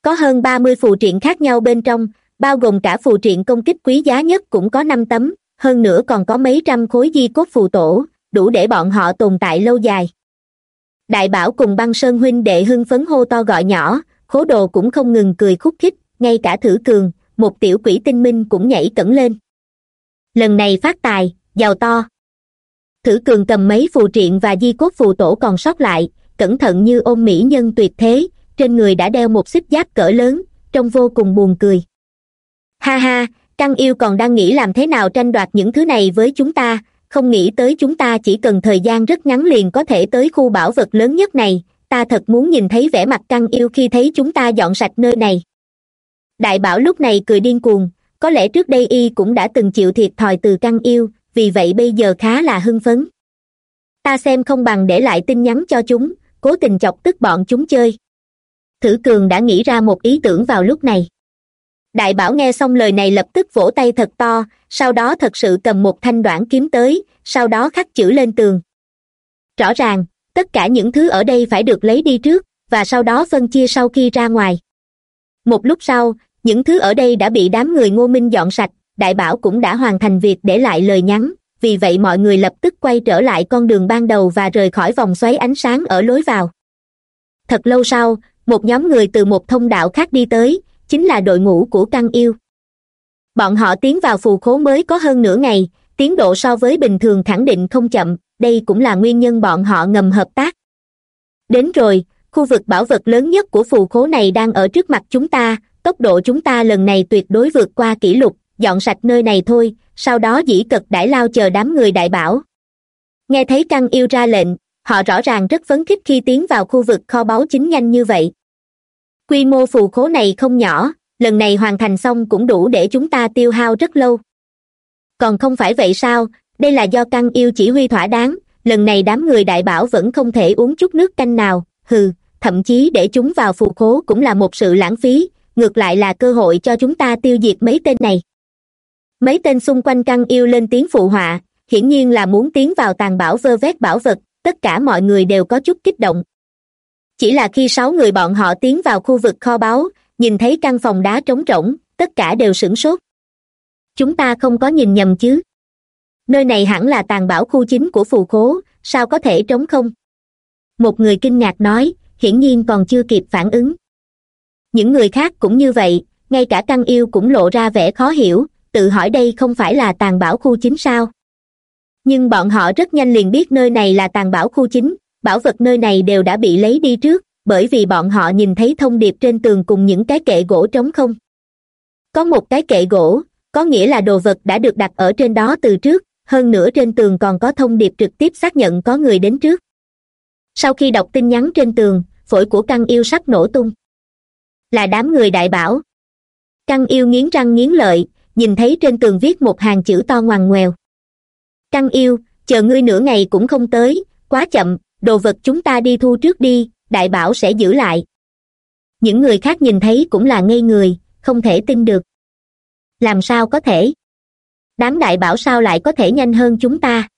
Có hơn ba mươi phù triện khác nhau bên trong, bao gồm cả phù triện công kích quý giá nhất cũng có năm tấm, hơn nữa còn có mấy trăm khối di cốt phù tổ, đủ để bọn họ tồn tại lâu dài. Đại bảo cùng băng sơn huynh đệ hưng phấn hô to gọi nhỏ, khố đồ cũng không ngừng cười khúc khích, ngay cả thử cường một tiểu quỷ tinh minh cũng nhảy cẩn lên. Lần này phát tài, giàu to. Thử cường cầm mấy phù triện và di cốt phù tổ còn sót lại, cẩn thận như ôm mỹ nhân tuyệt thế, trên người đã đeo một xích giáp cỡ lớn, trông vô cùng buồn cười. Ha ha căng yêu còn đang nghĩ làm thế nào tranh đoạt những thứ này với chúng ta, không nghĩ tới chúng ta chỉ cần thời gian rất ngắn liền có thể tới khu bảo vật lớn nhất này, ta thật muốn nhìn thấy vẻ mặt căng yêu khi thấy chúng ta dọn sạch nơi này đại bảo lúc này cười điên cuồng, có lẽ trước đây y cũng đã từng chịu thiệt thòi từ căng yêu, vì vậy bây giờ khá là hưng phấn. Ta xem không bằng để lại tin nhắn cho chúng, cố tình chọc tức bọn chúng chơi. Thử cường đã nghĩ ra một ý tưởng vào lúc này. Đại bảo nghe xong lời này lập tức vỗ tay thật to, sau đó thật sự cầm một thanh đoạn kiếm tới, sau đó khắc chữ lên tường. Rõ ràng, tất cả những thứ ở đây phải được lấy đi trước, và sau đó phân chia sau khi ra ngoài. Một lúc sau những thứ ở đây đã bị đám người ngô minh dọn sạch, đại bảo cũng đã hoàn thành việc để lại lời nhắn. Vì vậy mọi người lập tức quay trở lại con đường ban đầu và rời khỏi vòng xoáy ánh sáng ở lối vào. Thật lâu sau, một nhóm người từ một thông đạo khác đi tới, chính là đội ngũ của căng yêu. Bọn họ tiến vào phù khố mới có hơn nửa ngày, tiến độ so với bình thường khẳng định không chậm, đây cũng là nguyên nhân bọn họ ngầm hợp tác. Đến rồi, khu vực bảo vật lớn nhất của phù khố này đang ở trước mặt chúng ta tốc độ chúng ta lần này tuyệt đối vượt qua kỷ lục, dọn sạch nơi này thôi, sau đó dĩ cật đãi lao chờ đám người đại bảo. Nghe thấy căng yêu ra lệnh, họ rõ ràng rất phấn khích khi tiến vào khu vực kho báu chính nhanh như vậy. Quy mô phù khố này không nhỏ, lần này hoàn thành xong cũng đủ để chúng ta tiêu hao rất lâu. Còn không phải vậy sao, đây là do căng yêu chỉ huy thỏa đáng, lần này đám người đại bảo vẫn không thể uống chút nước canh nào, hừ, thậm chí để chúng vào phù khố cũng là một sự lãng phí ngược lại là cơ hội cho chúng ta tiêu diệt mấy tên này. Mấy tên xung quanh căng yêu lên tiếng phụ họa, hiển nhiên là muốn tiến vào tàn bảo vơ vét bảo vật, tất cả mọi người đều có chút kích động. Chỉ là khi sáu người bọn họ tiến vào khu vực kho báu, nhìn thấy căn phòng đá trống rỗng, tất cả đều sửng sốt. Chúng ta không có nhìn nhầm chứ? Nơi này hẳn là tàn bảo khu chính của phù khố, sao có thể trống không? Một người kinh ngạc nói, hiển nhiên còn chưa kịp phản ứng những người khác cũng như vậy, ngay cả căn yêu cũng lộ ra vẻ khó hiểu, tự hỏi đây không phải là tàn bảo khu chính sao. Nhưng bọn họ rất nhanh liền biết nơi này là tàn bảo khu chính, bảo vật nơi này đều đã bị lấy đi trước, bởi vì bọn họ nhìn thấy thông điệp trên tường cùng những cái kệ gỗ trống không. Có một cái kệ gỗ, có nghĩa là đồ vật đã được đặt ở trên đó từ trước, hơn nữa trên tường còn có thông điệp trực tiếp xác nhận có người đến trước. Sau khi đọc tin nhắn trên tường, phổi của căn yêu sắp nổ tung là đám người đại bảo. Căng yêu nghiến răng nghiến lợi, nhìn thấy trên tường viết một hàng chữ to ngoằn ngoèo. Căng yêu, chờ ngươi nửa ngày cũng không tới, quá chậm, đồ vật chúng ta đi thu trước đi, đại bảo sẽ giữ lại. Những người khác nhìn thấy cũng là ngây người, không thể tin được. Làm sao có thể? Đám đại bảo sao lại có thể nhanh hơn chúng ta?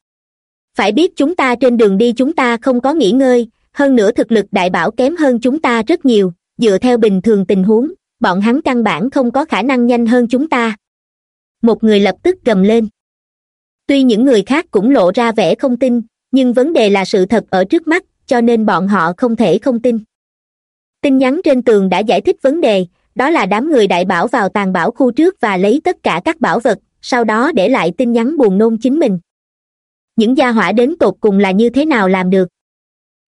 Phải biết chúng ta trên đường đi chúng ta không có nghỉ ngơi, hơn nữa thực lực đại bảo kém hơn chúng ta rất nhiều dựa theo bình thường tình huống, bọn hắn căn bản không có khả năng nhanh hơn chúng ta. Một người lập tức gầm lên. Tuy những người khác cũng lộ ra vẻ không tin, nhưng vấn đề là sự thật ở trước mắt, cho nên bọn họ không thể không tin. Tin nhắn trên tường đã giải thích vấn đề, đó là đám người đại bảo vào tàn bảo khu trước và lấy tất cả các bảo vật, sau đó để lại tin nhắn buồn nôn chính mình. Những gia hỏa đến tột cùng là như thế nào làm được?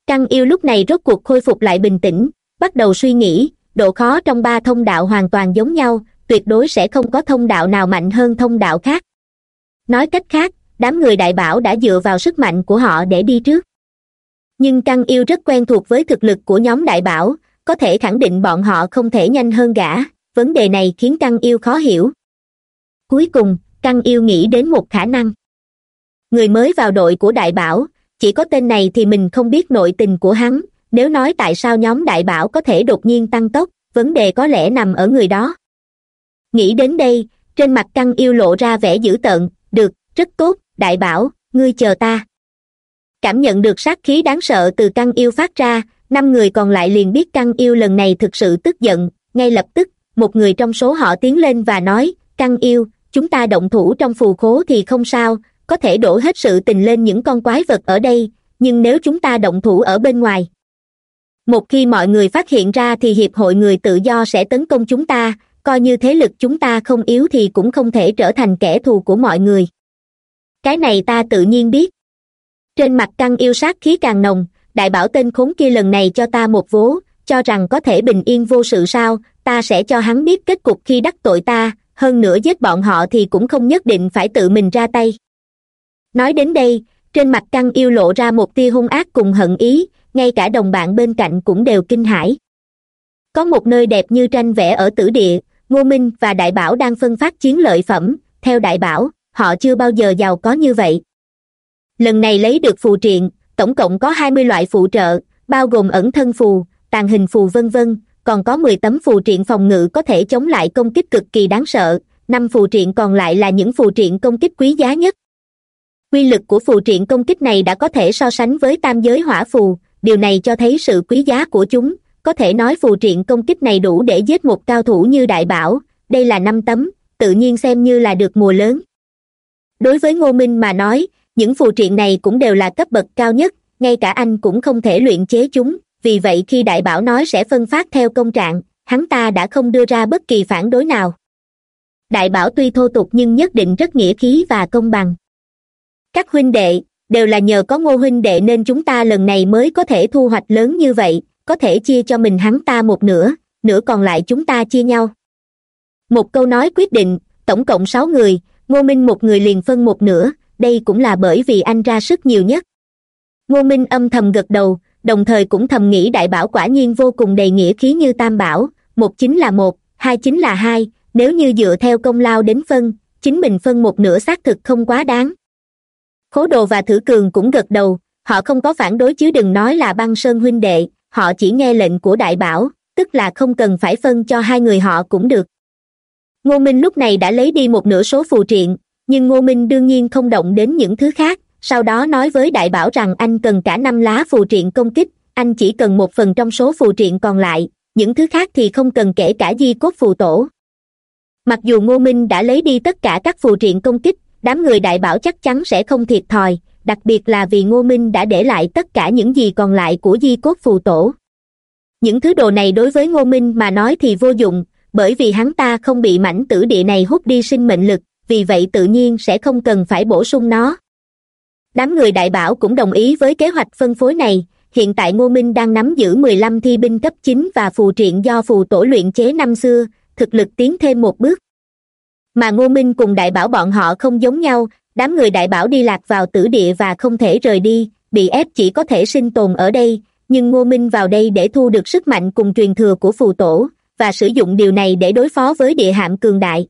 Căng yêu lúc này rốt cuộc khôi phục lại bình tĩnh bắt đầu suy nghĩ, độ khó trong ba thông đạo hoàn toàn giống nhau, tuyệt đối sẽ không có thông đạo nào mạnh hơn thông đạo khác. Nói cách khác, đám người đại bảo đã dựa vào sức mạnh của họ để đi trước. Nhưng căn yêu rất quen thuộc với thực lực của nhóm đại bảo, có thể khẳng định bọn họ không thể nhanh hơn gã, vấn đề này khiến căn yêu khó hiểu. Cuối cùng căn yêu nghĩ đến một khả năng. Người mới vào đội của đại bảo, chỉ có tên này thì mình không biết nội tình của hắn nếu nói tại sao nhóm đại bảo có thể đột nhiên tăng tốc, vấn đề có lẽ nằm ở người đó. Nghĩ đến đây, trên mặt căng yêu lộ ra vẻ dữ tợn, được, rất tốt, đại bảo, ngươi chờ ta. Cảm nhận được sát khí đáng sợ từ căng yêu phát ra, năm người còn lại liền biết căng yêu lần này thực sự tức giận, ngay lập tức, một người trong số họ tiến lên và nói, căng yêu, chúng ta động thủ trong phù khố thì không sao, có thể đổ hết sự tình lên những con quái vật ở đây, nhưng nếu chúng ta động thủ ở bên ngoài một khi mọi người phát hiện ra thì hiệp hội người tự do sẽ tấn công chúng ta, coi như thế lực chúng ta không yếu thì cũng không thể trở thành kẻ thù của mọi người. Cái này ta tự nhiên biết. Trên mặt căng yêu sát khí càng nồng, đại bảo tên khốn kia lần này cho ta một vố, cho rằng có thể bình yên vô sự sao, ta sẽ cho hắn biết kết cục khi đắc tội ta, hơn nữa giết bọn họ thì cũng không nhất định phải tự mình ra tay. Nói đến đây trên mặt căng yêu lộ ra một tia hung ác cùng hận ý, ngay cả đồng bạn bên cạnh cũng đều kinh hãi. Có một nơi đẹp như tranh vẽ ở tử địa, ngô minh và đại bảo đang phân phát chiến lợi phẩm. Theo đại bảo, họ chưa bao giờ giàu có như vậy. Lần này lấy được phù triện, tổng cộng có hai mươi loại phụ trợ, bao gồm ẩn thân phù, tàn hình phù vân vân, còn có mười tấm phù triện phòng ngự có thể chống lại công kích cực kỳ đáng sợ. Năm phù triện còn lại là những phù triện công kích quý giá nhất quy lực của phù triện công kích này đã có thể so sánh với tam giới hỏa phù. Điều này cho thấy sự quý giá của chúng. Có thể nói phù triện công kích này đủ để giết một cao thủ như đại bảo. Đây là năm tấm, tự nhiên xem như là được mùa lớn. Đối với ngô minh mà nói, những phù triện này cũng đều là cấp bậc cao nhất, ngay cả anh cũng không thể luyện chế chúng. Vì vậy khi đại bảo nói sẽ phân phát theo công trạng, hắn ta đã không đưa ra bất kỳ phản đối nào. Đại bảo tuy thô tục nhưng nhất định rất nghĩa khí và công bằng các huynh đệ, đều là nhờ có ngô huynh đệ nên chúng ta lần này mới có thể thu hoạch lớn như vậy, có thể chia cho mình hắn ta một nửa nửa còn lại chúng ta chia nhau. Một câu nói quyết định, tổng cộng sáu người, ngô minh một người liền phân một nửa, đây cũng là bởi vì anh ra sức nhiều nhất. Ngô minh âm thầm gật đầu, đồng thời cũng thầm nghĩ đại bảo quả nhiên vô cùng đầy nghĩa khí như tam bảo, một chính là một, hai chính là hai, nếu như dựa theo công lao đến phân, chính mình phân một nửa xác thực không quá đáng khố đồ và thử cường cũng gật đầu, họ không có phản đối chứ đừng nói là băng sơn huynh đệ, họ chỉ nghe lệnh của đại bảo, tức là không cần phải phân cho hai người họ cũng được. Ngô minh lúc này đã lấy đi một nửa số phù triện, nhưng ngô minh đương nhiên không động đến những thứ khác, sau đó nói với đại bảo rằng anh cần cả năm lá phù triện công kích, anh chỉ cần một phần trong số phù triện còn lại, những thứ khác thì không cần kể cả di cốt phù tổ. Mặc dù ngô minh đã lấy đi tất cả các phù triện công kích đám người đại bảo chắc chắn sẽ không thiệt thòi, đặc biệt là vì ngô minh đã để lại tất cả những gì còn lại của di cốt phù tổ. Những thứ đồ này đối với ngô minh mà nói thì vô dụng, bởi vì hắn ta không bị mảnh tử địa này hút đi sinh mệnh lực, vì vậy tự nhiên sẽ không cần phải bổ sung nó. Đám người đại bảo cũng đồng ý với kế hoạch phân phối này, hiện tại ngô minh đang nắm giữ mười lăm thi binh cấp chín và phù triện do phù tổ luyện chế năm xưa, thực lực tiến thêm một bước mà ngô minh cùng đại bảo bọn họ không giống nhau, đám người đại bảo đi lạc vào tử địa và không thể rời đi, bị ép chỉ có thể sinh tồn ở đây, nhưng ngô minh vào đây để thu được sức mạnh cùng truyền thừa của phù tổ, và sử dụng điều này để đối phó với địa hạm cường đại.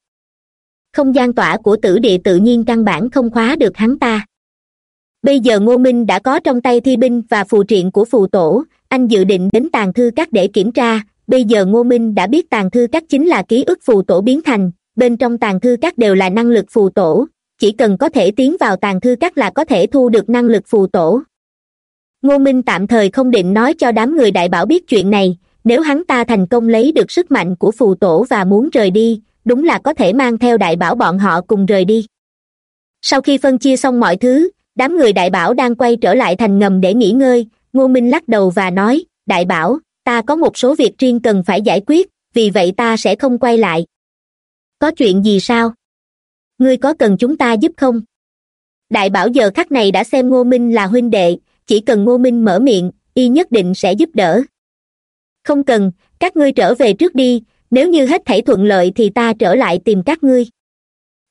Không gian tỏa của tử địa tự nhiên căn bản không khóa được hắn ta. Bây giờ ngô minh đã có trong tay thi binh và phù triện của phù tổ, anh dự định đến tàn thư các để kiểm tra, bây giờ ngô minh đã biết tàn thư các chính là ký ức phù tổ biến thành bên trong tàn thư các đều là năng lực phù tổ. Chỉ cần có thể tiến vào tàn thư các là có thể thu được năng lực phù tổ. Ngô minh tạm thời không định nói cho đám người đại bảo biết chuyện này. Nếu hắn ta thành công lấy được sức mạnh của phù tổ và muốn rời đi, đúng là có thể mang theo đại bảo bọn họ cùng rời đi. Sau khi phân chia xong mọi thứ, đám người đại bảo đang quay trở lại thành ngầm để nghỉ ngơi. Ngô minh lắc đầu và nói, đại bảo, ta có một số việc riêng cần phải giải quyết, vì vậy ta sẽ không quay lại có chuyện gì sao? Ngươi có cần chúng ta giúp không? Đại bảo giờ khắc này đã xem ngô minh là huynh đệ, chỉ cần ngô minh mở miệng, y nhất định sẽ giúp đỡ. Không cần, các ngươi trở về trước đi, nếu như hết thảy thuận lợi thì ta trở lại tìm các ngươi.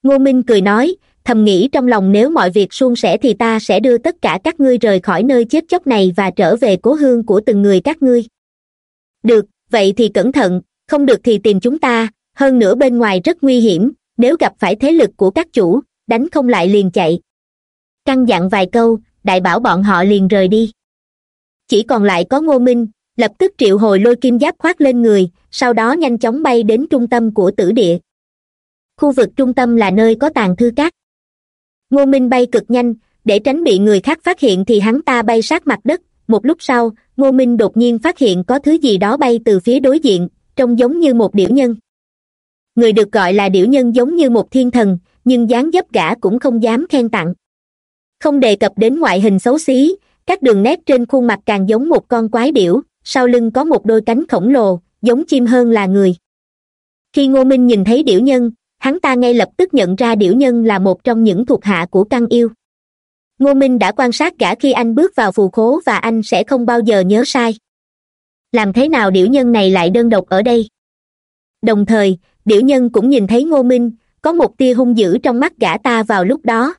Ngô minh cười nói, thầm nghĩ trong lòng nếu mọi việc suôn sẻ thì ta sẽ đưa tất cả các ngươi rời khỏi nơi chết chóc này và trở về cố hương của từng người các ngươi. Được, vậy thì cẩn thận, không được thì tìm chúng ta hơn nữa bên ngoài rất nguy hiểm, nếu gặp phải thế lực của các chủ, đánh không lại liền chạy. Căn dặn vài câu, đại bảo bọn họ liền rời đi. Chỉ còn lại có ngô minh, lập tức triệu hồi lôi kim giáp khoác lên người, sau đó nhanh chóng bay đến trung tâm của tử địa. Khu vực trung tâm là nơi có tàn thư cát ngô minh bay cực nhanh, để tránh bị người khác phát hiện thì hắn ta bay sát mặt đất. Một lúc sau, ngô minh đột nhiên phát hiện có thứ gì đó bay từ phía đối diện, trông giống như một điểu nhân người được gọi là điểu nhân giống như một thiên thần, nhưng dáng dấp gã cũng không dám khen tặng. Không đề cập đến ngoại hình xấu xí, các đường nét trên khuôn mặt càng giống một con quái điểu, sau lưng có một đôi cánh khổng lồ, giống chim hơn là người. Khi ngô minh nhìn thấy điểu nhân, hắn ta ngay lập tức nhận ra điểu nhân là một trong những thuộc hạ của căn yêu. Ngô minh đã quan sát gã khi anh bước vào phù khố và anh sẽ không bao giờ nhớ sai. Làm thế nào điểu nhân này lại đơn độc ở đây? Đồng thời điểu nhân cũng nhìn thấy ngô minh, có một tia hung dữ trong mắt gã ta vào lúc đó.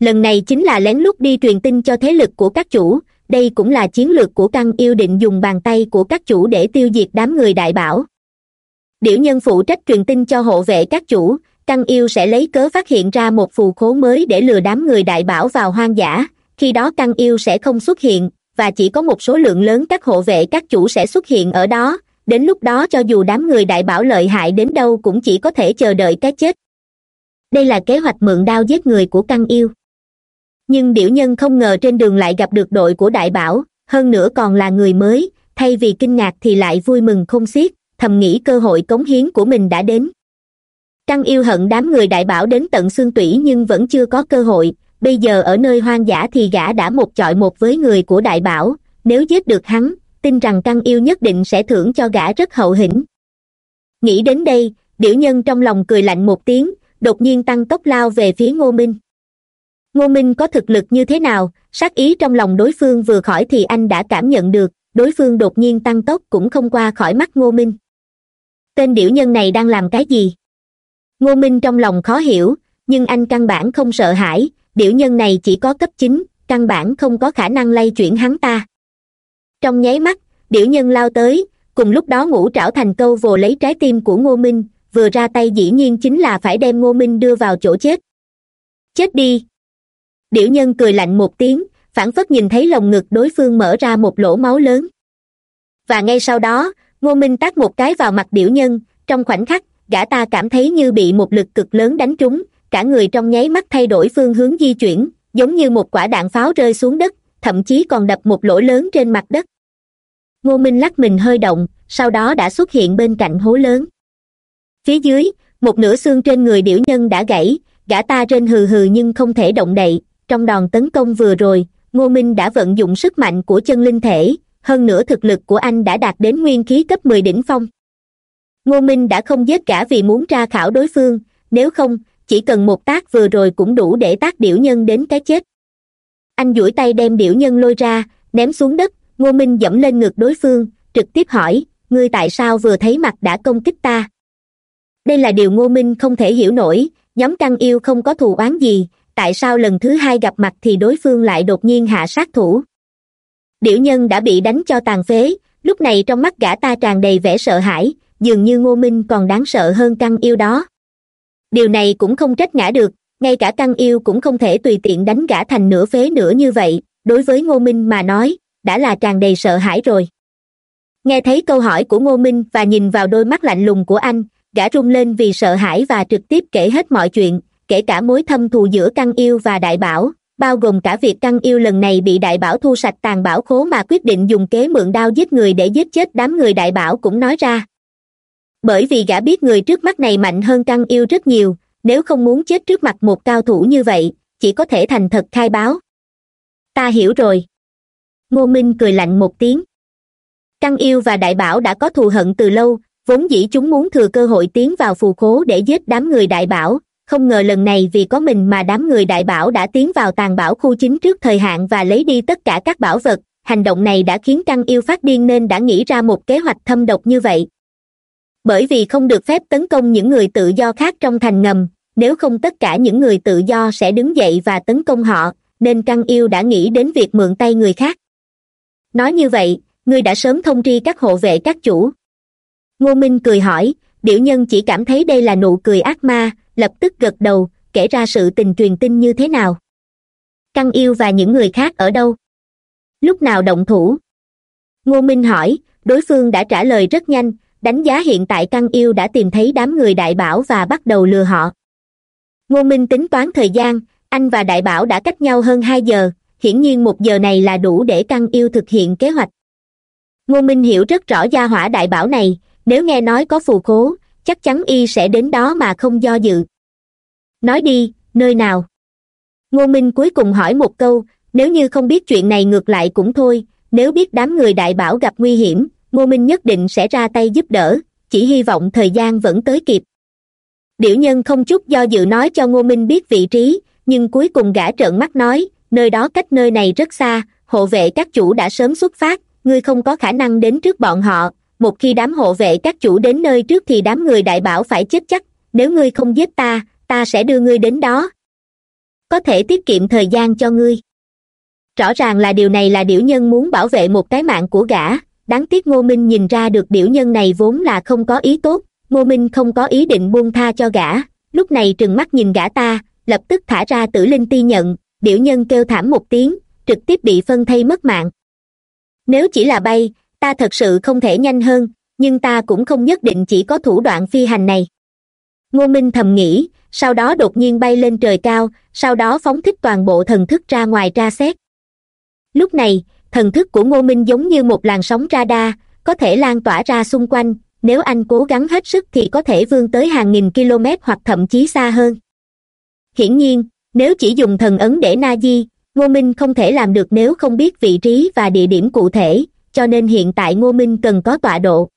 Lần này chính là lén lút đi truyền tin cho thế lực của các chủ, đây cũng là chiến lược của căn yêu định dùng bàn tay của các chủ để tiêu diệt đám người đại bảo. Điểu nhân phụ trách truyền tin cho hộ vệ các chủ, căn yêu sẽ lấy cớ phát hiện ra một phù khố mới để lừa đám người đại bảo vào hoang dã, khi đó căn yêu sẽ không xuất hiện, và chỉ có một số lượng lớn các hộ vệ các chủ sẽ xuất hiện ở đó đến lúc đó cho dù đám người đại bảo lợi hại đến đâu cũng chỉ có thể chờ đợi cái chết. Đây là kế hoạch mượn đao giết người của căn yêu. Nhưng điểu nhân không ngờ trên đường lại gặp được đội của đại bảo, hơn nữa còn là người mới, thay vì kinh ngạc thì lại vui mừng không xiết, thầm nghĩ cơ hội cống hiến của mình đã đến. Căn yêu hận đám người đại bảo đến tận xương tủy nhưng vẫn chưa có cơ hội, bây giờ ở nơi hoang dã thì gã đã một chọi một với người của đại bảo, nếu giết được hắn tin rằng căn yêu nhất định sẽ thưởng cho gã rất hậu hĩnh. Nghĩ đến đây điểu nhân trong lòng cười lạnh một tiếng, đột nhiên tăng tốc lao về phía ngô minh. Ngô minh có thực lực như thế nào, sát ý trong lòng đối phương vừa khỏi thì anh đã cảm nhận được, đối phương đột nhiên tăng tốc cũng không qua khỏi mắt ngô minh. Tên điểu nhân này đang làm cái gì? Ngô minh trong lòng khó hiểu, nhưng anh căn bản không sợ hãi, điểu nhân này chỉ có cấp chín, căn bản không có khả năng lay chuyển hắn ta trong nháy mắt điểu nhân lao tới, cùng lúc đó ngũ trảo thành câu vồ lấy trái tim của ngô minh, vừa ra tay dĩ nhiên chính là phải đem ngô minh đưa vào chỗ chết. Chết đi! Điểu nhân cười lạnh một tiếng phản phất nhìn thấy lồng ngực đối phương mở ra một lỗ máu lớn. Và ngay sau đó, ngô minh tát một cái vào mặt điểu nhân, trong khoảnh khắc, gã ta cảm thấy như bị một lực cực lớn đánh trúng, cả người trong nháy mắt thay đổi phương hướng di chuyển, giống như một quả đạn pháo rơi xuống đất thậm chí còn đập một lỗ lớn trên mặt đất. Ngô minh lắc mình hơi động, sau đó đã xuất hiện bên cạnh hố lớn. Phía dưới, một nửa xương trên người điểu nhân đã gãy, gã ta trên hừ hừ nhưng không thể động đậy. Trong đòn tấn công vừa rồi, ngô minh đã vận dụng sức mạnh của chân linh thể, hơn nữa thực lực của anh đã đạt đến nguyên khí cấp mười đỉnh phong. Ngô minh đã không giết cả vì muốn tra khảo đối phương, nếu không, chỉ cần một tác vừa rồi cũng đủ để tác điểu nhân đến cái chết anh duỗi tay đem điểu nhân lôi ra, ném xuống đất. Ngô minh dẫm lên ngực đối phương, trực tiếp hỏi, ngươi tại sao vừa thấy mặt đã công kích ta? Đây là điều ngô minh không thể hiểu nổi, nhóm căng yêu không có thù oán gì, tại sao lần thứ hai gặp mặt thì đối phương lại đột nhiên hạ sát thủ? Điểu nhân đã bị đánh cho tàn phế, lúc này trong mắt gã ta tràn đầy vẻ sợ hãi, dường như ngô minh còn đáng sợ hơn căng yêu đó. Điều này cũng không trách ngã được ngay cả tăng yêu cũng không thể tùy tiện đánh gã thành nửa phế nữa như vậy, đối với ngô minh mà nói, đã là tràn đầy sợ hãi rồi. Nghe thấy câu hỏi của ngô minh và nhìn vào đôi mắt lạnh lùng của anh, gã rung lên vì sợ hãi và trực tiếp kể hết mọi chuyện, kể cả mối thâm thù giữa tăng yêu và đại bảo, bao gồm cả việc tăng yêu lần này bị đại bảo thu sạch tàn bảo khố mà quyết định dùng kế mượn đao giết người để giết chết đám người đại bảo cũng nói ra. Bởi vì gã biết người trước mắt này mạnh hơn tăng yêu rất nhiều nếu không muốn chết trước mặt một cao thủ như vậy, chỉ có thể thành thật khai báo. Ta hiểu rồi. Ngô minh cười lạnh một tiếng. Căn yêu và đại bảo đã có thù hận từ lâu, vốn dĩ chúng muốn thừa cơ hội tiến vào phù khố để giết đám người đại bảo. Không ngờ lần này vì có mình mà đám người đại bảo đã tiến vào tàn bảo khu chính trước thời hạn và lấy đi tất cả các bảo vật. Hành động này đã khiến căn yêu phát điên nên đã nghĩ ra một kế hoạch thâm độc như vậy bởi vì không được phép tấn công những người tự do khác trong thành ngầm, nếu không tất cả những người tự do sẽ đứng dậy và tấn công họ, nên căn yêu đã nghĩ đến việc mượn tay người khác. Nói như vậy, ngươi đã sớm thông tri các hộ vệ các chủ. Ngô minh cười hỏi điệu nhân chỉ cảm thấy đây là nụ cười ác ma, lập tức gật đầu, kể ra sự tình truyền tin như thế nào? Căn yêu và những người khác ở đâu? Lúc nào động thủ? Ngô minh hỏi, đối phương đã trả lời rất nhanh đánh giá hiện tại căn yêu đã tìm thấy đám người đại bảo và bắt đầu lừa họ. Ngô minh tính toán thời gian, anh và đại bảo đã cách nhau hơn hai giờ, hiển nhiên một giờ này là đủ để căn yêu thực hiện kế hoạch. Ngô minh hiểu rất rõ gia hỏa đại bảo này, nếu nghe nói có phù khố, chắc chắn y sẽ đến đó mà không do dự. Nói đi, nơi nào? Ngô minh cuối cùng hỏi một câu, nếu như không biết chuyện này ngược lại cũng thôi, nếu biết đám người đại bảo gặp nguy hiểm ngô minh nhất định sẽ ra tay giúp đỡ, chỉ hy vọng thời gian vẫn tới kịp. Điểu nhân không chút do dự nói cho ngô minh biết vị trí, nhưng cuối cùng gã trợn mắt nói, nơi đó cách nơi này rất xa, hộ vệ các chủ đã sớm xuất phát, ngươi không có khả năng đến trước bọn họ, một khi đám hộ vệ các chủ đến nơi trước thì đám người đại bảo phải chết chắc, nếu ngươi không giết ta ta sẽ đưa ngươi đến đó. Có thể tiết kiệm thời gian cho ngươi. Rõ ràng là điều này là điểu nhân muốn bảo vệ một cái mạng của gã đáng tiếc ngô minh nhìn ra được điểu nhân này vốn là không có ý tốt, ngô minh không có ý định buông tha cho gã. Lúc này trừng mắt nhìn gã ta, lập tức thả ra tử linh ti nhận điểu nhân kêu thảm một tiếng, trực tiếp bị phân thây mất mạng. Nếu chỉ là bay, ta thật sự không thể nhanh hơn, nhưng ta cũng không nhất định chỉ có thủ đoạn phi hành này. Ngô minh thầm nghĩ, sau đó đột nhiên bay lên trời cao, sau đó phóng thích toàn bộ thần thức ra ngoài tra xét. Lúc này thần thức của ngô minh giống như một làn sóng radar, có thể lan tỏa ra xung quanh, nếu anh cố gắng hết sức thì có thể vươn tới hàng nghìn km hoặc thậm chí xa hơn. Hiển nhiên, nếu chỉ dùng thần ấn để na di, ngô minh không thể làm được nếu không biết vị trí và địa điểm cụ thể, cho nên hiện tại ngô minh cần có tọa độ.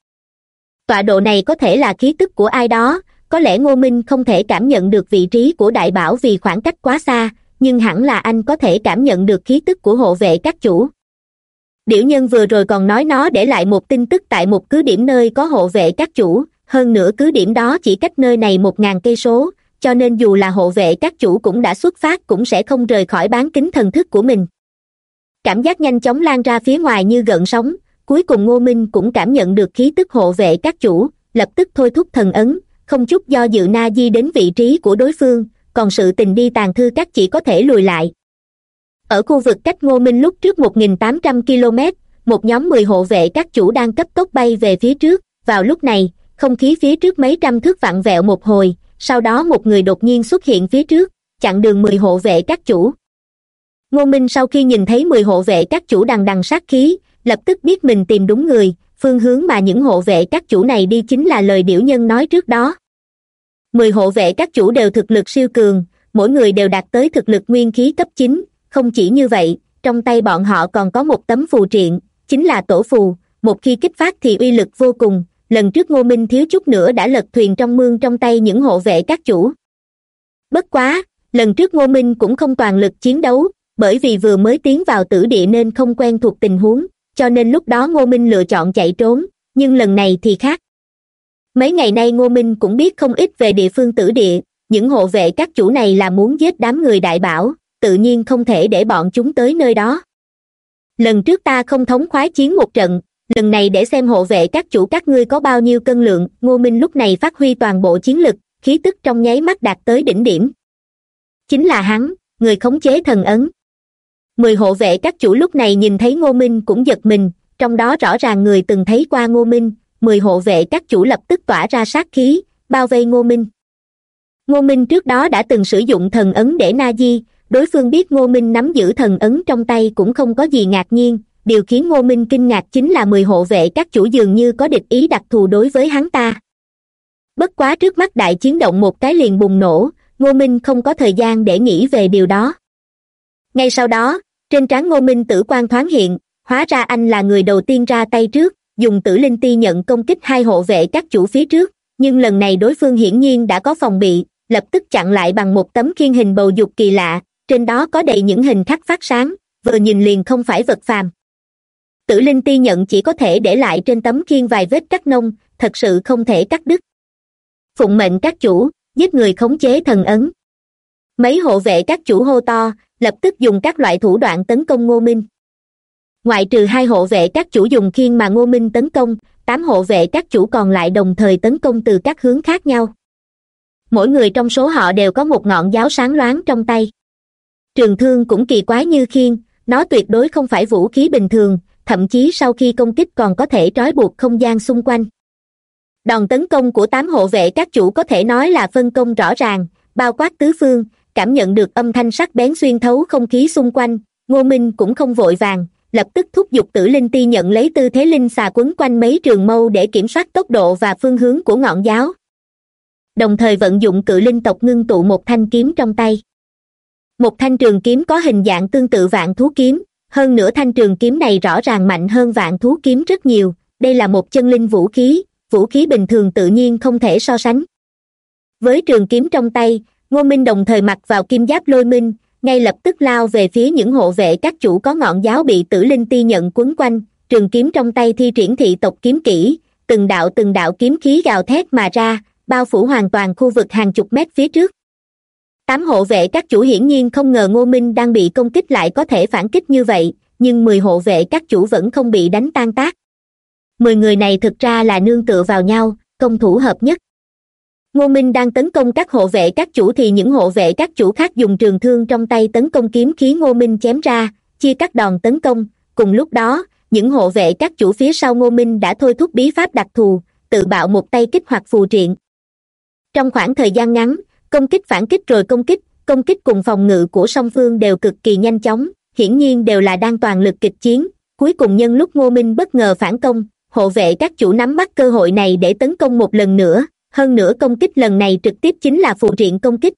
Tọa độ này có thể là khí tức của ai đó, có lẽ ngô minh không thể cảm nhận được vị trí của đại bảo vì khoảng cách quá xa, nhưng hẳn là anh có thể cảm nhận được khí tức của hộ vệ các chủ điểu nhân vừa rồi còn nói nó để lại một tin tức tại một cứ điểm nơi có hộ vệ các chủ. Hơn nữa cứ điểm đó chỉ cách nơi này một ngàn cây số, cho nên dù là hộ vệ các chủ cũng đã xuất phát cũng sẽ không rời khỏi bán kính thần thức của mình. Cảm giác nhanh chóng lan ra phía ngoài như gợn sóng, cuối cùng ngô minh cũng cảm nhận được khí tức hộ vệ các chủ, lập tức thôi thúc thần ấn, không chút do dự na di đến vị trí của đối phương, còn sự tình đi tàn thư các chỉ có thể lùi lại ở khu vực cách ngô minh lúc trước một nghìn tám trăm km, một nhóm mười hộ vệ các chủ đang cấp tốc bay về phía trước. Vào lúc này, không khí phía trước mấy trăm thước vặn vẹo một hồi, sau đó một người đột nhiên xuất hiện phía trước, chặn đường mười hộ vệ các chủ. Ngô minh sau khi nhìn thấy mười hộ vệ các chủ đằng đằng sát khí, lập tức biết mình tìm đúng người. Phương hướng mà những hộ vệ các chủ này đi chính là lời điểu nhân nói trước đó. Mười hộ vệ các chủ đều thực lực siêu cường, mỗi người đều đạt tới thực lực nguyên khí cấp chín không chỉ như vậy, trong tay bọn họ còn có một tấm phù triện, chính là tổ phù. Một khi kích phát thì uy lực vô cùng. Lần trước ngô minh thiếu chút nữa đã lật thuyền trong mương trong tay những hộ vệ các chủ. Bất quá, lần trước ngô minh cũng không toàn lực chiến đấu, bởi vì vừa mới tiến vào tử địa nên không quen thuộc tình huống, cho nên lúc đó ngô minh lựa chọn chạy trốn, nhưng lần này thì khác. Mấy ngày nay ngô minh cũng biết không ít về địa phương tử địa, những hộ vệ các chủ này là muốn giết đám người đại bảo tự nhiên không thể để bọn chúng tới nơi đó. Lần trước ta không thống khoái chiến một trận, lần này để xem hộ vệ các chủ các ngươi có bao nhiêu cân lượng, ngô minh lúc này phát huy toàn bộ chiến lực, khí tức trong nháy mắt đạt tới đỉnh điểm. Chính là hắn, người khống chế thần ấn. Mười hộ vệ các chủ lúc này nhìn thấy ngô minh cũng giật mình, trong đó rõ ràng người từng thấy qua ngô minh, mười hộ vệ các chủ lập tức tỏa ra sát khí, bao vây ngô minh. Ngô minh trước đó đã từng sử dụng thần ấn để na di đối phương biết ngô minh nắm giữ thần ấn trong tay cũng không có gì ngạc nhiên, điều khiến ngô minh kinh ngạc chính là mười hộ vệ các chủ dường như có địch ý đặc thù đối với hắn ta. Bất quá trước mắt đại chiến động một cái liền bùng nổ, ngô minh không có thời gian để nghĩ về điều đó. Ngay sau đó, trên trán ngô minh tử quan thoáng hiện, hóa ra anh là người đầu tiên ra tay trước, dùng tử linh ti nhận công kích hai hộ vệ các chủ phía trước, nhưng lần này đối phương hiển nhiên đã có phòng bị, lập tức chặn lại bằng một tấm khiên hình bầu dục kỳ lạ trên đó có đầy những hình khắc phát sáng, vừa nhìn liền không phải vật phàm. Tử linh ti nhận chỉ có thể để lại trên tấm khiên vài vết cắt nông, thật sự không thể cắt đứt. Phụng mệnh các chủ, giết người khống chế thần ấn. Mấy hộ vệ các chủ hô to, lập tức dùng các loại thủ đoạn tấn công ngô minh. Ngoại trừ hai hộ vệ các chủ dùng khiên mà ngô minh tấn công, tám hộ vệ các chủ còn lại đồng thời tấn công từ các hướng khác nhau. Mỗi người trong số họ đều có một ngọn giáo sáng loáng trong tay trường thương cũng kỳ quái như khiên, nó tuyệt đối không phải vũ khí bình thường, thậm chí sau khi công kích còn có thể trói buộc không gian xung quanh. Đòn tấn công của tám hộ vệ các chủ có thể nói là phân công rõ ràng, bao quát tứ phương, cảm nhận được âm thanh sắc bén xuyên thấu không khí xung quanh, ngô minh cũng không vội vàng, lập tức thúc giục tử linh ti nhận lấy tư thế linh xà quấn quanh mấy trường mâu để kiểm soát tốc độ và phương hướng của ngọn giáo. Đồng thời vận dụng cự linh tộc ngưng tụ một thanh kiếm trong tay một thanh trường kiếm có hình dạng tương tự vạn thú kiếm. Hơn nữa thanh trường kiếm này rõ ràng mạnh hơn vạn thú kiếm rất nhiều. Đây là một chân linh vũ khí. Vũ khí bình thường tự nhiên không thể so sánh. Với trường kiếm trong tay, ngô minh đồng thời mặc vào kim giáp lôi minh, ngay lập tức lao về phía những hộ vệ các chủ có ngọn giáo bị tử linh ti nhận quấn quanh. Trường kiếm trong tay thi triển thị tộc kiếm kỹ, từng đạo từng đạo kiếm khí gào thét mà ra, bao phủ hoàn toàn khu vực hàng chục mét phía trước tám hộ vệ các chủ hiển nhiên không ngờ ngô minh đang bị công kích lại có thể phản kích như vậy, nhưng mười hộ vệ các chủ vẫn không bị đánh tan tác. Mười người này thực ra là nương tựa vào nhau, công thủ hợp nhất. Ngô minh đang tấn công các hộ vệ các chủ thì những hộ vệ các chủ khác dùng trường thương trong tay tấn công kiếm khí ngô minh chém ra, chia các đòn tấn công. Cùng lúc đó, những hộ vệ các chủ phía sau ngô minh đã thôi thúc bí pháp đặc thù, tự bạo một tay kích hoạt phù triện. Trong khoảng thời gian ngắn công kích phản kích rồi công kích công kích cùng phòng ngự của song phương đều cực kỳ nhanh chóng, hiển nhiên đều là đang toàn lực kịch chiến. Cuối cùng nhân lúc ngô minh bất ngờ phản công, hộ vệ các chủ nắm bắt cơ hội này để tấn công một lần nữa. Hơn nữa công kích lần này trực tiếp chính là phụ triện công kích.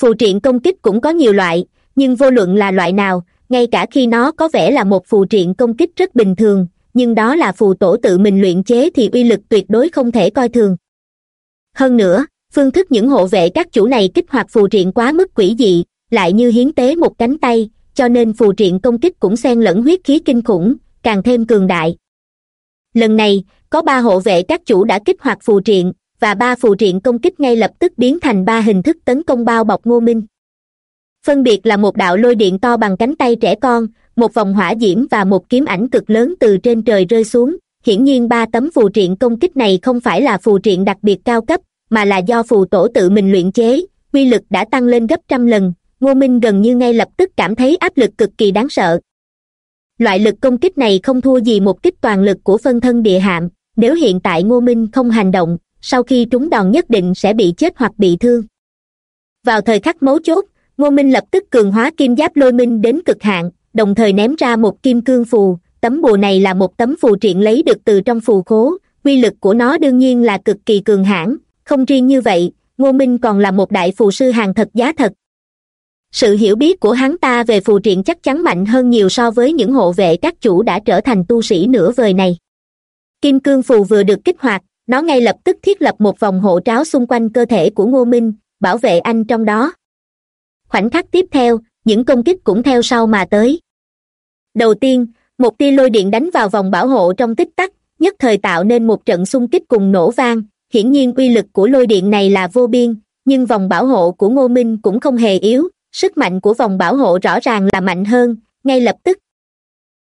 Phụ triện công kích cũng có nhiều loại, nhưng vô luận là loại nào, ngay cả khi nó có vẻ là một phù triện công kích rất bình thường, nhưng đó là phù tổ tự mình luyện chế thì uy lực tuyệt đối không thể coi thường. Hơn nữa phương thức những hộ vệ các chủ này kích hoạt phù triện quá mức quỷ dị, lại như hiến tế một cánh tay, cho nên phù triện công kích cũng xen lẫn huyết khí kinh khủng, càng thêm cường đại. Lần này, có ba hộ vệ các chủ đã kích hoạt phù triện, và ba phù triện công kích ngay lập tức biến thành ba hình thức tấn công bao bọc ngô minh. Phân biệt là một đạo lôi điện to bằng cánh tay trẻ con, một vòng hỏa diễm và một kiếm ảnh cực lớn từ trên trời rơi xuống. Hiển nhiên ba tấm phù triện công kích này không phải là phù triện đặc biệt cao cấp mà là do phù tổ tự mình luyện chế uy lực đã tăng lên gấp trăm lần, ngô minh gần như ngay lập tức cảm thấy áp lực cực kỳ đáng sợ. Loại lực công kích này không thua gì một kích toàn lực của phân thân địa hạm, nếu hiện tại ngô minh không hành động, sau khi trúng đòn nhất định sẽ bị chết hoặc bị thương. Vào thời khắc mấu chốt, ngô minh lập tức cường hóa kim giáp lôi minh đến cực hạn, đồng thời ném ra một kim cương phù, tấm bùa này là một tấm phù triện lấy được từ trong phù khố, quy lực của nó đương nhiên là cực kỳ cường hãn không riêng như vậy, ngô minh còn là một đại phù sư hàng thật giá thật. Sự hiểu biết của hắn ta về phù triện chắc chắn mạnh hơn nhiều so với những hộ vệ các chủ đã trở thành tu sĩ nửa vời này. Kim cương phù vừa được kích hoạt, nó ngay lập tức thiết lập một vòng hộ tráo xung quanh cơ thể của ngô minh, bảo vệ anh trong đó. Khoảnh khắc tiếp theo, những công kích cũng theo sau mà tới. Đầu tiên, một tia lôi điện đánh vào vòng bảo hộ trong tích tắc, nhất thời tạo nên một trận xung kích cùng nổ vang hiển nhiên uy lực của lôi điện này là vô biên, nhưng vòng bảo hộ của ngô minh cũng không hề yếu, sức mạnh của vòng bảo hộ rõ ràng là mạnh hơn, ngay lập tức.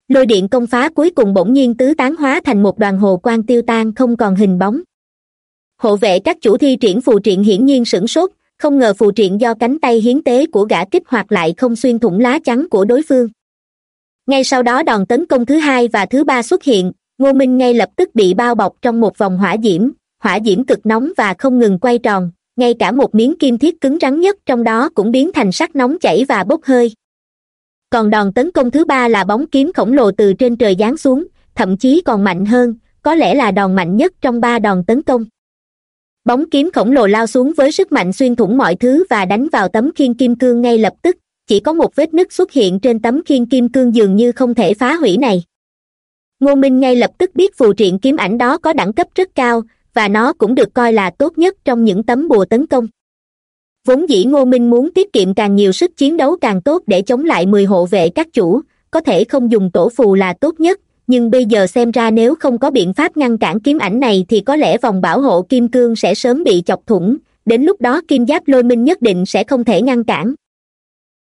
Lôi điện công phá cuối cùng bỗng nhiên tứ tán hóa thành một đoàn hồ quang tiêu tan không còn hình bóng. Hộ vệ các chủ thi triển phù triện hiển nhiên sửng sốt, không ngờ phù triện do cánh tay hiến tế của gã kích hoạt lại không xuyên thủng lá chắn của đối phương. Ngay sau đó đòn tấn công thứ hai và thứ ba xuất hiện, ngô minh ngay lập tức bị bao bọc trong một vòng hỏa diễm hỏa diễm cực nóng và không ngừng quay tròn, ngay cả một miếng kim thiết cứng rắn nhất trong đó cũng biến thành sắc nóng chảy và bốc hơi. Còn đòn tấn công thứ ba là bóng kiếm khổng lồ từ trên trời giáng xuống, thậm chí còn mạnh hơn, có lẽ là đòn mạnh nhất trong ba đòn tấn công. Bóng kiếm khổng lồ lao xuống với sức mạnh xuyên thủng mọi thứ và đánh vào tấm khiên kim cương ngay lập tức, chỉ có một vết nứt xuất hiện trên tấm khiên kim cương dường như không thể phá hủy này. Ngô minh ngay lập tức biết phù triện kiếm ảnh đó có đẳng cấp rất cao và nó cũng được coi là tốt nhất trong những tấm bùa tấn công. Vốn dĩ ngô minh muốn tiết kiệm càng nhiều sức chiến đấu càng tốt để chống lại mười hộ vệ các chủ, có thể không dùng tổ phù là tốt nhất, nhưng bây giờ xem ra nếu không có biện pháp ngăn cản kiếm ảnh này thì có lẽ vòng bảo hộ kim cương sẽ sớm bị chọc thủng, đến lúc đó kim giáp lôi minh nhất định sẽ không thể ngăn cản.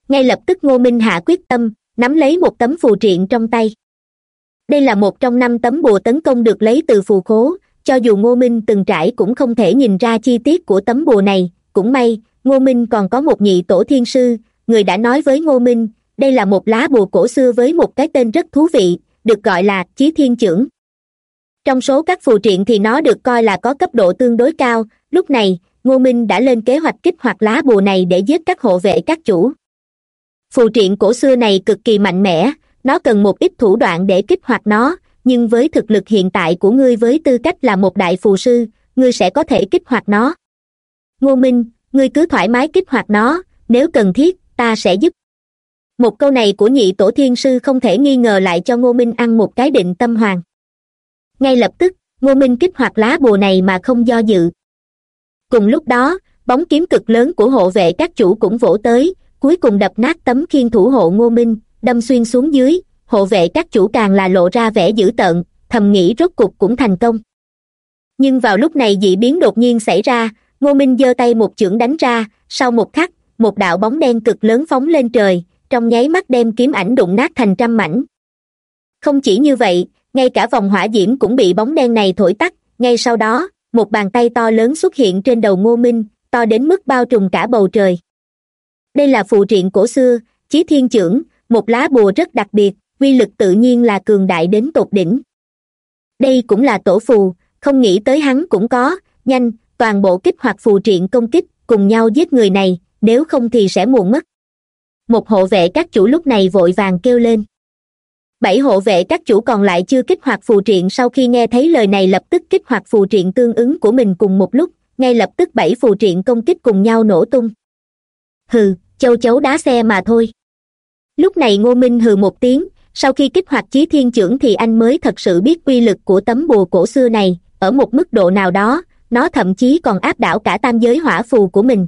Ngay lập tức ngô minh hạ quyết tâm, nắm lấy một tấm phù triện trong tay. Đây là một trong năm tấm bùa tấn công được lấy từ phù khố cho dù ngô minh từng trải cũng không thể nhìn ra chi tiết của tấm bùa này. Cũng may, ngô minh còn có một nhị tổ thiên sư, người đã nói với ngô minh, đây là một lá bùa cổ xưa với một cái tên rất thú vị, được gọi là chí thiên chưởng. Trong số các phù triện thì nó được coi là có cấp độ tương đối cao. Lúc này, ngô minh đã lên kế hoạch kích hoạt lá bùa này để giết các hộ vệ các chủ. Phù triện cổ xưa này cực kỳ mạnh mẽ, nó cần một ít thủ đoạn để kích hoạt nó nhưng với thực lực hiện tại của ngươi với tư cách là một đại phù sư, ngươi sẽ có thể kích hoạt nó. Ngô minh, ngươi cứ thoải mái kích hoạt nó, nếu cần thiết, ta sẽ giúp. Một câu này của nhị tổ thiên sư không thể nghi ngờ lại cho ngô minh ăn một cái định tâm hoàng. Ngay lập tức, ngô minh kích hoạt lá bùa này mà không do dự. Cùng lúc đó, bóng kiếm cực lớn của hộ vệ các chủ cũng vỗ tới, cuối cùng đập nát tấm khiên thủ hộ ngô minh, đâm xuyên xuống dưới hộ vệ các chủ càng là lộ ra vẻ dữ tợn, thầm nghĩ rốt cục cũng thành công. Nhưng vào lúc này dị biến đột nhiên xảy ra, ngô minh giơ tay một chưởng đánh ra, sau một khắc, một đạo bóng đen cực lớn phóng lên trời, trong nháy mắt đem kiếm ảnh đụng nát thành trăm mảnh. Không chỉ như vậy, ngay cả vòng hỏa diễm cũng bị bóng đen này thổi tắt, ngay sau đó, một bàn tay to lớn xuất hiện trên đầu ngô minh, to đến mức bao trùm cả bầu trời. Đây là phù triện cổ xưa, chí thiên chưởng, một lá bùa rất đặc biệt quy lực tự nhiên là cường đại đến tột đỉnh. Đây cũng là tổ phù, không nghĩ tới hắn cũng có, nhanh, toàn bộ kích hoạt phù triện công kích, cùng nhau giết người này, nếu không thì sẽ muộn mất. Một hộ vệ các chủ lúc này vội vàng kêu lên. Bảy hộ vệ các chủ còn lại chưa kích hoạt phù triện, sau khi nghe thấy lời này lập tức kích hoạt phù triện tương ứng của mình cùng một lúc, ngay lập tức bảy phù triện công kích cùng nhau nổ tung. Hừ, châu chấu đá xe mà thôi. Lúc này ngô minh hừ một tiếng sau khi kích hoạt chí thiên trưởng thì anh mới thật sự biết quy lực của tấm bùa cổ xưa này, ở một mức độ nào đó, nó thậm chí còn áp đảo cả tam giới hỏa phù của mình.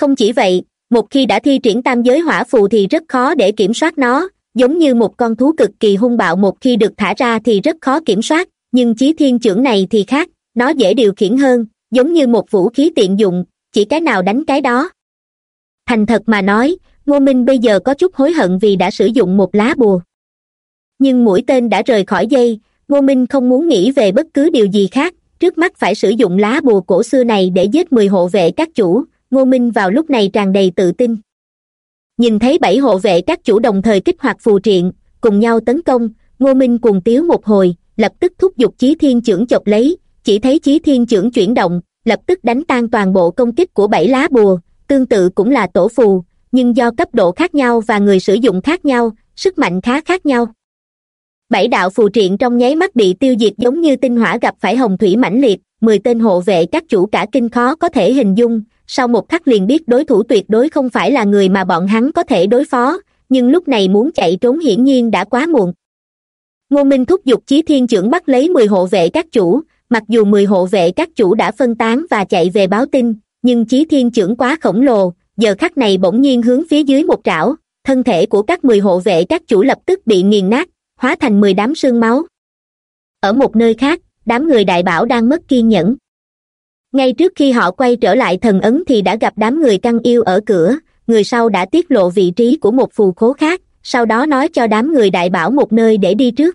Không chỉ vậy, một khi đã thi triển tam giới hỏa phù thì rất khó để kiểm soát nó, giống như một con thú cực kỳ hung bạo một khi được thả ra thì rất khó kiểm soát, nhưng chí thiên trưởng này thì khác, nó dễ điều khiển hơn, giống như một vũ khí tiện dụng, chỉ cái nào đánh cái đó. Thành thật mà nói ngô minh bây giờ có chút hối hận vì đã sử dụng một lá bùa. Nhưng mũi tên đã rời khỏi dây, ngô minh không muốn nghĩ về bất cứ điều gì khác, trước mắt phải sử dụng lá bùa cổ xưa này để giết mười hộ vệ các chủ, ngô minh vào lúc này tràn đầy tự tin. Nhìn thấy bảy hộ vệ các chủ đồng thời kích hoạt phù triện, cùng nhau tấn công, ngô minh cuồng tiếu một hồi, lập tức thúc giục chí thiên trưởng chộp lấy, chỉ thấy chí thiên trưởng chuyển động, lập tức đánh tan toàn bộ công kích của bảy lá bùa, tương tự cũng là tổ phù nhưng do cấp độ khác nhau và người sử dụng khác nhau, sức mạnh khá khác nhau. Bảy đạo phù triện trong nháy mắt bị tiêu diệt giống như tinh hỏa gặp phải hồng thủy mãnh liệt, mười tên hộ vệ các chủ cả kinh khó có thể hình dung, sau một khắc liền biết đối thủ tuyệt đối không phải là người mà bọn hắn có thể đối phó, nhưng lúc này muốn chạy trốn hiển nhiên đã quá muộn. Ngô minh thúc giục chí thiên trưởng bắt lấy mười hộ vệ các chủ, mặc dù mười hộ vệ các chủ đã phân tán và chạy về báo tin, nhưng chí thiên trưởng quá khổng lồ giờ khắc này bỗng nhiên hướng phía dưới một trảo, thân thể của các mười hộ vệ các chủ lập tức bị nghiền nát, hóa thành mười đám xương máu. Ở một nơi khác, đám người đại bảo đang mất kiên nhẫn. Ngay trước khi họ quay trở lại thần ấn thì đã gặp đám người căng yêu ở cửa, người sau đã tiết lộ vị trí của một phù khố khác, sau đó nói cho đám người đại bảo một nơi để đi trước.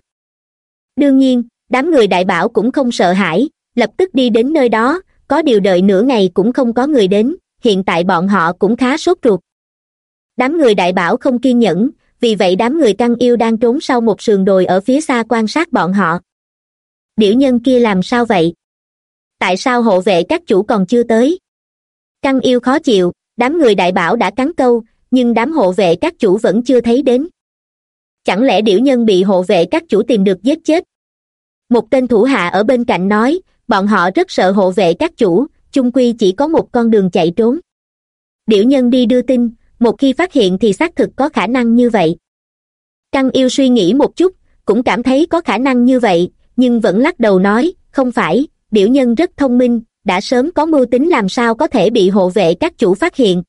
Đương nhiên, đám người đại bảo cũng không sợ hãi, lập tức đi đến nơi đó, có điều đợi nửa ngày cũng không có người đến hiện tại bọn họ cũng khá sốt ruột. Đám người đại bảo không kiên nhẫn, vì vậy đám người căng yêu đang trốn sau một sườn đồi ở phía xa quan sát bọn họ. Điểu nhân kia làm sao vậy? Tại sao hộ vệ các chủ còn chưa tới? Căng yêu khó chịu, đám người đại bảo đã cắn câu, nhưng đám hộ vệ các chủ vẫn chưa thấy đến. Chẳng lẽ điểu nhân bị hộ vệ các chủ tìm được giết chết? Một tên thủ hạ ở bên cạnh nói, bọn họ rất sợ hộ vệ các chủ chung quy chỉ có một con đường chạy trốn. Điểu nhân đi đưa tin, một khi phát hiện thì xác thực có khả năng như vậy. Trăng yêu suy nghĩ một chút, cũng cảm thấy có khả năng như vậy, nhưng vẫn lắc đầu nói, không phải, điểu nhân rất thông minh, đã sớm có mưu tính làm sao có thể bị hộ vệ các chủ phát hiện.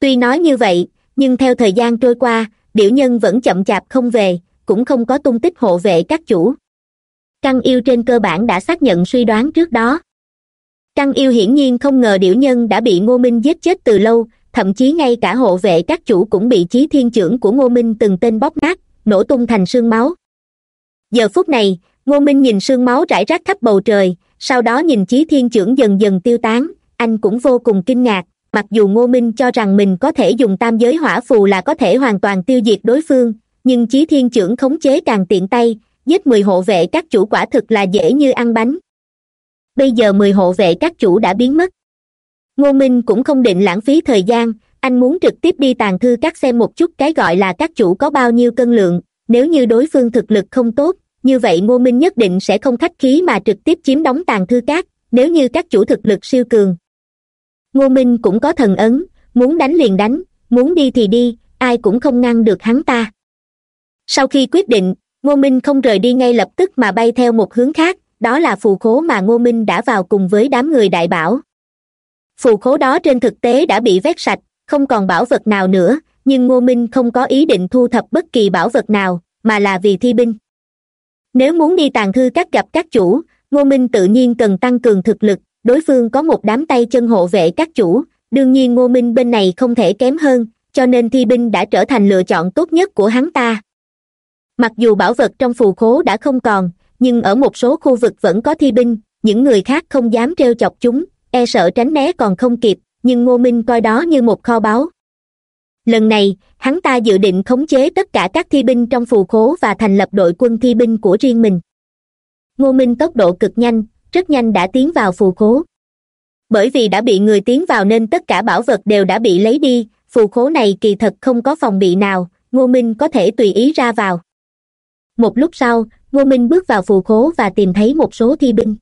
Tuy nói như vậy, nhưng theo thời gian trôi qua, điểu nhân vẫn chậm chạp không về, cũng không có tung tích hộ vệ các chủ. Căn yêu trên cơ bản đã xác nhận suy đoán trước đó căng yêu hiển nhiên không ngờ điểu nhân đã bị ngô minh giết chết từ lâu, thậm chí ngay cả hộ vệ các chủ cũng bị chí thiên trưởng của ngô minh từng tên bóp nát, nổ tung thành sương máu. Giờ phút này, ngô minh nhìn sương máu rải rác khắp bầu trời, sau đó nhìn chí thiên trưởng dần dần tiêu tán, anh cũng vô cùng kinh ngạc, mặc dù ngô minh cho rằng mình có thể dùng tam giới hỏa phù là có thể hoàn toàn tiêu diệt đối phương, nhưng chí thiên trưởng khống chế càng tiện tay, giết mười hộ vệ các chủ quả thực là dễ như ăn bánh bây giờ mười hộ vệ các chủ đã biến mất ngô minh cũng không định lãng phí thời gian, anh muốn trực tiếp đi tàn thư các xem một chút cái gọi là các chủ có bao nhiêu cân lượng, nếu như đối phương thực lực không tốt, như vậy ngô minh nhất định sẽ không khách khí mà trực tiếp chiếm đóng tàn thư các. nếu như các chủ thực lực siêu cường ngô minh cũng có thần ấn, muốn đánh liền đánh, muốn đi thì đi, ai cũng không ngăn được hắn ta sau khi quyết định, ngô minh không rời đi ngay lập tức mà bay theo một hướng khác đó là phù khố mà ngô minh đã vào cùng với đám người đại bảo. Phù khố đó trên thực tế đã bị vét sạch, không còn bảo vật nào nữa, nhưng ngô minh không có ý định thu thập bất kỳ bảo vật nào, mà là vì thi binh. Nếu muốn đi tàn thư các gặp các chủ, ngô minh tự nhiên cần tăng cường thực lực, đối phương có một đám tay chân hộ vệ các chủ, đương nhiên ngô minh bên này không thể kém hơn, cho nên thi binh đã trở thành lựa chọn tốt nhất của hắn ta. Mặc dù bảo vật trong phù khố đã không còn nhưng ở một số khu vực vẫn có thi binh, những người khác không dám trêu chọc chúng e sợ tránh né còn không kịp, nhưng ngô minh coi đó như một kho báu. Lần này, hắn ta dự định khống chế tất cả các thi binh trong phù khố và thành lập đội quân thi binh của riêng mình. Ngô minh tốc độ cực nhanh, rất nhanh đã tiến vào phù khố. Bởi vì đã bị người tiến vào nên tất cả bảo vật đều đã bị lấy đi, phù khố này kỳ thật không có phòng bị nào, ngô minh có thể tùy ý ra vào. Một lúc sau ngô minh bước vào phù khố và tìm thấy một số thi binh.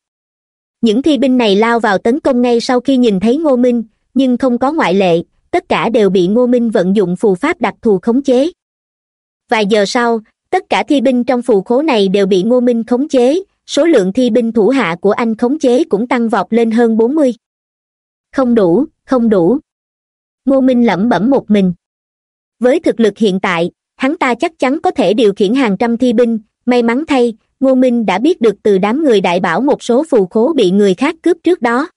Những thi binh này lao vào tấn công ngay sau khi nhìn thấy ngô minh, nhưng không có ngoại lệ, tất cả đều bị ngô minh vận dụng phù pháp đặc thù khống chế. Vài giờ sau, tất cả thi binh trong phù khố này đều bị ngô minh khống chế, số lượng thi binh thủ hạ của anh khống chế cũng tăng vọt lên hơn bốn mươi. Không đủ không đủ. Ngô minh lẩm bẩm một mình. Với thực lực hiện tại, hắn ta chắc chắn có thể điều khiển hàng trăm thi binh may mắn thay, ngô minh đã biết được từ đám người đại bảo một số phù khố bị người khác cướp trước đó.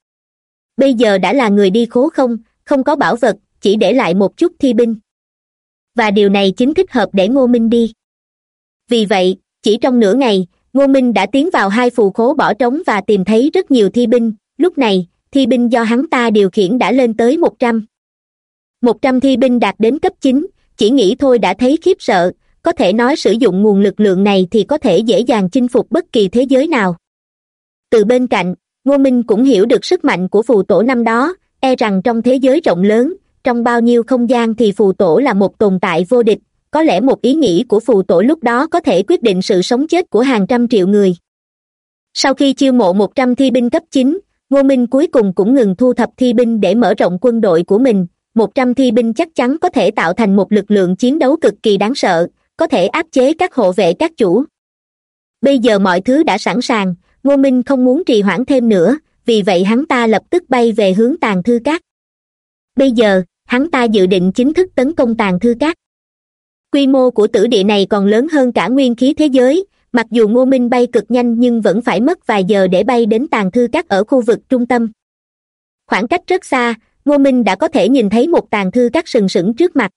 Bây giờ đã là người đi khố không không có bảo vật, chỉ để lại một chút thi binh. Và điều này chính thích hợp để ngô minh đi. Vì vậy, chỉ trong nửa ngày, ngô minh đã tiến vào hai phù khố bỏ trống và tìm thấy rất nhiều thi binh. Lúc này, thi binh do hắn ta điều khiển đã lên tới một trăm. Một trăm thi binh đạt đến cấp chín, chỉ nghĩ thôi đã thấy khiếp sợ có thể nói sử dụng nguồn lực lượng này thì có thể dễ dàng chinh phục bất kỳ thế giới nào. Từ bên cạnh, ngô minh cũng hiểu được sức mạnh của phù tổ năm đó e rằng trong thế giới rộng lớn, trong bao nhiêu không gian thì phù tổ là một tồn tại vô địch, có lẽ một ý nghĩ của phù tổ lúc đó có thể quyết định sự sống chết của hàng trăm triệu người. Sau khi chiêu mộ một trăm thi binh cấp chín, ngô minh cuối cùng cũng ngừng thu thập thi binh để mở rộng quân đội của mình, một trăm thi binh chắc chắn có thể tạo thành một lực lượng chiến đấu cực kỳ đáng sợ có thể áp chế các hộ vệ các chủ. Bây giờ mọi thứ đã sẵn sàng, ngô minh không muốn trì hoãn thêm nữa, vì vậy hắn ta lập tức bay về hướng tàn thư cát bây giờ, hắn ta dự định chính thức tấn công tàn thư cát quy mô của tử địa này còn lớn hơn cả nguyên khí thế giới, mặc dù ngô minh bay cực nhanh nhưng vẫn phải mất vài giờ để bay đến tàn thư cát ở khu vực trung tâm. Khoảng cách rất xa, ngô minh đã có thể nhìn thấy một tàn thư cát sừng sững trước mặt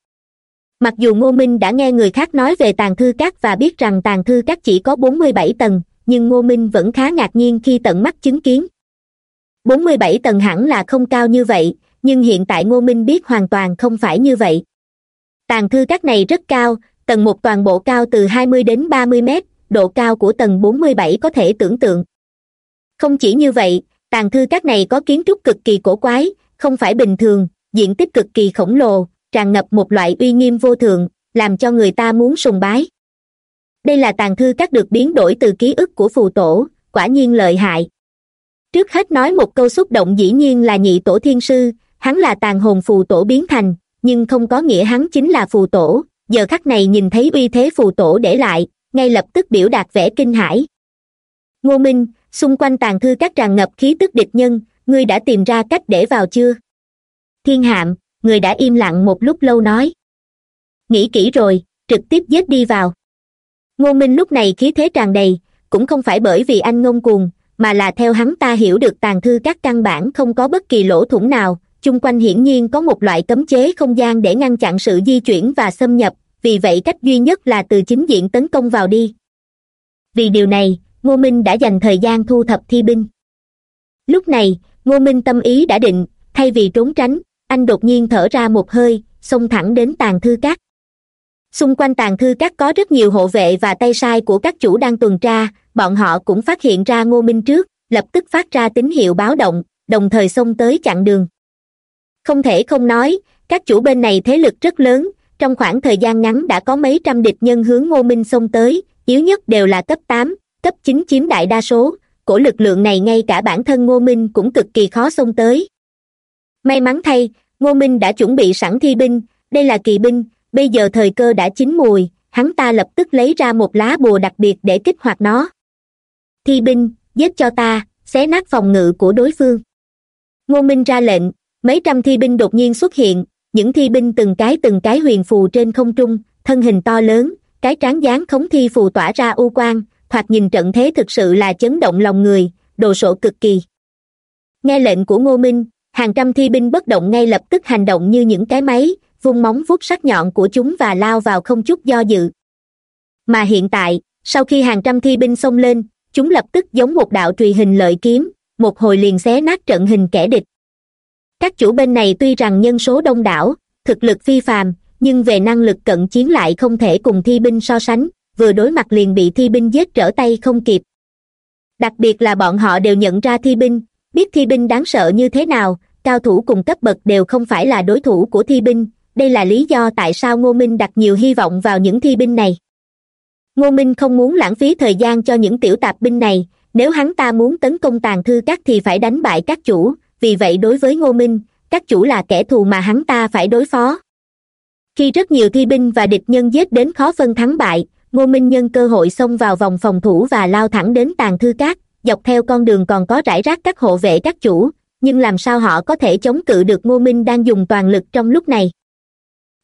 mặc dù ngô minh đã nghe người khác nói về tàn thư cát và biết rằng tàn thư cát chỉ có bốn mươi bảy tầng, nhưng ngô minh vẫn khá ngạc nhiên khi tận mắt chứng kiến. bốn mươi bảy tầng hẳn là không cao như vậy, nhưng hiện tại ngô minh biết hoàn toàn không phải như vậy. Tàn thư cát này rất cao, tầng một toàn bộ cao từ hai mươi đến ba mươi mét, độ cao của tầng bốn mươi bảy có thể tưởng tượng. Không chỉ như vậy, tàn thư cát này có kiến trúc cực kỳ cổ quái, không phải bình thường, diện tích cực kỳ khổng lồ tràn ngập một loại uy nghiêm vô thường, làm cho người ta muốn sùng bái. Đây là tàn thư các được biến đổi từ ký ức của phù tổ quả nhiên lợi hại. Trước hết nói một câu xúc động dĩ nhiên là nhị tổ thiên sư hắn là tàn hồn phù tổ biến thành nhưng không có nghĩa hắn chính là phù tổ giờ khắc này nhìn thấy uy thế phù tổ để lại ngay lập tức biểu đạt vẻ kinh hãi. Ngô minh xung quanh tàn thư các tràn ngập khí tức địch nhân ngươi đã tìm ra cách để vào chưa? Thiên hạm người đã im lặng một lúc lâu nói. Nghĩ kỹ rồi, trực tiếp giết đi vào. Ngô minh lúc này khí thế tràn đầy, cũng không phải bởi vì anh ngông cuồng, mà là theo hắn ta hiểu được tàn thư các căn bản không có bất kỳ lỗ thủng nào. Chung quanh hiển nhiên có một loại cấm chế không gian để ngăn chặn sự di chuyển và xâm nhập, vì vậy cách duy nhất là từ chính diện tấn công vào đi. Vì điều này, ngô minh đã dành thời gian thu thập thi binh. Lúc này, ngô minh tâm ý đã định, thay vì trốn tránh anh đột nhiên thở ra một hơi, xông thẳng đến tàn thư cát xung quanh tàn thư cát có rất nhiều hộ vệ và tay sai của các chủ đang tuần tra, bọn họ cũng phát hiện ra ngô minh trước, lập tức phát ra tín hiệu báo động, đồng thời xông tới chặn đường. Không thể không nói, các chủ bên này thế lực rất lớn, trong khoảng thời gian ngắn đã có mấy trăm địch nhân hướng ngô minh xông tới, yếu nhất đều là cấp tám, cấp chín chiếm đại đa số của lực lượng này ngay cả bản thân ngô minh cũng cực kỳ khó xông tới may mắn thay, ngô minh đã chuẩn bị sẵn thi binh. Đây là kỳ binh, bây giờ thời cơ đã chín mùi, hắn ta lập tức lấy ra một lá bùa đặc biệt để kích hoạt nó. Thi binh, giết cho ta, xé nát phòng ngự của đối phương. Ngô minh ra lệnh, mấy trăm thi binh đột nhiên xuất hiện, những thi binh từng cái từng cái huyền phù trên không trung, thân hình to lớn, cái trán dáng khống thi phù tỏa ra u quang, thoạt nhìn trận thế thực sự là chấn động lòng người, đồ sộ cực kỳ. Nghe lệnh của ngô minh hàng trăm thi binh bất động ngay lập tức hành động như những cái máy, vung móng vuốt sắc nhọn của chúng và lao vào không chút do dự. Mà hiện tại, sau khi hàng trăm thi binh xông lên, chúng lập tức giống một đạo trùy hình lợi kiếm, một hồi liền xé nát trận hình kẻ địch. Các chủ bên này tuy rằng nhân số đông đảo, thực lực phi phàm, nhưng về năng lực cận chiến lại không thể cùng thi binh so sánh, vừa đối mặt liền bị thi binh giết trở tay không kịp. Đặc biệt là bọn họ đều nhận ra thi binh, biết thi binh đáng sợ như thế nào cao thủ cùng cấp bậc đều không phải là đối thủ của thi binh. Đây là lý do tại sao ngô minh đặt nhiều hy vọng vào những thi binh này. Ngô minh không muốn lãng phí thời gian cho những tiểu tạp binh này. Nếu hắn ta muốn tấn công tàn thư các thì phải đánh bại các chủ. Vì vậy đối với ngô minh, các chủ là kẻ thù mà hắn ta phải đối phó. Khi rất nhiều thi binh và địch nhân giết đến khó phân thắng bại, ngô minh nhân cơ hội xông vào vòng phòng thủ và lao thẳng đến tàn thư cát dọc theo con đường còn có rải rác các hộ vệ các chủ nhưng làm sao họ có thể chống cự được ngô minh đang dùng toàn lực trong lúc này?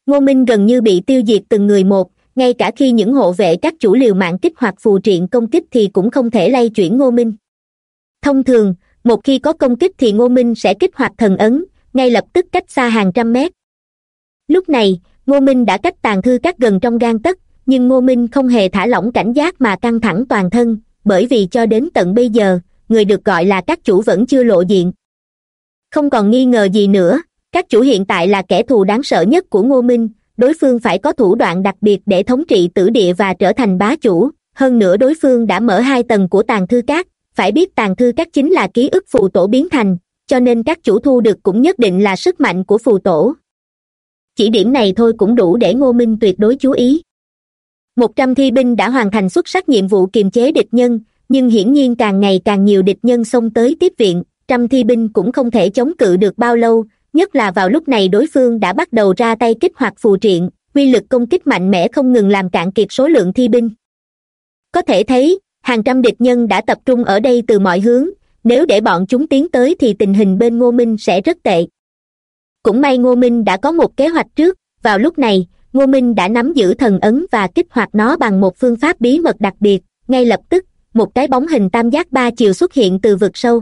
Ngô minh gần như bị tiêu diệt từng người một, ngay cả khi những hộ vệ các chủ liều mạng kích hoạt phù triện công kích thì cũng không thể lay chuyển ngô minh. Thông thường, một khi có công kích thì ngô minh sẽ kích hoạt thần ấn, ngay lập tức cách xa hàng trăm mét. Lúc này, ngô minh đã cách tàn thư các gần trong gan tấc, nhưng ngô minh không hề thả lỏng cảnh giác mà căng thẳng toàn thân, bởi vì cho đến tận bây giờ, người được gọi là các chủ vẫn chưa lộ diện không còn nghi ngờ gì nữa. Các chủ hiện tại là kẻ thù đáng sợ nhất của ngô minh. Đối phương phải có thủ đoạn đặc biệt để thống trị tử địa và trở thành bá chủ. Hơn nữa đối phương đã mở hai tầng của tàn thư cát phải biết tàn thư cát chính là ký ức phù tổ biến thành, cho nên các chủ thu được cũng nhất định là sức mạnh của phù tổ. Chỉ điểm này thôi cũng đủ để ngô minh tuyệt đối chú ý. Một trăm thi binh đã hoàn thành xuất sắc nhiệm vụ kiềm chế địch nhân, nhưng hiển nhiên càng ngày càng nhiều địch nhân xông tới tiếp viện trăm thi binh cũng không thể chống cự được bao lâu, nhất là vào lúc này đối phương đã bắt đầu ra tay kích hoạt phù triện, quy lực công kích mạnh mẽ không ngừng làm cạn kiệt số lượng thi binh. Có thể thấy, hàng trăm địch nhân đã tập trung ở đây từ mọi hướng, nếu để bọn chúng tiến tới thì tình hình bên ngô minh sẽ rất tệ. Cũng may ngô minh đã có một kế hoạch trước, vào lúc này, ngô minh đã nắm giữ thần ấn và kích hoạt nó bằng một phương pháp bí mật đặc biệt, ngay lập tức, một cái bóng hình tam giác ba chiều xuất hiện từ vực sâu